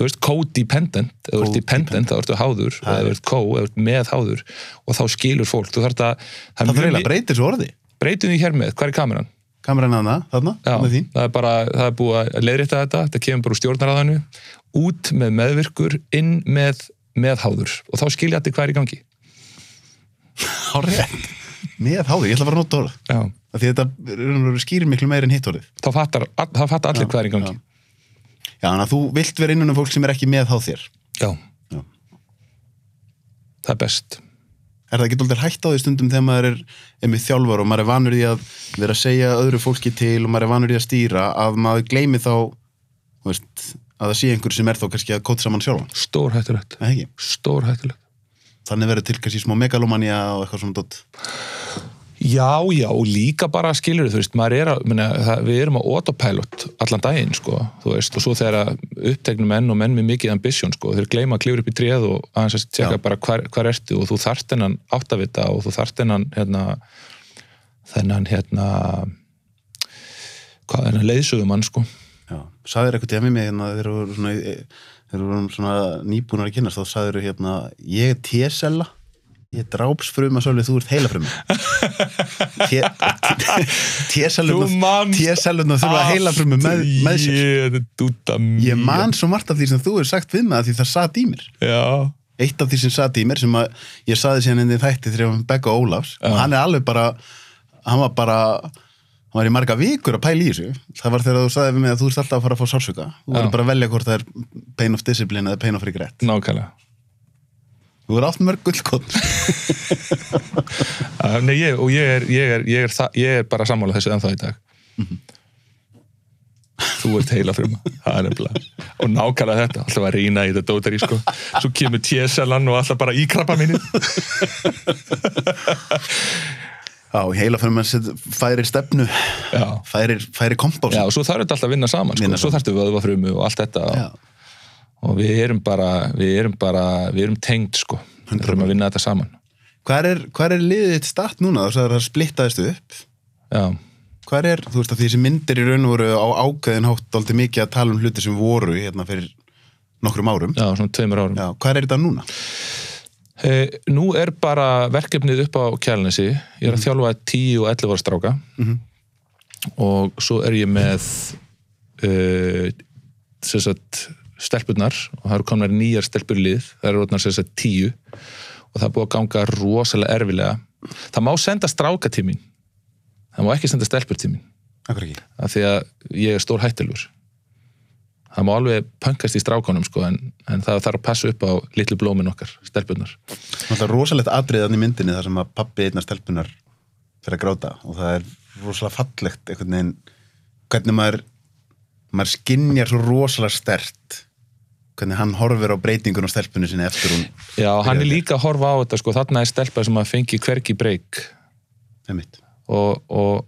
Þú veist, co-dependent. Eða þú ert dependent, þá ertu háður. Eða þú ert co, eða þú ert með háður. Og þá skilur fólk, þú þarf að
það þarf eiginlega að breyta þessu orði.
Breytum því hér með, hvað er kameran?
kameran að þarna,
Já,
með þín.
það er bara, það er búið að leiðrétta þetta. Þetta kemur bara úr stjórnaraðanu út með meðvirkur, inn með meðháður. Og þá skilja allir hvað er í gangi.
Hárrétt. meðháður, ég ætla að að nota orð
Já,
því þetta skýrir miklu meir en hitt orðið.
Þá fattar, þá fattar allir
Já,
hvað er í gangi.
já, þannig að þú vilt vera innan um fólk sem er ekki meðháð þér.
Já,
Já.
það er best.
Er það ekki alltaf hægt á því stundum þegar maður er einmitt þjálfar og maður er vanur í að vera að segja öðru fólki til og maður er vanur í að stýra að maður gleymi þá veist, að það sé einhver sem er þá kannski að kóta saman sjálfan
Stór
ekki?
stór hættulegt
þannig verður til kannski smá megalomania og eitthvað svona dott
Já, já, og líka bara skilur þú veist, er að, minna, það, við erum á autopilot allan daginn, sko, þú veist, og svo þegar uppteknum menn og menn með mikið ambition, sko, þeir gleyma að klifra upp í tréð og aðeins að tjekka
Já.
bara hvar, hvar ertu og þú þarft hennan áttavita og þú þarft hennan, hérna, þennan, hérna, hvað, hennan leiðsögumann, sko.
Sagðir eitthvað til að mig hérna þegar við vorum svona, þegar við vorum svona nýbúnar að kynast þá sagðir hérna ég er T-sella ég er drápsfrum að svolítið þú ert heilafrum T-selluna T-selluna þurfa að heilafrum með, með sér.
Ég,
man svo margt af því sem þú hefur sagt við mig að því það satt í mér.
Já,
eitt af því sem satt í mér sem að ég saði síðan inn í þætti þegar ég var með Begga Ólafs
Já.
og hann er alveg bara hann var bara hann var í marga vikur að pæla í þessu. Það var þegar þú sagði við mig að þú ert alltaf að fara að fá sársöka þú verður bara að velja hvort það er pain of discipline eða pain of regret.
Nákvæmlega.
Þú verður átt mörg gullkott
Uh, nei, ég, og ég er, ég, er, ég, er ég er bara sammála þessu ennþá í dag. Þú ert heila nefnilega. Og nákvæmlega þetta, alltaf að rýna í þetta dótari sko. svo kemur tjeselan og alltaf bara í krabba minni
já, heila fyrir maður færir stefnu
já,
færir, færir kompás
já og svo þarf þetta alltaf að vinna saman sko.
Vinna
svo þarftu vöðva frumu og allt þetta
Já.
og við erum bara við erum bara, við erum tengd sko við þurfum að vinna þetta saman
Hvar er, hvar er liðið þitt statt núna? Þú sagði að það splittaðist upp.
já,
Hvar er, þú veist að því þessi myndir í raun og voru á ákveðin hátt aldrei mikið að tala um hluti sem voru hérna fyrir nokkrum árum.
já, svona tveimur árum
Já, hvar er þetta núna?
Eh, nú er bara verkefnið upp á kjælnesi ég er að þjálfa 10 og 11 ára stráka.
Mhm.
og svo er ég með uh, sem sagt stelpurnar. Og það eru komnar nýjar stelpur í lið. Það eru orðnar sem sagt 10 og það er búið að ganga rosalega erfilega það má senda stráka til mín. Það má ekki senda stelpur til mín.
Akkur ekki.
af því að ég er stór hættilur það má alveg pöngast í strákunum sko, en, en það þarf að passa upp á litlu blómin okkar, stelpurnar.
Náttúrulega rosalegt atriðan í myndinni þar sem að pappi einnar stelpunar fyrir að gráta og það er rosalega fallegt einhvern veginn hvernig maður maður skinjar svo rosalega stert hvernig hann horfir á breytingun á stelpunni sinni eftir hún
Já, hann er líka að horfa á þetta sko, þarna er stelpa sem að fengi hvergi breyk. Og, og,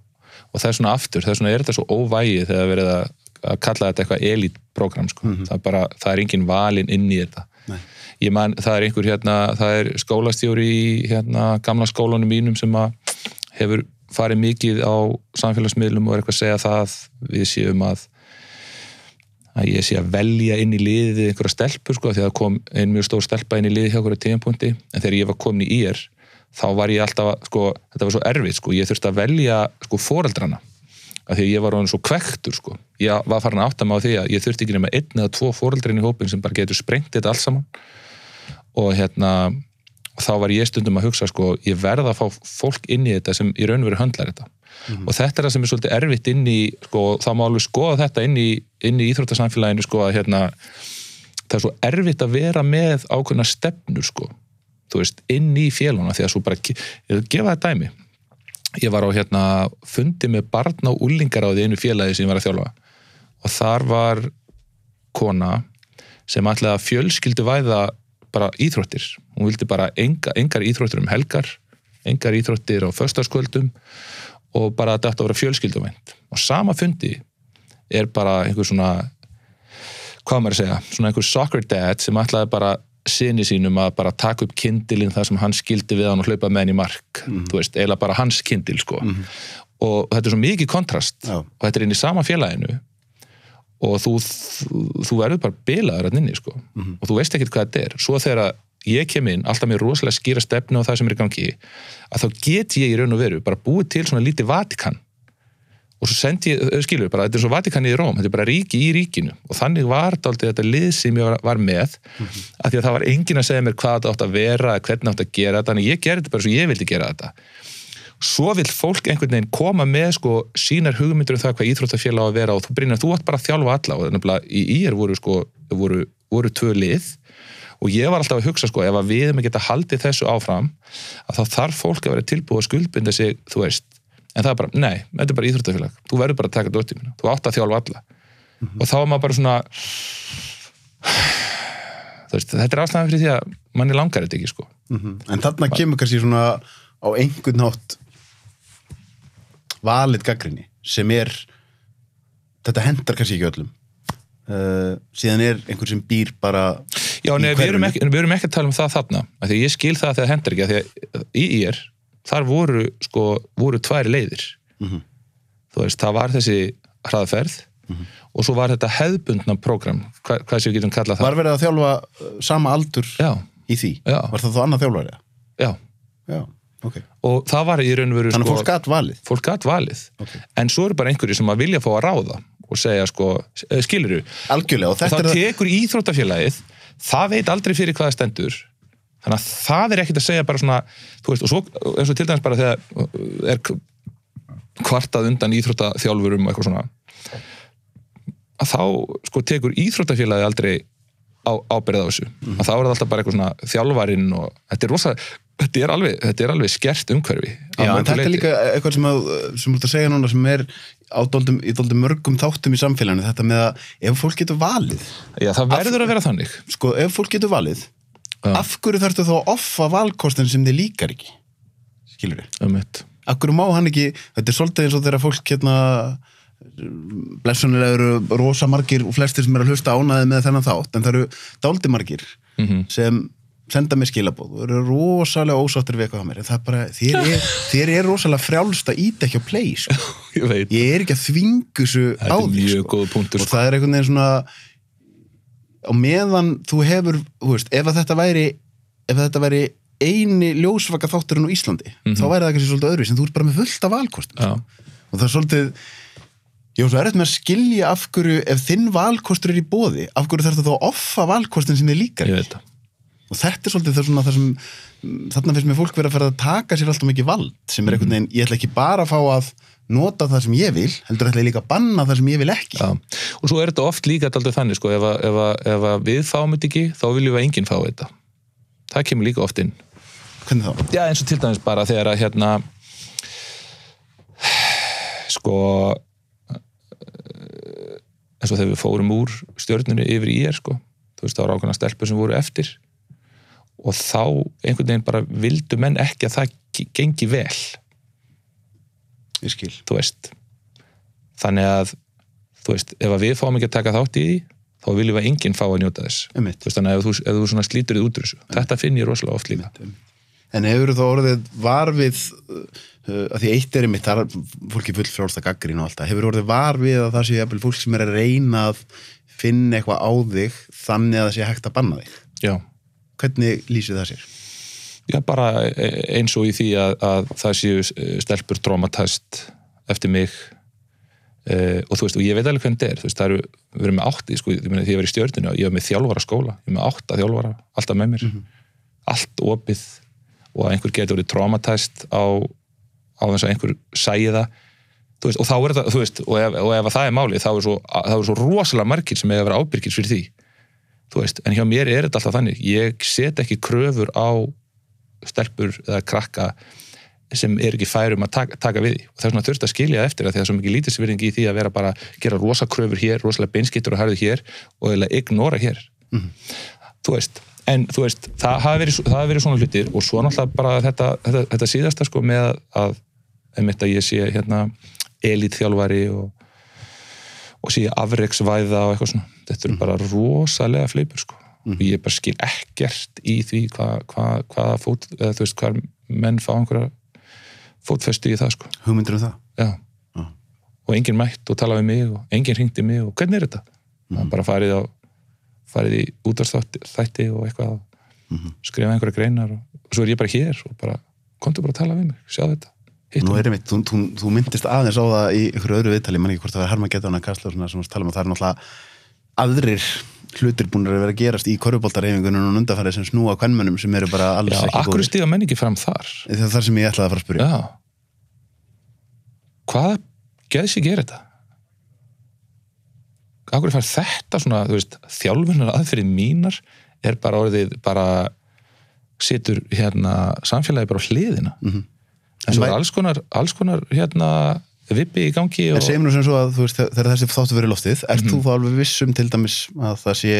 og það er svona aftur, það er svona er þetta svo óvægi þegar verið að, að kalla þetta eitthvað elitprogram sko, það, er bara, það er engin valin inn í þetta.
Nei.
ég man, það er einhver hérna, það er skólastjóri í hérna gamla skólanum mínum sem að hefur farið mikið á samfélagsmiðlum og er eitthvað að segja það. Við séum að að ég sé að velja inn í liðið einhverja stelpur sko, því að kom ein mjög stór stelpa inn í liðið hjá okkur á tíðanpunkti en þegar ég var komin í IR þá var ég alltaf, sko, þetta var svo erfitt sko, ég þurfti að velja sko foreldrana af því að ég var orðin svo kvektur sko. ég var farin að átta mig á því að ég þurfti ekki nema einn eða tvo foreldrin í hópin sem bara getur sprengt þetta allt saman. Og hérna þá var ég stundum að hugsa sko, ég verða að fá fólk inn í þetta sem í raun og veru höndlar þetta. Og þetta er það sem er svolítið erfitt inn í sko, þá má alveg skoða þetta inn í, inn í íþróttasamfélaginu sko, að hérna, það er svo erfitt að vera með ákveðna stefnur sko, þú veist, inn í félaguna því að svo bara, gefa það dæmi ég var á hérna fundi með barna og úlingar á því einu félagi sem ég var að þjálfa. Og þar var kona sem ætlaði að fjölskyldu væða bara íþróttir. Hún vildi bara enga, engar íþróttir um helgar engar íþróttir á föstaskvöldum og bara þetta átti að vera fjölskylduvænt. Og sama fundi er bara einhver svona hvað maður að segja, svona einhver soccer dad sem ætlaði bara sinni sínum að bara taka upp kindilinn þar sem hann skildi við hann og hlaupa með hann í mark. Þú veist, eiginlega bara hans kindil sko. og þetta er svo mikið kontrast.
Já.
og þetta er inn í sama félaginu. Og þú, þú, verður bara bilaður að nynni sko. og þú veist ekkert hvað þetta er. Svo þegar ég kem inn, alltaf með rosalega skýra stefnu og það sem er í gangi að þá get ég í raun og veru bara búið til svona lítið Vatikan og svo sendi ég, þau skilur bara, þetta er svo Vatikan í Róm, þetta er bara ríki í ríkinu. Og þannig var þetta lið sem ég var, var með af því að það var enginn að segja mér hvað þetta átt að vera eða hvernig átt að gera þetta, þannig ég gerði þetta bara svo ég vildi gera þetta. Svo vil fólk einhvern veginn koma með sko sínar hugmyndur um það hvað íþróttafélag á að vera og þú Brynjar, þú átt bara að þjálfa alla og nefnilega í ír voru sko voru, voru tvö lið. Og ég var alltaf að hugsa sko ef að við að geta haldið þessu áfram að þá þarf fólk að vera tilbúið að skuldbinda sig þú veist, en það er bara, nei, þetta er bara íþróttafélag. Þú verður bara að taka dóttir mína, þú átt að þjálfa alla. Og þá er maður bara svona veist, þetta er ástæðan fyrir því að manni langar þetta ekki sko.
Mhm. En þarna kemur kannski svona á einhvern nátt valið gaggrinni sem er þetta hendar kannski ekki öllum. Uh, síðan er einhver sem býr bara
Já,
í
nei, við erum, ekki, við erum ekki að tala um það þarna af því ég skil það að það hendur ekki af því í ír, þar voru sko, voru tvær leiðir
Mhm.
þú veist, það var þessi hraðferð og svo var þetta hefðbundna program, hva, hvað við getum kallað það
Var verið að þjálfa uh, sama aldur
Já,
í því?
Já.
Var það þá annað þjálfari?
já,
Já, ok.
og það var í raun og veru
Þannig
sko,
fólk gat valið.
fólk gat valið
Ok.
en svo eru bara einhverju sem að vilja fá að ráða og segja sko, skilur þú
Algjörlega, og
og
það...
tekur íþróttafélagið það veit aldrei fyrir hvað það stendur þannig að það er ekkert að segja bara svona þú veist, og svo eins og til dæmis bara þegar er kvartað undan íþróttaþjálfurum og eitthvað svona að þá sko tekur íþróttafélagi aldrei á, ábyrð á þessu.
Mhm.
að þá er það alltaf bara eitthvað svona þjálfarinn og þetta er rosa þetta er alveg, þetta er alveg skert umhverfi
Já, þetta er líka eitthvað sem, að, sem þú ert að segja núna sem er á dóldum, í dóldum mörgum þáttum í samfélaginu, þetta með að ef fólk getur valið,
Já, það verður að vera þannig.
Sko, ef fólk getur valið
Já.
af hverju þarftu þá að offa valkostin sem þið líkar ekki skilur við, af hverju má hann ekki þetta er svolítið eins og þegar fólk hérna blessunilega eru rosa margir og flestir sem eru að hlusta ánaði með þennan þátt, en það eru dáldi margir
mm
sem senda mér skilabóð og eru rosalega ósáttir við eitthvað á mér en það er bara, þér er, þér er rosalega frjálst að íta ekki á play sko.
ég
ég er ekki að þvingu þessu á
mjög
sko. og
sko.
það er einhvern veginn svona á meðan þú hefur þú veist, ef þetta væri ef þetta væri eini ljósvaka þátturinn á Íslandi, þá væri það kannski svolítið öðru sem þú ert bara með fullt af valkostum sko. og það er svolítið ég svo erfitt með að skilja af hverju ef þinn valkostur er í bóði af hverju þarf þá að offa valkostin sem þið líkar
það.
Og þetta er svolítið það, svona, það sem mm, þarna finnst mér fólk vera að fara að taka sér alltaf mikið vald sem er einhvern veginn, ég ætla ekki bara að fá að nota það sem ég vil, heldur ætla ég líka að banna það sem ég vil ekki.
Já. og svo er þetta oft líka daldið þannig sko, ef, að, ef, að, ef að við fáum þetta ekki þá viljum við að enginn fá þetta. Það kemur líka oft inn.
Hvernig þá?
Já, eins og til dæmis bara þegar að hérna sko eins og þegar við fórum úr stjörnunni yfir í er sko. Þú veist, það var ákveðna stelpur sem voru eftir. Og þá einhvern veginn bara vildu menn ekki að það ge- gengi vel,
Ég skil.
þú veist þannig að þú veist, ef að við fáum ekki að taka þátt í því þá viljum við að enginn fá að njóta þess
Einmitt.
þú veist, þannig að ef þú, ef þú slítur þið út úr þessu þetta finn ég rosalega oft líka
En hefur þú orðið var við uh, að því eitt er einmitt, það er fólki full frjálst að gaggrín og alltaf, hefur orðið var við að það sé jafnvel fólk sem er að reyna að finna eitthvað á þig þannig að það sé hægt að banna þig.
Já,
Hvernig lýsir það sér?
Já, bara e- eins og í því að, að það séu eh, stelpur traumatæst eftir mig. Uh, og þú veist, og ég veit alveg hvernig þetta er. Þú veist, það eru, við erum með átti, sko, ég meina því ég var í stjörninu og ég var með þjálfara skóla, ég var með átta þjálfara alltaf með mér, allt opið. Og að einhver getur orðið traumatæst á, á þess að einhver sæi það. Þú veist, og þá er það, þú veist, og ef, og ef að það er málið, þá er svo, þá er svo rosalega margir sem að vera ábyrgir fyrir því. Þú veist, en hjá mér er þetta alltaf þannig. Ég set ekki kröfur á stelpur eða krakka sem er ekki færum að taka, taka við því. Og það er svona þurft að skilja eftir að því að það er svo mikið lítilsvirðing í því að vera bara að gera rosa kröfur hér, rosalega beinskittur og harðu hér og eiginlega ignora hér. Þú veist, en þú veist það hafa verið, það hafa verið svona hlutir og svo náttúrulega bara þetta, þetta, þetta síðasta sko með að, einmitt að ég sé hérna elitþjálfari og, og sé afreiksvæða og eitthvað svona. Þetta eru bara rosalega fleipur sko og ég bara skil ekkert í því hvað hva, hva fót, eða þú veist hvað menn fá einhverja fótfestu í það sko
Hugmyndir um það?
Já.
Já.
Og enginn mætt og talaði við mig og enginn hringdi mig og hvernig er þetta? Mm. Bara farið á farið í útvarstætti og eitthvað
Mhm.
skrifa einhverja greinar og, og svo er ég bara hér og bara komdu bara að tala við mig, sjá þetta
Nú
mig.
er einmitt, þú, þú, þú myndist aðeins á það í einhverju öðru viðtali, mann ekki hvort það að Kastla og svona sem við tala um að það er náttúrulega aðrir hlutir búin að vera að gerast í korfuboltareyfingunum og undarfærið sem snúa kvennmönnum sem eru bara alls
Já,
ekki
akkur
góðir.
stiga menn ekki fram þar
Það er það sem ég ætlaði að fara að spyrja.
Já Hvað geðs ég gera þetta? Akkur fær þetta svona, þú veist, þjálfunar aðferðið mínar er bara orðið bara situr hérna samfélagi bara á hliðina
Mhm.
en svo er alls konar, alls konar hérna vippi í gangi
En
og
segjum nú sem svo að þú veist, þegar þessi þáttu verið loftið, ert
Mhm.
þú þá alveg vissum til dæmis að það sé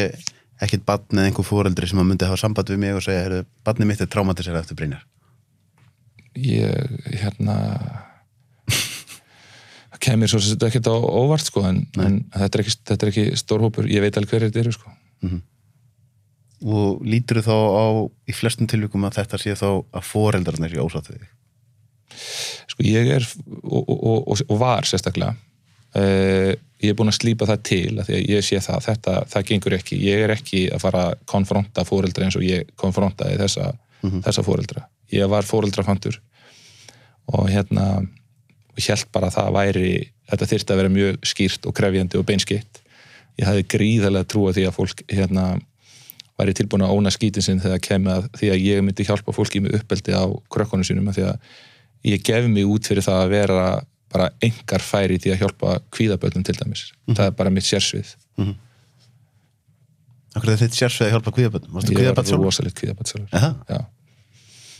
ekkit barn eða einhver fóreldri sem að myndi hafa samband við mig og segja, heyrðu, barnið mitt er traumatisera eftir Brynjar.
ég hérna það kemur svo sem þetta ekkert á óvart sko en, en þetta, er ekki, þetta er ekki stórhópur, ég veit alveg hverju þetta eru sko
Og lítur þá á í flestum tilvíkum að þetta sé þá að fóreldrarnir sé ósátt við þig.
Sko ég er og, og, og, og var sérstaklega uh, ég er búin að slípa það til að því að ég sé það, þetta, það gengur ekki. Ég er ekki að fara að konfronta fóreldra eins og ég konfrontaði þessa, þessa fóreldra, ég var fóreldrafantur og hérna og held bara að það væri þetta þyrfti að vera mjög skýrt og krefjandi og beinskitt ég hafði gríðarlega trúa því að fólk hérna væri tilbúin að óna skítin sinn þegar kemur að því að ég myndi hjálpa fólki með uppeldi á krökkunum sínum af því að ég gef mig út fyrir það að vera bara engar færi því að hjálpa kvíðaböldum til dæmis. Það er bara mitt sérsvið.
Akkur er þitt sérsveið að hjálpa kvíðaböndum Varstu
ég kvíðaböld sjálfur?
Aha,
já,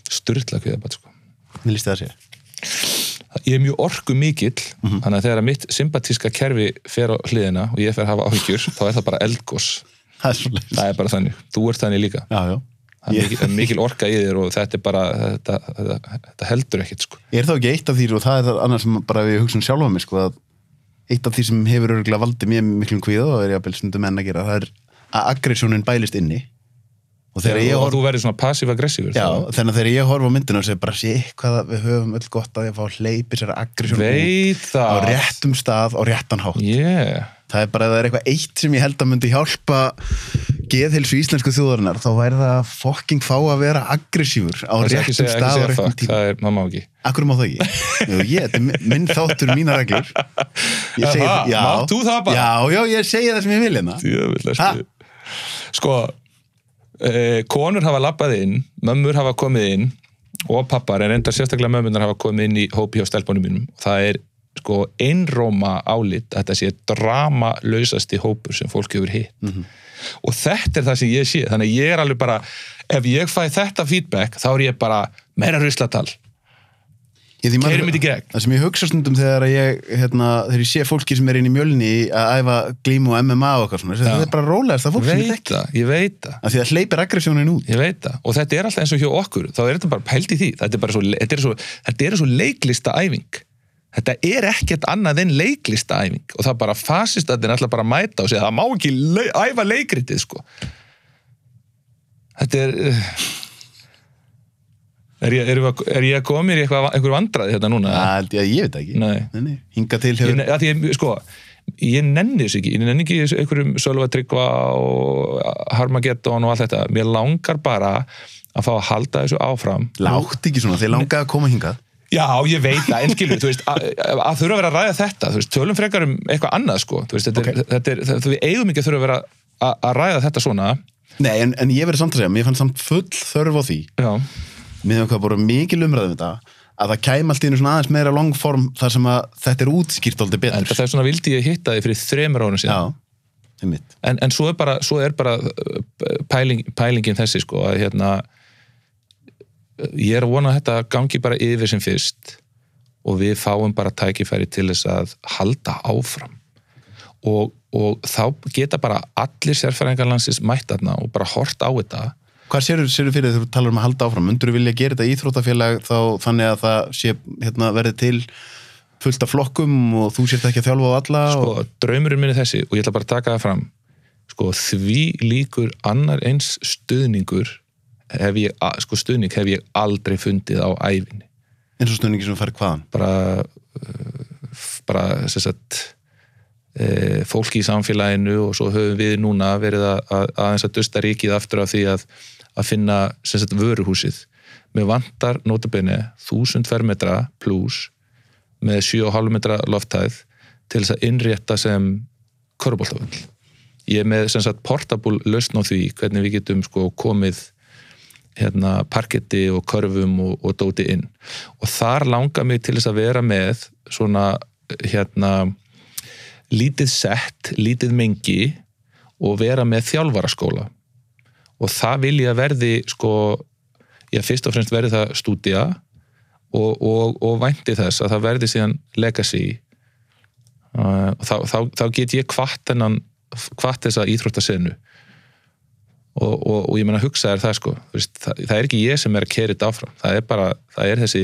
sturla kvíðaböld sko.
Mér líst það að sér
ég er mjög orku mikill
Mhm.
þannig að þegar mitt sympatíska kerfi fer á hliðina og ég fer að hafa áhyggjur þá er það bara eldgós,
er
það er bara þannig. Þú ert þannig líka,
Já, já
það er
Ég,
mikil, mikil orka í þér og þetta er bara þetta, þetta, þetta heldur ekkit sko.
Ég er þá ekki eitt af því og það er það annars sem bara við hugsun sjálf á mig sko, að eitt af því sem hefur örgulega valdið mér miklum kvíða og er jafnvel stundum enn að gera það er að aggressjónin bælist inni. Og þegar ég horf
þú verður svona passiv-aggressífur
Já, þannig að þegar ég horf á myndina og segir bara sé hvað við höfum öll gott að ég fá að hleypi sér aggressjón
veit
á réttum stað og réttan hátt.
Yeah.
það er bara að það er eitthvað eitt sem ég held að myndi hjálpa geðhelsu íslensku þjóðarinnar þá væri það að fokking fá að vera aggressífur á
Það
réttum
segja,
stað og réttum tíma.
það er, það má ekki.
Akkur má það ekki? Ég, er minn þáttur, mína reglur. Ég segi
Aha,
já,
mátt þú það bara?
Já, já, ég segi það sem ég vil hérna.
Ertu- sko eh, konur hafa labbað inn mömmur hafa komið inn og pappar, en reyndar sérstaklega mömmunar hafa komið inn í hópi hjá stelpunum mínum. Það er sko einróma álit að þetta sé drama lausasti hópur sem fólk hefur hitt.
Mhm.
Og þetta er það sem ég sé. Þannig ég er alveg bara, ef ég fæ þetta feedback, þá er ég bara meira ruslatal. Keyrum þetta í gegn.
Það sem ég hugsa stundum þegar ég, hérna, þegar ég sé fólki sem er inn í mjölni að æfa glímu og MMA og eitthvað svona þetta er bara rólegast að fólk sem þekki.
það, ég veit það.
Að því að hleypir aggressjónin út.
Ég veit það, og þetta er alltaf eins og hjá okkur þá er þetta bara pælt í því. Þetta er bara svo, þetta er svo, þetta er svo leiklista æfing þetta er ekkert annað en leiklista æfing og það bara fasistatinn alltaf bara að mæta og segja það má ekki le æfa leikritið sko þetta er uh, er ég, er, ég, er ég að koma í einhver vandraði þetta núna?
Það held ég að ég veit ekki
Nei.
nei. Hinga til
ég,
hefur
ne- að ég, sko, ég nenni þessu ekki ég nenni ekki einhverjum Sölva Tryggva og Harmageddon og allt þetta mér langar bara að fá að halda þessu áfram
Látt ekki svona, þeir langaði að koma hingað
Já, ég veit það, en skilur, þú veist, að, að þurfa að vera að ræða þetta, þú veist, tölum frekar um eitthvað annað, sko, þú veist, þetta er,
Ok.
þetta er, þetta, við eigum ekki að þurfa að vera að, að ræða þetta svona,
Nei, en, en ég verið samt að segja, mér fannst samt full þörf á því.
Já,
Mér hefum hvað bara mikil umræðum þetta að það kæm allt í einu svona aðeins meira longform þar sem að þetta er útskýrt aldrei
en
betur.
Það er svona vildi ég hitta þig fyrir þremur árum
Já,
síðan,
einmitt.
En, en svo er bara, svo er bara uh, pæling, pælingin þessi, sko, að hérna, ég er að vona að þetta gangi bara yfir sem fyrst og við fáum bara tækifæri til þess að halda áfram. Og, og þá geta bara allir sérfæringarlandsins mætt þarna og bara hort á þetta.
Hvað sérur fyrir þegar þú talar um að halda áfram? Mundur þú vilja gera þetta íþróttafélag þá þannig að það sé, hérna, verði til fullt af flokkum og þú sért ekki að þjálfa á alla og...
sko, draumurinn minn er þessi og ég ætla bara að taka það fram. Sko, því líkur annar eins stuðningur hef ég, sko, stuðning hef ég aldrei fundið á æfinni
eins og stunningi sem fær hvaðan?
Bara uh, bara sem sagt e, fólki í samfélaginu og svo höfum við núna verið að, að, aðeins að dusta ríkið aftur af því að, að finna sem sagt vöruhúsið. Með vantar notabenni 1000 fermetra pluss með 7,5 metra lofthæð til þess að innrétta sem köruboltaföll ég er með sem sagt portable lausn á því hvernig við getum sko komið hérna parketti og körfum og, og dóti inn. Og þar langar mig til þess að vera með svona hérna lítið sett, lítið mengi og vera með þjálfaraskóla. Og það vil ég að verði sko, ég fyrst og fremst verði það stúdía og, og, og vænti þess að það verði síðan legacy. Uh, þá, þá, þá get ég kvart þennan kvart þessa íþróttasenu og, og, og ég meina að hugsa er það sko. Veist, það, það er ekki ég sem er að keri þetta áfram. Það er bara, það er þessi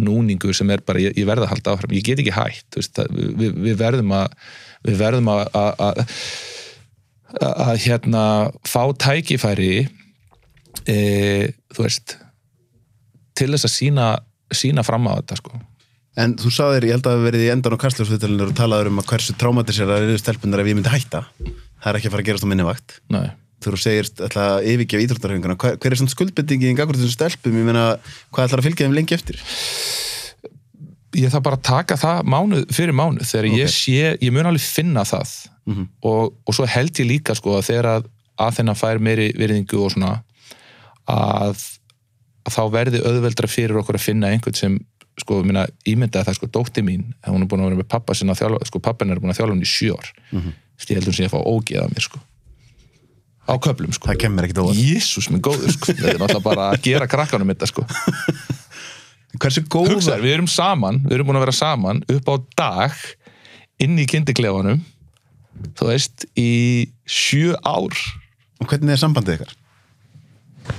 núningur sem er bara, ég, ég verð að halda áfram. Ég get ekki hætt, þú veist, það, við, við verðum að við verðum að að, hérna fá tækifæri e, þú veist til þess að sína, sína fram á þetta sko.
En þú sagðir, ég held að það verið í endan á kastljósvitalinu og talaður um að hversu traumatisera eru stelpunar ef ég myndi hætta. Það er ekki að fara að gerast á minni vakt.
Nei.
Þú segir alltaf yfirgefa íþróttarhenguna hver, hver er svona skuldbendingi í gangur þessum stelpum ég meina, hvað ætlar að fylgja þeim lengi eftir
ég þarf bara að taka það mánuð fyrir mánuð þegar
Ok.
ég sé, ég mun alveg finna það
Mhm.
og, og svo held ég líka sko að þegar að, að þennan fær meiri virðingu og svona að, að þá verði auðveldra fyrir okkur að finna einhvern sem sko, minna, ímyndaði það, sko, dótti mín hún er búin að vera með pappa sinna að sko, pappin er búin að þjálfa hann í sjö ár mm -hmm. ég heldur hún sé að fá ógeða mér, sko á köflum, sko.
Það kemur ekkert óvart.
Jésús minn góður, sko. Þetta er náttúrulega bara að gera krakkanum þetta, sko.
Hversu góða...
hugsaður, við erum saman, við erum búin að vera saman upp á dag inn í kynntiklefanum þú veist, í sjö ár.
Og hvernig er sambandið ykkar?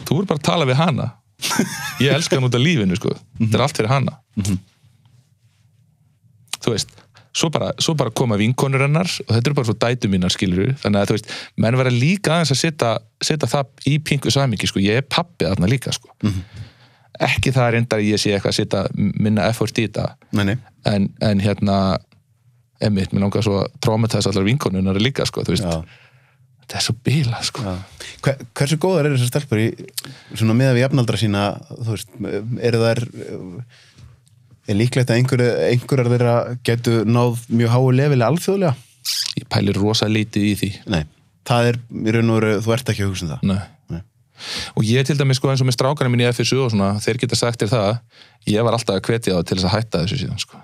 þú voru bara að tala við hana. Ég elska hann út af lífinu sko. Þetta er allt fyrir hana. Þú veist svo bara, svo bara koma vinkonur hennar og þetta eru bara svo dætu mínar skilur þannig að þú veist, menn vera líka aðeins að setja, setja það í pingu samingi sko, ég er pappið þarna líka sko. Ekki það er enda að ég sé eitthvað að setja minna effort í þetta.
Nei, nei.
en, en hérna emitt, mér langar svo að traumatæsa allar vinkonunar líka sko, þú veist.
Já.
þetta er svo bíla sko.
Hver, hversu góðar eru þessar stelpur í svona með við jafnaldra sína þú veist, eru þær er líklegt að einhverjar þeirra getur náð mjög háu leveli alþjóðlega?
ég pælir rosa lítið í því
Nei, það er í raun og veru, þú ert ekki að hugsa um það
Nei.
Nei.
og ég til dæmis sko eins og með strákarna mín í FSU og svona, þeir geta sagt þér það ég var alltaf að hvetja þá til þess að hætta þessu síðan sko.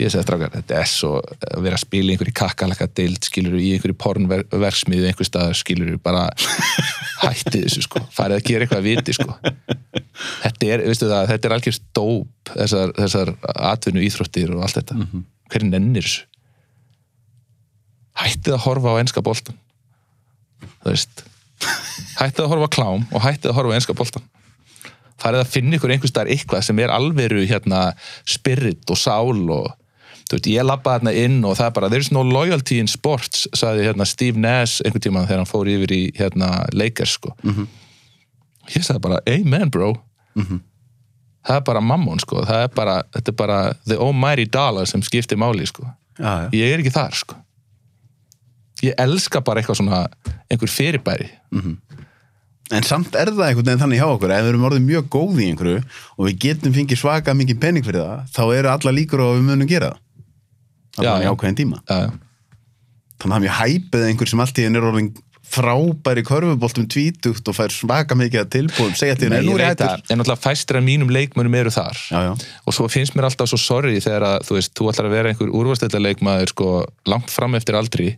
Ég segi strákar, þetta er svo að vera að spila í einhverju kakkalaka deild skilur í einhverju pornversmiðu einhver stað skilur bara hætti þessu sko, farið að gera eitthvað að viti sko. Þetta er, veistu það, þetta er algjör dóp þessar, þessar atvinnu íþróttir og allt þetta, hvernig nennir þessu? Hættið að horfa á enska boltan þú veist hættið að horfa á klám og hættið að horfa á enska boltan farið að finna ykkur einhvers staðar eitthvað sem er alveru hérna spirit og sál og veist, ég labbaði hérna inn og það bara there's no loyalty in sports sagði hérna Steve Nash einhvern tímann þegar hann fór yfir í hérna Lakers sko. Ég sagði bara, amen bro. Það er bara mammon sko. Það er bara, þetta er bara the almighty dollar sem skiptir máli sko.
Já, já.
ég er ekki þar sko. Ég elska bara eitthvað svona einhver fyrirbæri.
En samt er það einhvern veginn þannig hjá okkur ef við erum orðið mjög góð í einhverju og við getum fengið svaka mikið penning fyrir það þá eru alla líkur á að við munum gera það Er í ákveðin tíma.
Já, já.
þannig að mjög hæpið að einhver sem allt í henni er orðin frábæri körfuboltum tvítugt og fær svaka mikið að tilbúðum segja til henni,
ég
er ég
en náttúrulega fæstir af mínum leikmönum eru þar.
Já,
og svo finnst mér alltaf svo sorry þegar að þú veist, þú ætlar að vera einhver úrvastættarleikmaður sko, langt fram eftir aldri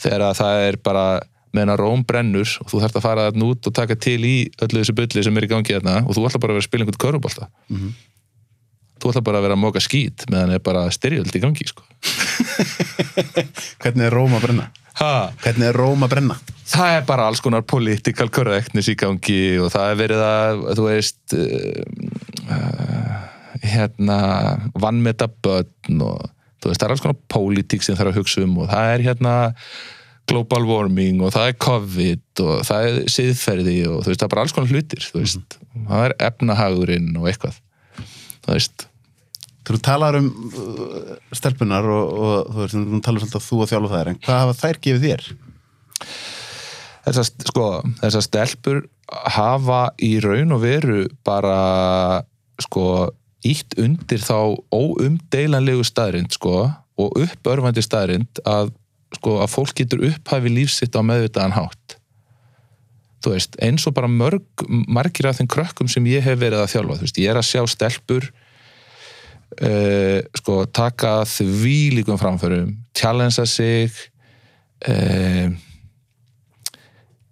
þegar að það er bara meðan að róm brennur og þú þarft að fara þarna út og taka til í öllu þessu bulli sem er í gangi þarna og þú ætlar bara að vera að spila einhvern körfubolta þú ætlar bara að vera að móka skít meðan er bara styrjöld í gangi sko.
hvernig er Róm að brenna?
ha,
Hvernig er Róm að brenna?
það er bara alls konar political correctness í gangi og það er verið að, þú veist uh, uh, hérna vannmeta börn og þú veist, það er alls konar pólitík sem þarf að hugsa um og það er hérna global warming og það er COVID og það er siðferði og þú veist, það er bara alls konar hlutir, þú veist það er efnahagurinn og eitthvað þú veist,
Þú talar um uh, stelpunar og, og þú veist, þú talar svolítið að þú að þjálfa þær en hvað hafa þær gefið þér?
þessar, sko, þessar stelpur hafa í raun og veru bara sko ítt undir þá óumdeilanlegu staðrind sko og uppörfandi staðrind að sko að fólk getur upphafi lífsitt á meðvitaðan hátt veist, eins og bara mörg margir af þeim krökkum sem ég hef verið að þjálfa þú veist, ég er að sjá stelpur uh, sko taka því líkum framförum challengea sig uh,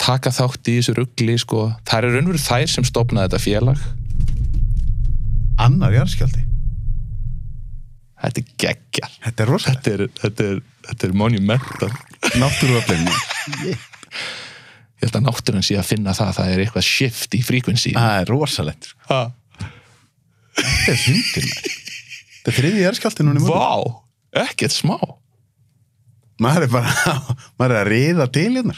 taka þátt í þessu ruggli sko. það er raunveru þær sem stopnaði þetta félag
Annar jarðskjaldi.
þetta er geggjar
Þetta er rosalegt.
þetta er, þetta er, þetta er monumental
Náttúruöflin.
ég held að náttúrun sé að finna það það er eitthvað shift í fríkvensi
Það er rosalegt. sko. Þetta er hundir. Þetta er þriði jarðskjaldi núna
vá, ekkert smá
Maður er bara, maður er að riða til hérna.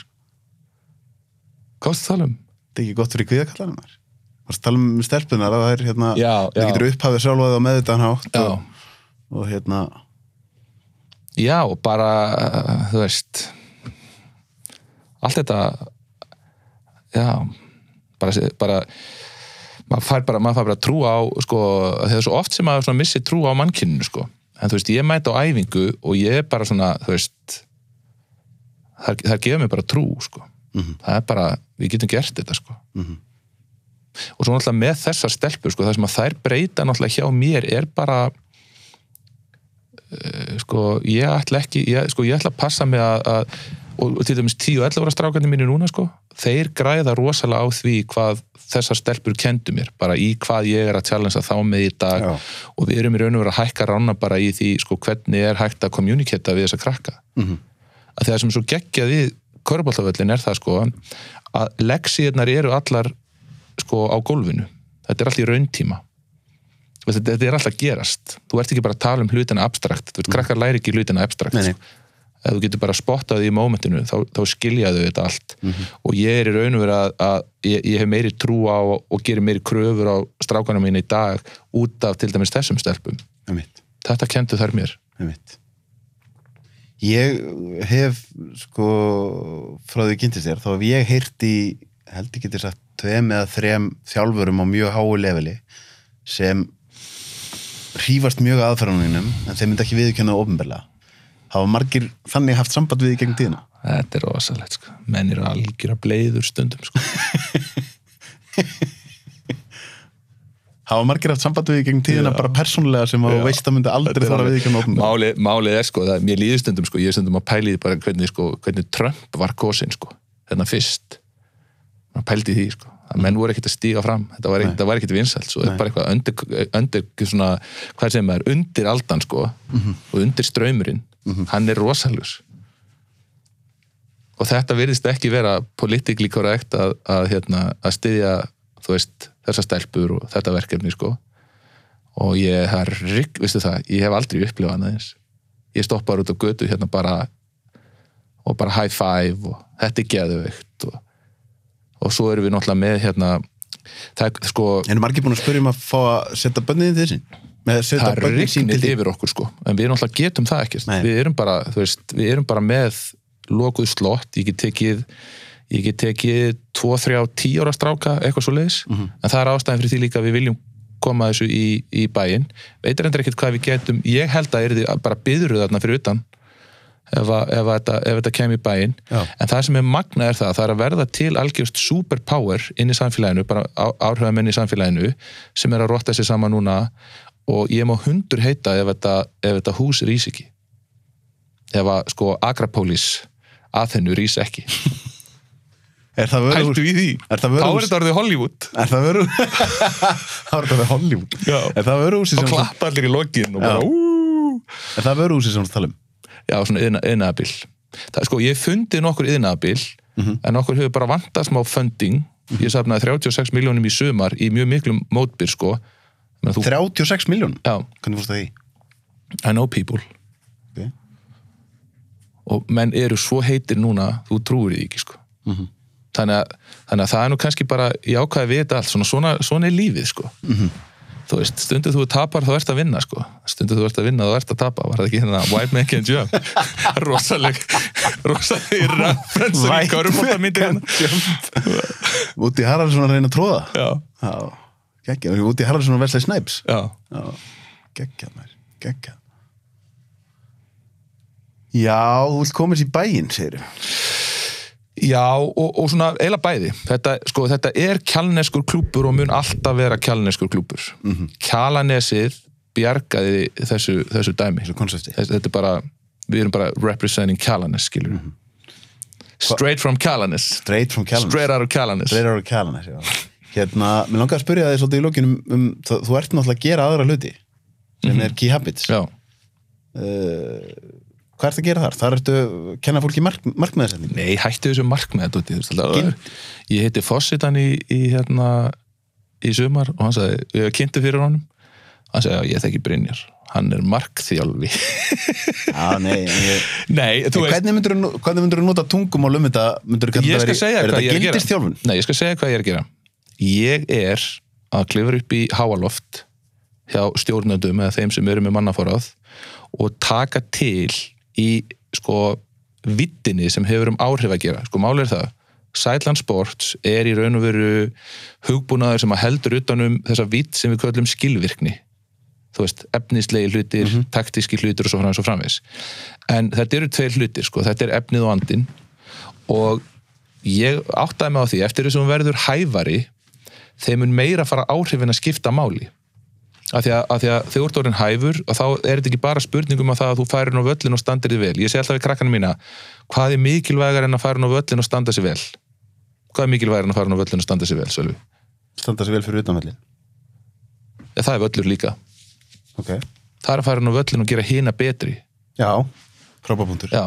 hvað varstu að tala um?
Þetta er ekki gott fyrir kviðakallanum. Það er að tala um stelpunar að það er hérna,
Já,
það
já.
getur upphafið sjálfaði á meðutan hátt
já,
og, og hérna,
já, bara þú veist allt þetta já bara, bara maður fær bara, maður fær bara trú á sko, það er svo oft sem maður svona missi trú á mannkyninu sko, en þú veist, ég mæti á æfingu og ég er bara svona, þú veist það, það gefur mér bara trú sko,
Mhm.
það er bara við getum gert þetta sko. Og svo náttúrulega með þessar stelpur sko, það sem að þær breyta náttúrulega hjá mér er bara uh, sko, ég ætla ekki ég, sko, ég ætla að passa mig að, að og, til dæmis 10 og 11 ára strákarnir mínir núna sko, þeir græða rosalega á því hvað þessar stelpur kendu mér bara í hvað ég er að challengea þá með í dag.
Já.
og við erum í raun og veru að hækka rána bara í því sko, hvernig er hægt að kommuniketa við þessa krakka.
Mhm.
að það sem svo geggjað við körbáltaföllin er það sko að leksíðnar eru allar sko á gólfinu. Þetta er allt í rauntíma. Þetta, þetta er alltaf gerast. Þú ert ekki bara að tala um hlutina abstrakt. Þú veist, krakkar læri ekki hlutina abstrakt sko. Ef þú getur bara spottað í mómentinu þá, þá skiljaðu þetta allt.
Mhm.
og ég er í raun og verið að, að ég, ég hef meiri trú á og gerir meiri kröfur á strákana mín í dag út af til dæmis þessum stelpum. Þetta kentu þær mér.
Einmitt. Ég hef sko frá því kynntist þér, þá hef ég heyrt í held ég getur sagt tveim eða þrem þjálfurum á mjög háu leveli sem hrífast mjög að aðferðunum en þeir myndi ekki viðkjöna ofinbeglega hafa margir þannig haft samband við í gegn tíðina
þetta er rosalegt sko. menn eru algjör að bleiður stundum sko.
hafa margir haft samband við í gegn tíðina
Já.
bara persónulega sem að veist að myndi aldrei
Þetta er
þóra
alveg-
viðkjöna ofinbeglega
Málið, málið er sko, það, mér líður stundum sko, ég er stundum að pæli því bara hvernig, sko, hvernig Trump var kosin sko, þarna fyrst maður pældi því sko að menn voru ekkert að stíga fram, þetta var, ekkert- þetta var ekkert vinsælt, svo
Nei.
er bara eitthvað undir, undir svona, hvað sem er, undir aldan sko,
Mhm.
og undir ströymurinn hann er rosalus og þetta virðist ekki vera politically correct að, að, hérna, að styðja veist, þessa stelpur og þetta verkefni sko. Og ég har rigg, veistu það, ég hef aldrei upplifað annað eins. Ég stoppar út á götu hérna bara og bara high five og þetta er geðveikt og, og svo erum við náttúrulega með hérna það sko,
En er margir búin að spyrja um að fá að setja bönniðin til sín?
Það rignir yfir okkur sko. En við náttúrulega getum það ekkert. Við erum bara, veist, við erum bara með lokuð slott, ég get tekið ég get tekið 2, 3, 10 ára stráka, eitthvað svo leiðis
Mhm.
en það er ástæðan fyrir því líka að við viljum koma þessu í, í bæinn. Veitir endur ekkert hvað við getum. Ég held að er því bara byðru þarna fyrir utan ef, að, ef, að þetta, ef þetta kem í bæinn.
Já.
en það sem er magna er það það er að verða til algjörst superpower inn í samfélaginu, bara áhrifamenn í samfélaginu sem er að rotta sér saman núna og ég má hundur heita ef þetta, ef þetta hús rís ekki. Ef að sko Agrapolis að þennu rís ekki.
Er
hæltu í því,
Er það
þá er þetta orðið Hollywood.
Er það vöru... það var þetta Hollywood.
Já.
Er það vöruhúsi
þá
sem...
klappa allir í lokin og bara úúúú
Er það vöruhúsi sem þú tala um?
já, svona yðna, yðnaðabil það er sko, ég fundi nokkur yðnaðabil en okkur hefur bara vantað smá funding. Ég safnaði 36 miljónum í sumar í mjög miklum mótbyr sko Menn, þú,
36 miljón?
já,
Hvernig fórst það í?
I know people
Okay.
og menn eru svo heitir núna þú trúir því ekki sko
Mhm.
þannig, að, þannig að það er nú kannski bara jákvæði við þetta allt, svona, svona, svona er lífið sko
Mhm.
þú veist, stundu þú tapar þá ert að vinna sko, stundu þú ert að vinna þá ert að tapa, var það ekki hérna white man can't jump rosaleg rosaleg reference í körfólta myndi hérna
Úti Haraldsson að reyna að tróða?
já,
Já. Gekkja. Úti Haraldsson að vesla í snæps?
já,
Já. Gekkja, mær. Gekkja. Já, þú vilt koma þessi í bæinn, segir
já og, og svona eila bæði þetta, sko, þetta er kjálneskur klúpur og mun alltaf vera kjálneskur klúpur mm. -hmm. kjalanesið bjargaði þessu, þessu dæmi
Þessu konsepti.
Þetta er bara, við erum bara representing Kalanes, skilur
Mhm.
straight from Kalanes
Straight from Callan.
straight out of Kalanes
Straight out of Callan, já. Hérna, mér langar að spyrja þig svolítið í lókinum um, þú, þú ert náttúrulega að gera aðra hluti sem er Key Habits.
já,
Hvað ert að gera þar? Þar ertu að kenna fólki mark, markmiðarsetningu.
nei, hættu þessu markmið dóti, þú veist, alltaf, ég heiti Fossitan í, í hérna í sumar og hann sagði, ég hef kynntu fyrir honum hann sagði, ég þekki Brynjar hann er markþjálfi
Já, nei, ég...
nei, þú
En hvernig myndur þú nota um þetta? Myndirðu kalla
ég skal segja hvað ég er að gera? Nei, ég skal segja hvað ég er að gera Ég er að klifra upp í háaloft hjá stjórnendum eða þeim sem eru með mannafórað og taka til í sko vittinni sem hefur um áhrif að gera. Sko máli er það Sætland Sports er í raun og veru hugbúnaður sem að heldur utanum þessa vitt sem við köllum skilvirkni. Þú veist, efnislegi hlutir, taktíski hlutir og svo framins og framins en þetta eru tveir hlutir, sko, þetta er efnið og andin og ég áttaði mig á því eftir þessum verður hæfari þeim mun meira fara áhrifin að skipta máli af því að, að, því að þegar þú ert orðin hæfur og þá er þetta ekki bara spurningum að það að þú færir á völlin og standir þig vel ég segi alltaf við krakkana mína hvað er mikilvægar en að færa á völlin og standa sig vel hvað er mikilvægar en að færa á völlin og standa sig vel Sölvi?
Standa sér vel fyrir utanvellin.
Ja, það er völlur líka
Ok.
það er að færa á völlin og gera hina betri
Já, frábæpuntur.
Já,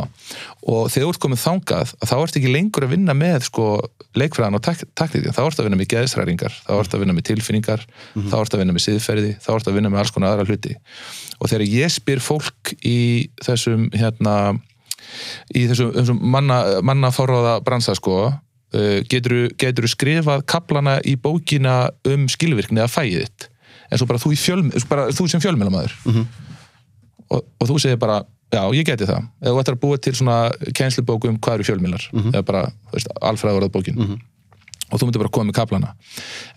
og þegar þú ert komið þangað að þá ert ekki lengur að vinna með sko, leikfræðan og tak taktíðin, þá ert að vinna með geðsræringar, þá ert að vinna með tilfinningar þá ert að vinna með siðferði, þá ert að vinna með alls konar aðra hluti. Og þegar ég spyr fólk í þessum hérna í þessum, þessum manna, manna forráða bransa sko uh, getur þú skrifað kaplana í bókina um skilvirkni að fæið þitt? En svo bara þú, í fjölm, bara, þú sem fjölmjölamæður og, og þú segir bara já, ég geti það, eða þú ættir að búa til svona kænslubóku um hvað eru fjölmiðlar eða bara, þú veist, alfræðurðað bókin og þú myndir bara koma með kaplana.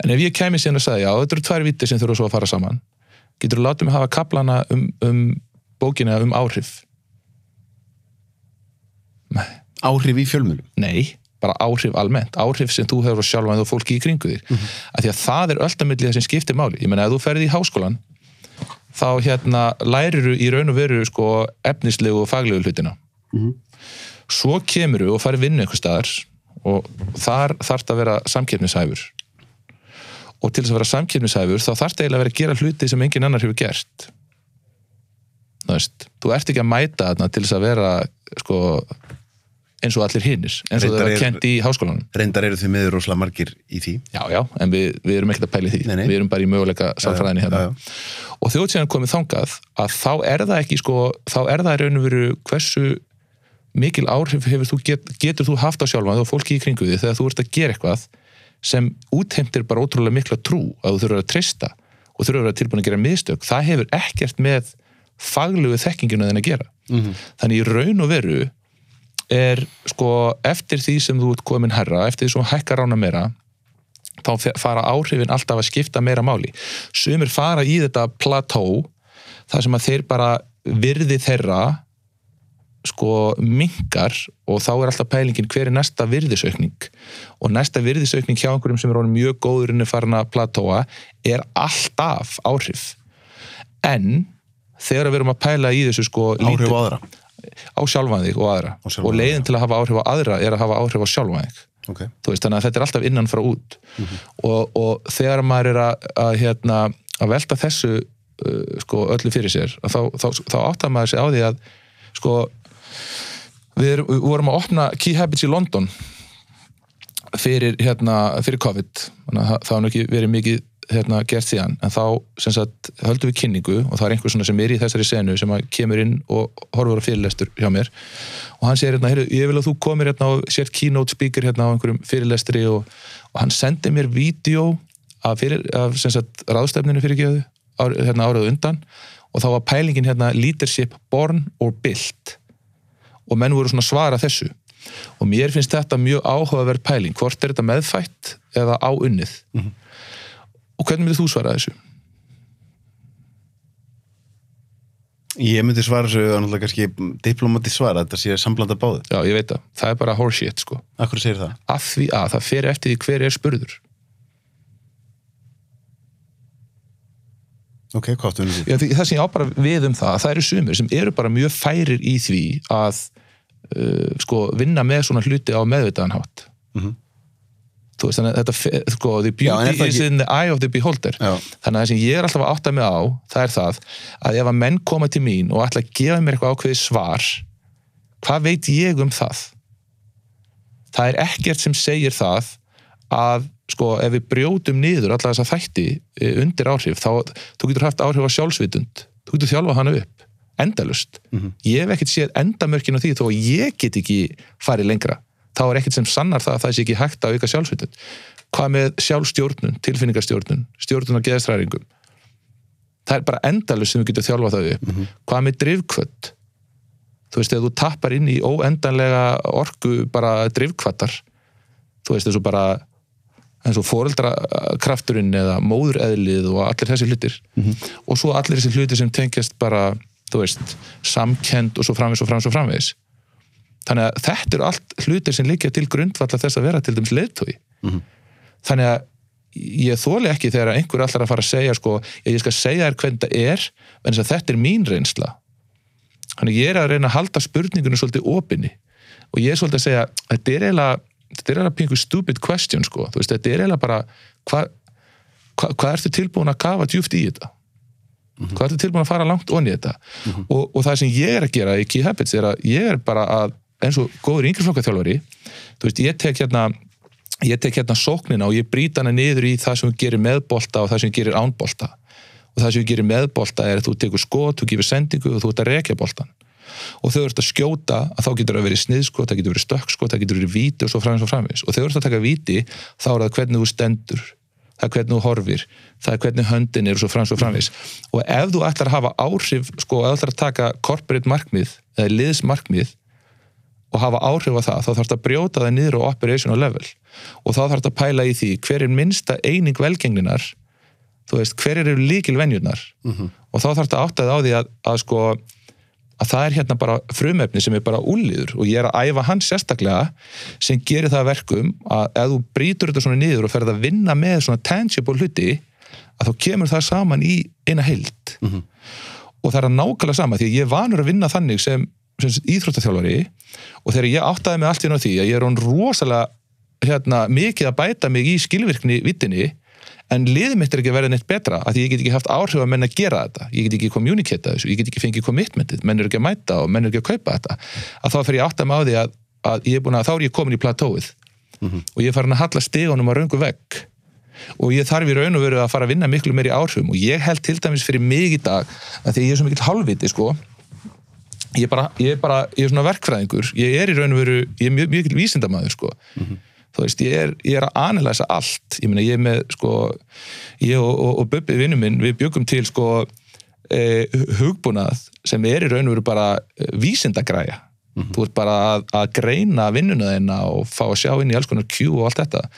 En ef ég kæmi síðan að segja, já, þetta eru tvær viti sem þurfa svo að fara saman getur þú látið mig hafa kaplana um, um bókina um áhrif? Nei,
Áhrif í fjölmjölum.
nei, bara áhrif almennt. Áhrif sem þú hefur á sjálfan og fólki í kringu þig. Mm að því að það er ölltamilli það sem skiptir máli. Ég meina, ef þú ferði í háskólan þá hérna læriru í raun og veru sko efnislegu og faglegu hlutina. Svo kemuru og farið vinnu einhver staðar og þar þarf að vera samkeppnishæfur. Og til þess að vera samkeppnishæfur þá þarf eiginlega að vera að gera hluti sem engin annar hefur gert. Þú veist, þú ert ekki að mæta þarna til þess að vera sko eins og allir hinnir, eins og það var
er-
kent í háskólanum
Reyndar eru þið miður rosalega margir í því.
já, já, en við, við erum ekkert að pæli því
Nei, nei.
við erum bara í möguleika sálfræðinni hérna
já, já.
og ert síðan komið þangað að þá er það ekki sko, þá er það raun og veru hversu mikil áhrif hefur þú get, getur þú haft á sjálfan og fólki í kringu því þegar þú ert að gera eitthvað sem útheimtir bara ótrúlega mikla trú að þú þurfur að treysta og þurfur að vera tilbúin að gera mistök það hefur ekkert með faglegu þekkinginu þenn að gera
Mhm.
þannig í raun og veru er sko eftir því sem þú ert komin herra, eftir því sem þú hækkar rána meira þá fara áhrifin alltaf að skipta meira máli. Sumir fara í þetta plató þar sem að þeir bara virði þeirra sko minkar og þá er alltaf pælingin hver er næsta virðisaukning. Og næsta virðisaukning hjá einhverjum sem er mjög góður en er farin að platóa er alltaf áhrif. En þegar við erum að pæla í þessu sko
Áhrif á aðra.
Á sjálfan þig og aðra.
Sjálfan
og leiðin til að hafa áhrif á aðra er að hafa áhrif á sjálfan þig.
Ok.
Þú veist, þannig að þetta er alltaf innan frá út. Og, og þegar maður er að, að, hérna, að velta þessu uh, sko, öllu fyrir sér þá, þá, þá áttar maður sig á því að sko við, erum, við vorum að opna Key Habits í London fyrir, hérna, fyrir COVID. Þannig að það, það nú ekki verið mikið hérna, gert síðan, en þá sagt, höldum við kynningu og það er einhver svona sem er í þessari senu sem kemur inn og horfur á fyrirlestur hjá mér. Og hann segir hérna, ég vil að þú komir hérna og sér keynote speaker hérna á einhverjum fyrirlestri og, og hann sendi mér vídeo af, fyrir, af sagt, ráðstefninu fyrirgeðu hérna, árið á undan. Og þá var pælingin hérna leadership born or built? Og menn voru svona svara þessu. Og mér finnst þetta mjög áhugaverð pæling. Hvort er þetta meðfætt eða áunnið og hvernig myndir þú svara þessu?
Ég myndi svara þessu að náttúrulega kannski diplomati svara, þetta sé samblanda báðu.
Já, ég veit það, það er bara horseshit sko
Akkur segir það?
af því að það fer eftir því hver er spurður
Ok, hvað áttu við því?
Það sem ég á bara við um það, það eru sumir sem eru bara mjög færir í því að uh, sko, vinna með svona hluti á meðvitaðanhátt
Mhm.
Þú veist, þannig að þetta sko, the
Já,
beauty
það
is in the eye of the beholder.
Já.
þannig að það sem ég er alltaf að átta mig á það er það, að ef að menn koma til mín og ætla að gefa mér eitthvað ákveðið svar hvað veit ég um það? Það er ekkert sem segir það að sko, ef við brjótum niður alla þessa þætti eh, undir áhrif, þá þú getur haft áhrif á sjálfsvitund, þú getur þjálfa hana upp endalust, ég hef ekkert séð endamörkin á því þó að ég get ekki farið lengra, þá er ekkert sem sannar það að það sé ekki hægt að auka sjálfsvitund. Hvað með sjálfstjórnun, tilfinningastjórnun stjórnun á geðstræringum það er bara endalust sem við getum þjálfa það upp. Hvað með drifkvöld þú veist, ef þú tappar inn í óendanlega orku bara drifkvattar þú veist, þessu bara eins og foreldrakrafturinn eða móðureðlið og allir þessi hlutir. Og svo allir þessi hlutir sem tengjast bara, þú veist, samkend og svo framvegis og framvegis og framvegis þannig að þetta eru allt hlutir sem liggja til grundvalla þess að vera til dæmis leiðtói þannig að ég þóli ekki þegar einhver allar að fara að segja sko, ég skal segja þér hvernig þetta er en þess að þetta er mín reynsla. Þannig ég er að reyna að halda spurningunum svolítið opinni. Og ég er svolítið að segja þetta er eiginlega, þetta er eiginlega pingu stupid question sko, þú veist, þetta er eiginlega bara hvað hva, hva ertu tilbúin að kafa djúft í þetta? Hvað ertu tilbúin að fara langt onni í þetta? Og, og það sem ég er að gera í Key Habits er að ég er bara að eins og góður yngreflokkaþjálfari þú veist, ég tek hérna ég tek hérna sóknina og ég brýt hana niður í það sem gerir meðbolta og það sem gerir ánbolta og það sem gerir meðbolta er að þú tekur skot, þú gefur sendingu og þú ert að rekja boltan og þau ert að skjóta að þá getur það verið sniðskot, það getur verið stökkskot, það getur verið víti og svo framins og framins og þau ert að taka víti þá er það hvernig þú stendur það er hvernig þú horfir, það er hvernig höndin er og svo framins og framins og ef þú ætlar að hafa áhrif, sko, ef þú ætlar að taka corporate markmið eða liðsmarkmið og hafa áhrif á það, þá þarf þetta að brjóta það niður á operational level og þá þarf þetta að pæla í því hver er minnsta eining velgengninar þú veist, hver eru líkil venjurnar -hmm. og þá þarf þetta áttað á því að, að sko að það er hérna bara frumefni sem er bara úlýður og ég er að æfa hans sérstaklega sem gerir það verkum að ef þú brítur þetta svona niður og ferð að vinna með svona tangible hluti að þá kemur það saman í eina heild mm -hmm. og það er að nákvæmlega sama því að ég er vanur að vinna þannig sem, sem íþróttaþjálfari og þegar ég áttaði mig allt í náðu því að ég er hún rosalega hérna, mikið að bæta mig í skilvirkni vittinni en liðið mitt er ekki að verða neitt betra að ég get ekki haft áhrif að menna að gera þetta ég get ekki kommunikata þessu, ég get ekki fengið commitmentið menn er ekki að mæta og menn er ekki að kaupa þetta að þá fer ég átt að maður því að, að ég er búin að þá er ég komin í platóið mm -hmm. og ég er farin að halla stegunum á raungu vegg og ég þarf í raun og veru að fara að vinna miklu meir í áhrifum og ég held til dæmis fyrir mig í dag að því ég er svo mikill halvviti sko ég er bara, ég er bara, ég er svona verkfræðingur. Ég er í raun og veru, ég er mjög mikil vísindamæður sko. Mm -hmm þú veist, ég er, ég er að analæsa allt. Ég meina, ég er með, sko ég og, og, og Bubbi vinnu minn, við byggum til sko eh, hugbúnað sem er í raun og veru bara vísindagræja, mm -hmm. þú ert bara að, að greina vinnuna þeina og fá að sjá inn í alls konar Q og allt þetta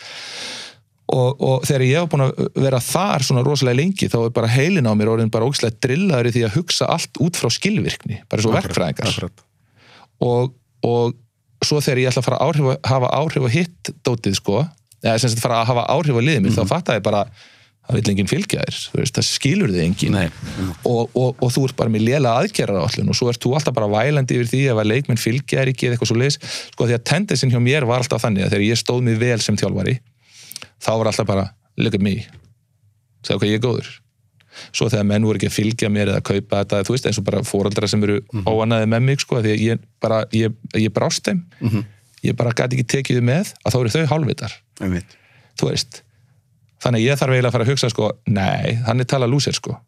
og, og þegar ég hef búin að vera þar svona rosalega lengi, þá er bara heilin á mér orðin bara ógislega drillaður í því að hugsa allt út frá skilvirkni, bara svo verkfræðingar og, og svo þegar ég ætla að fara að áhrif, hafa áhrif á hitt dótið sko, eða sem sagt fara að hafa áhrif á liðið mér, mm -hmm. þá mhm. fattar ég bara það vil enginn fylgja þér, það skilur þið enginn og, og, og þú ert bara með lélega aðgerrar á allun og svo ert þú alltaf bara vælandi yfir því að leikminn fylgja þér ekki eða eitthvað svo leiðis, sko því að tendensin hjá mér var alltaf þannig að þegar ég stóð mig vel sem þjálfari þá var alltaf bara look at me, segja hvað ég er góður. Svo þegar menn voru ekki að fylgja mér eða að kaupa þetta, þú veist, eins og bara fóraldra sem eru mm -hmm. óanaði með mig, sko, því að ég bara, ég, ég brást þeim. Mm -hmm. ég bara gæti ekki tekið þið með að þá eru þau hálfvitar. Þú veist þannig ég þarf eiginlega að fara að hugsa, sko nei, hann er talað lúsir, sko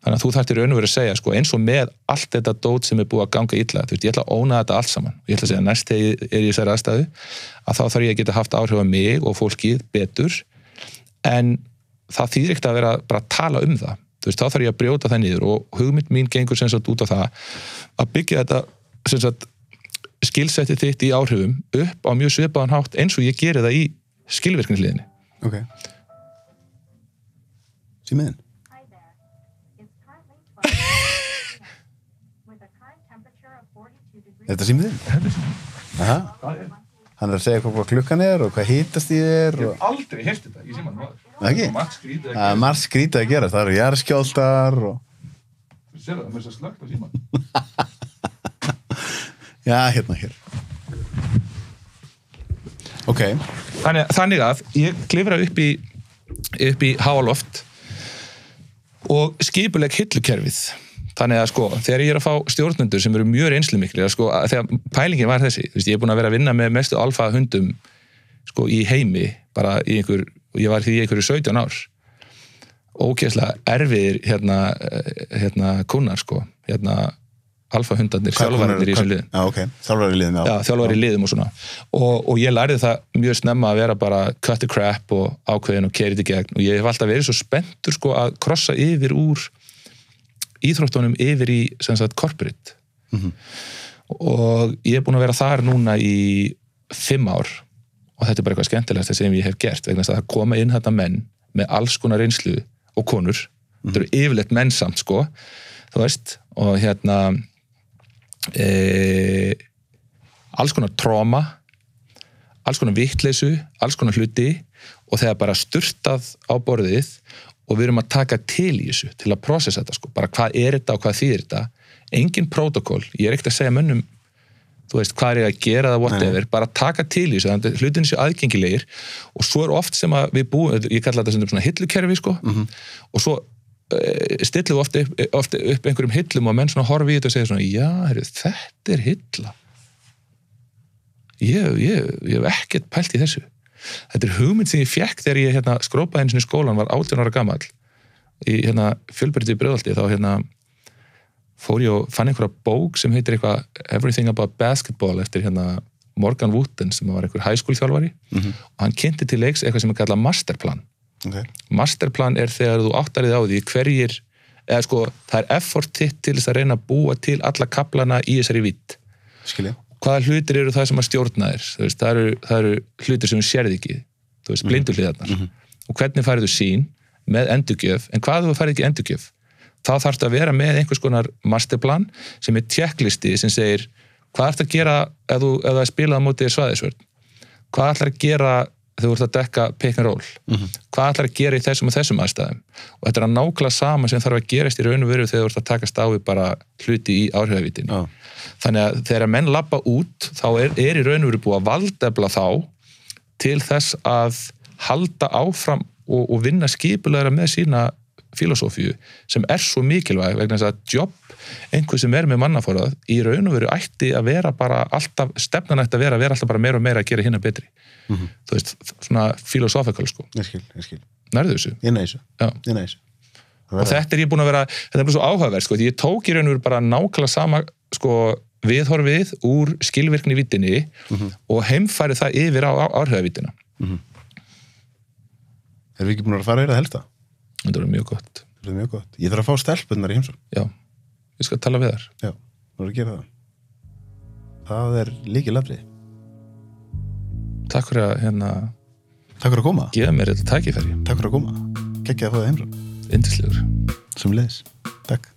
þannig að þú þarftir raun og verið að segja, sko eins og með allt þetta dót sem er búið að ganga illa þú veist, ég ætla að óna þetta allt saman. Ég ætla að segja næst þegar er ég í þessari aðstæðu að þá þarf ég að geta haft áhrif á mig og fólkið betur. En það þýðir ekkert að vera bara að tala um það. Þú veist, þá þarf ég að brjóta það niður og hugmynd mín gengur sem sagt út á það að byggja þetta sem sagt skilsetti þitt í áhrifum upp á mjög svipaðan hátt eins og ég geri það í skilverkningsliðinni
Ok Sýmiðin Er þetta sýmiðin? Aha Hann er að segja hvað klukkan er og hvað hýtast í þér
Ég hef aldrei heyrst þetta í síman maður
ekki? Það er margt skrítið að gera, það eru jæðskjóldar og...
Þú sér það, það er svo slögt á síman.
Já, hérna hér. Ok.
Þannig, þannig að ég klifra upp í, upp í háaloft og skipuleg hillukerfið. Þannig að sko, þegar ég er að fá stjórnundur sem eru mjög reynslu miklu, sko, þegar pælingin var þessi, veist, ég er búin að vera að vinna með mestu alfa hundum sko í heimi, bara í einhver ég var því í einhverju 17 ár ógeðslega erfiðir hérna, hérna kunnar sko hérna alfahundarnir, þjálfarinnir í þessu
já, okay. þjálfari liðum,
já. Já, þjálfari liðum og svona og, og ég lærið það mjög snemma að vera bara cut the crap og ákveðin og kerið í gegn og ég hef alltaf verið svo spenntur sko að krossa yfir úr íþróttunum yfir í sem sagt corporate mm -hmm. og ég er búin að vera þar núna í fimm ár og þetta er bara eitthvað skemmtilegast sem ég hef gert vegna að það koma inn þetta menn með alls konar reynslu og konur mm. þetta eru yfirleitt mennsamt sko þú veist og hérna e, alls konar tróma alls konar vittleysu, alls konar hluti og þegar bara sturtað á borðið og við erum að taka til í þessu til að processa þetta sko, bara hvað er þetta og hvað þýðir þetta? Engin protokól, ég er ekkert að segja mönnum þú veist, hvað er ég að gera það whatever, bara taka til í þessu, þannig að hlutin séu aðgengilegir. Og svo er oft sem að við búum, ég kalla þetta svona hillukerfi sko, og svo stillum við oft upp, oft upp einhverjum hillum og menn svona horfi í þetta og segja svona, já, heru, þetta er hilla. Ég, ég, ég hef ekkert pælt í þessu. Þetta er hugmynd sem ég fekk þegar ég hérna, skrópaði eins og í skólan, var 18 ára gamall. Í hérna, fjölbyrði bröðaldi þá hérna fór ég og fann einhverja bók sem heitir eitthvað Everything About Basketball eftir hérna Morgan Wooten sem var einhver high school þjálfari.
Mhm.
og hann kynnti til leiks eitthvað sem er kallað masterplan
Ok.
masterplan er þegar þú áttarið á því hverjir, eða sko það er effort þitt til þess að reyna að búa til alla kaplana í þessari vitt hvaða hlutir eru það sem að stjórna þér? Þú veist, það, eru, það eru hlutir sem þú sérði ekki. Þú veist, blindu hliðarnar. Og hvernig færðu sín með endurgjöf? En hvað þú færði ekki endurgjöf? Þá þarfst að vera með einhvers konar masterplan sem er checklisti sem segir hvað ert að gera ef þú, ef það er spilað á móti svaðisvörn hvað ætlar að gera þú ert að dekka pick and roll. Hvað ætlar að gera í þessum og þessum aðstæðum? Og þetta er að nákvæmlega sama sem þarf að gerast í raun og veru þegar þú ert að takast á við bara hluti í áhrifavítinu
Já.
þannig að þegar menn lappa út þá er, er í raun og veru búið að valdefla þá til þess að halda áfram og, og vinna skipulegra með sína filosófíu sem er svo mikilvæg vegna þess að jobb einhver sem er með mannaforðað í raun og veru ætti að vera bara alltaf, stefnan ætti að vera að vera alltaf bara meira og meira að gera hinna betri þú veist, svona filosófikal sko,
Ég skil, ég skil.
nærðu þessu
Ég næ þessu. Ég næ þessu.
og þetta er ég búin að vera, þetta er bara svo áhugaverð sko, ég tók í raun og veru bara nákvæmlega sama sko, viðhorfið úr skilvirkni vittinni og heimfæri það yfir á, á áhrifavittina
Erum við ekki búin að fara yfir það helsta?
þetta er mjög gott,
Það er mjög gott. Ég þarf að fá stelpunnar í heimsum.
já ég skal tala við þar
Já, þú erum að gera það. Það er líkið lafrið.
Takk fyrir að hérna,
Takk fyrir að koma.
gefa mér þetta tækifæri
Takk fyrir að koma. Gekkið að fá það heimsum.
indislegur
Sem leðis. Takk.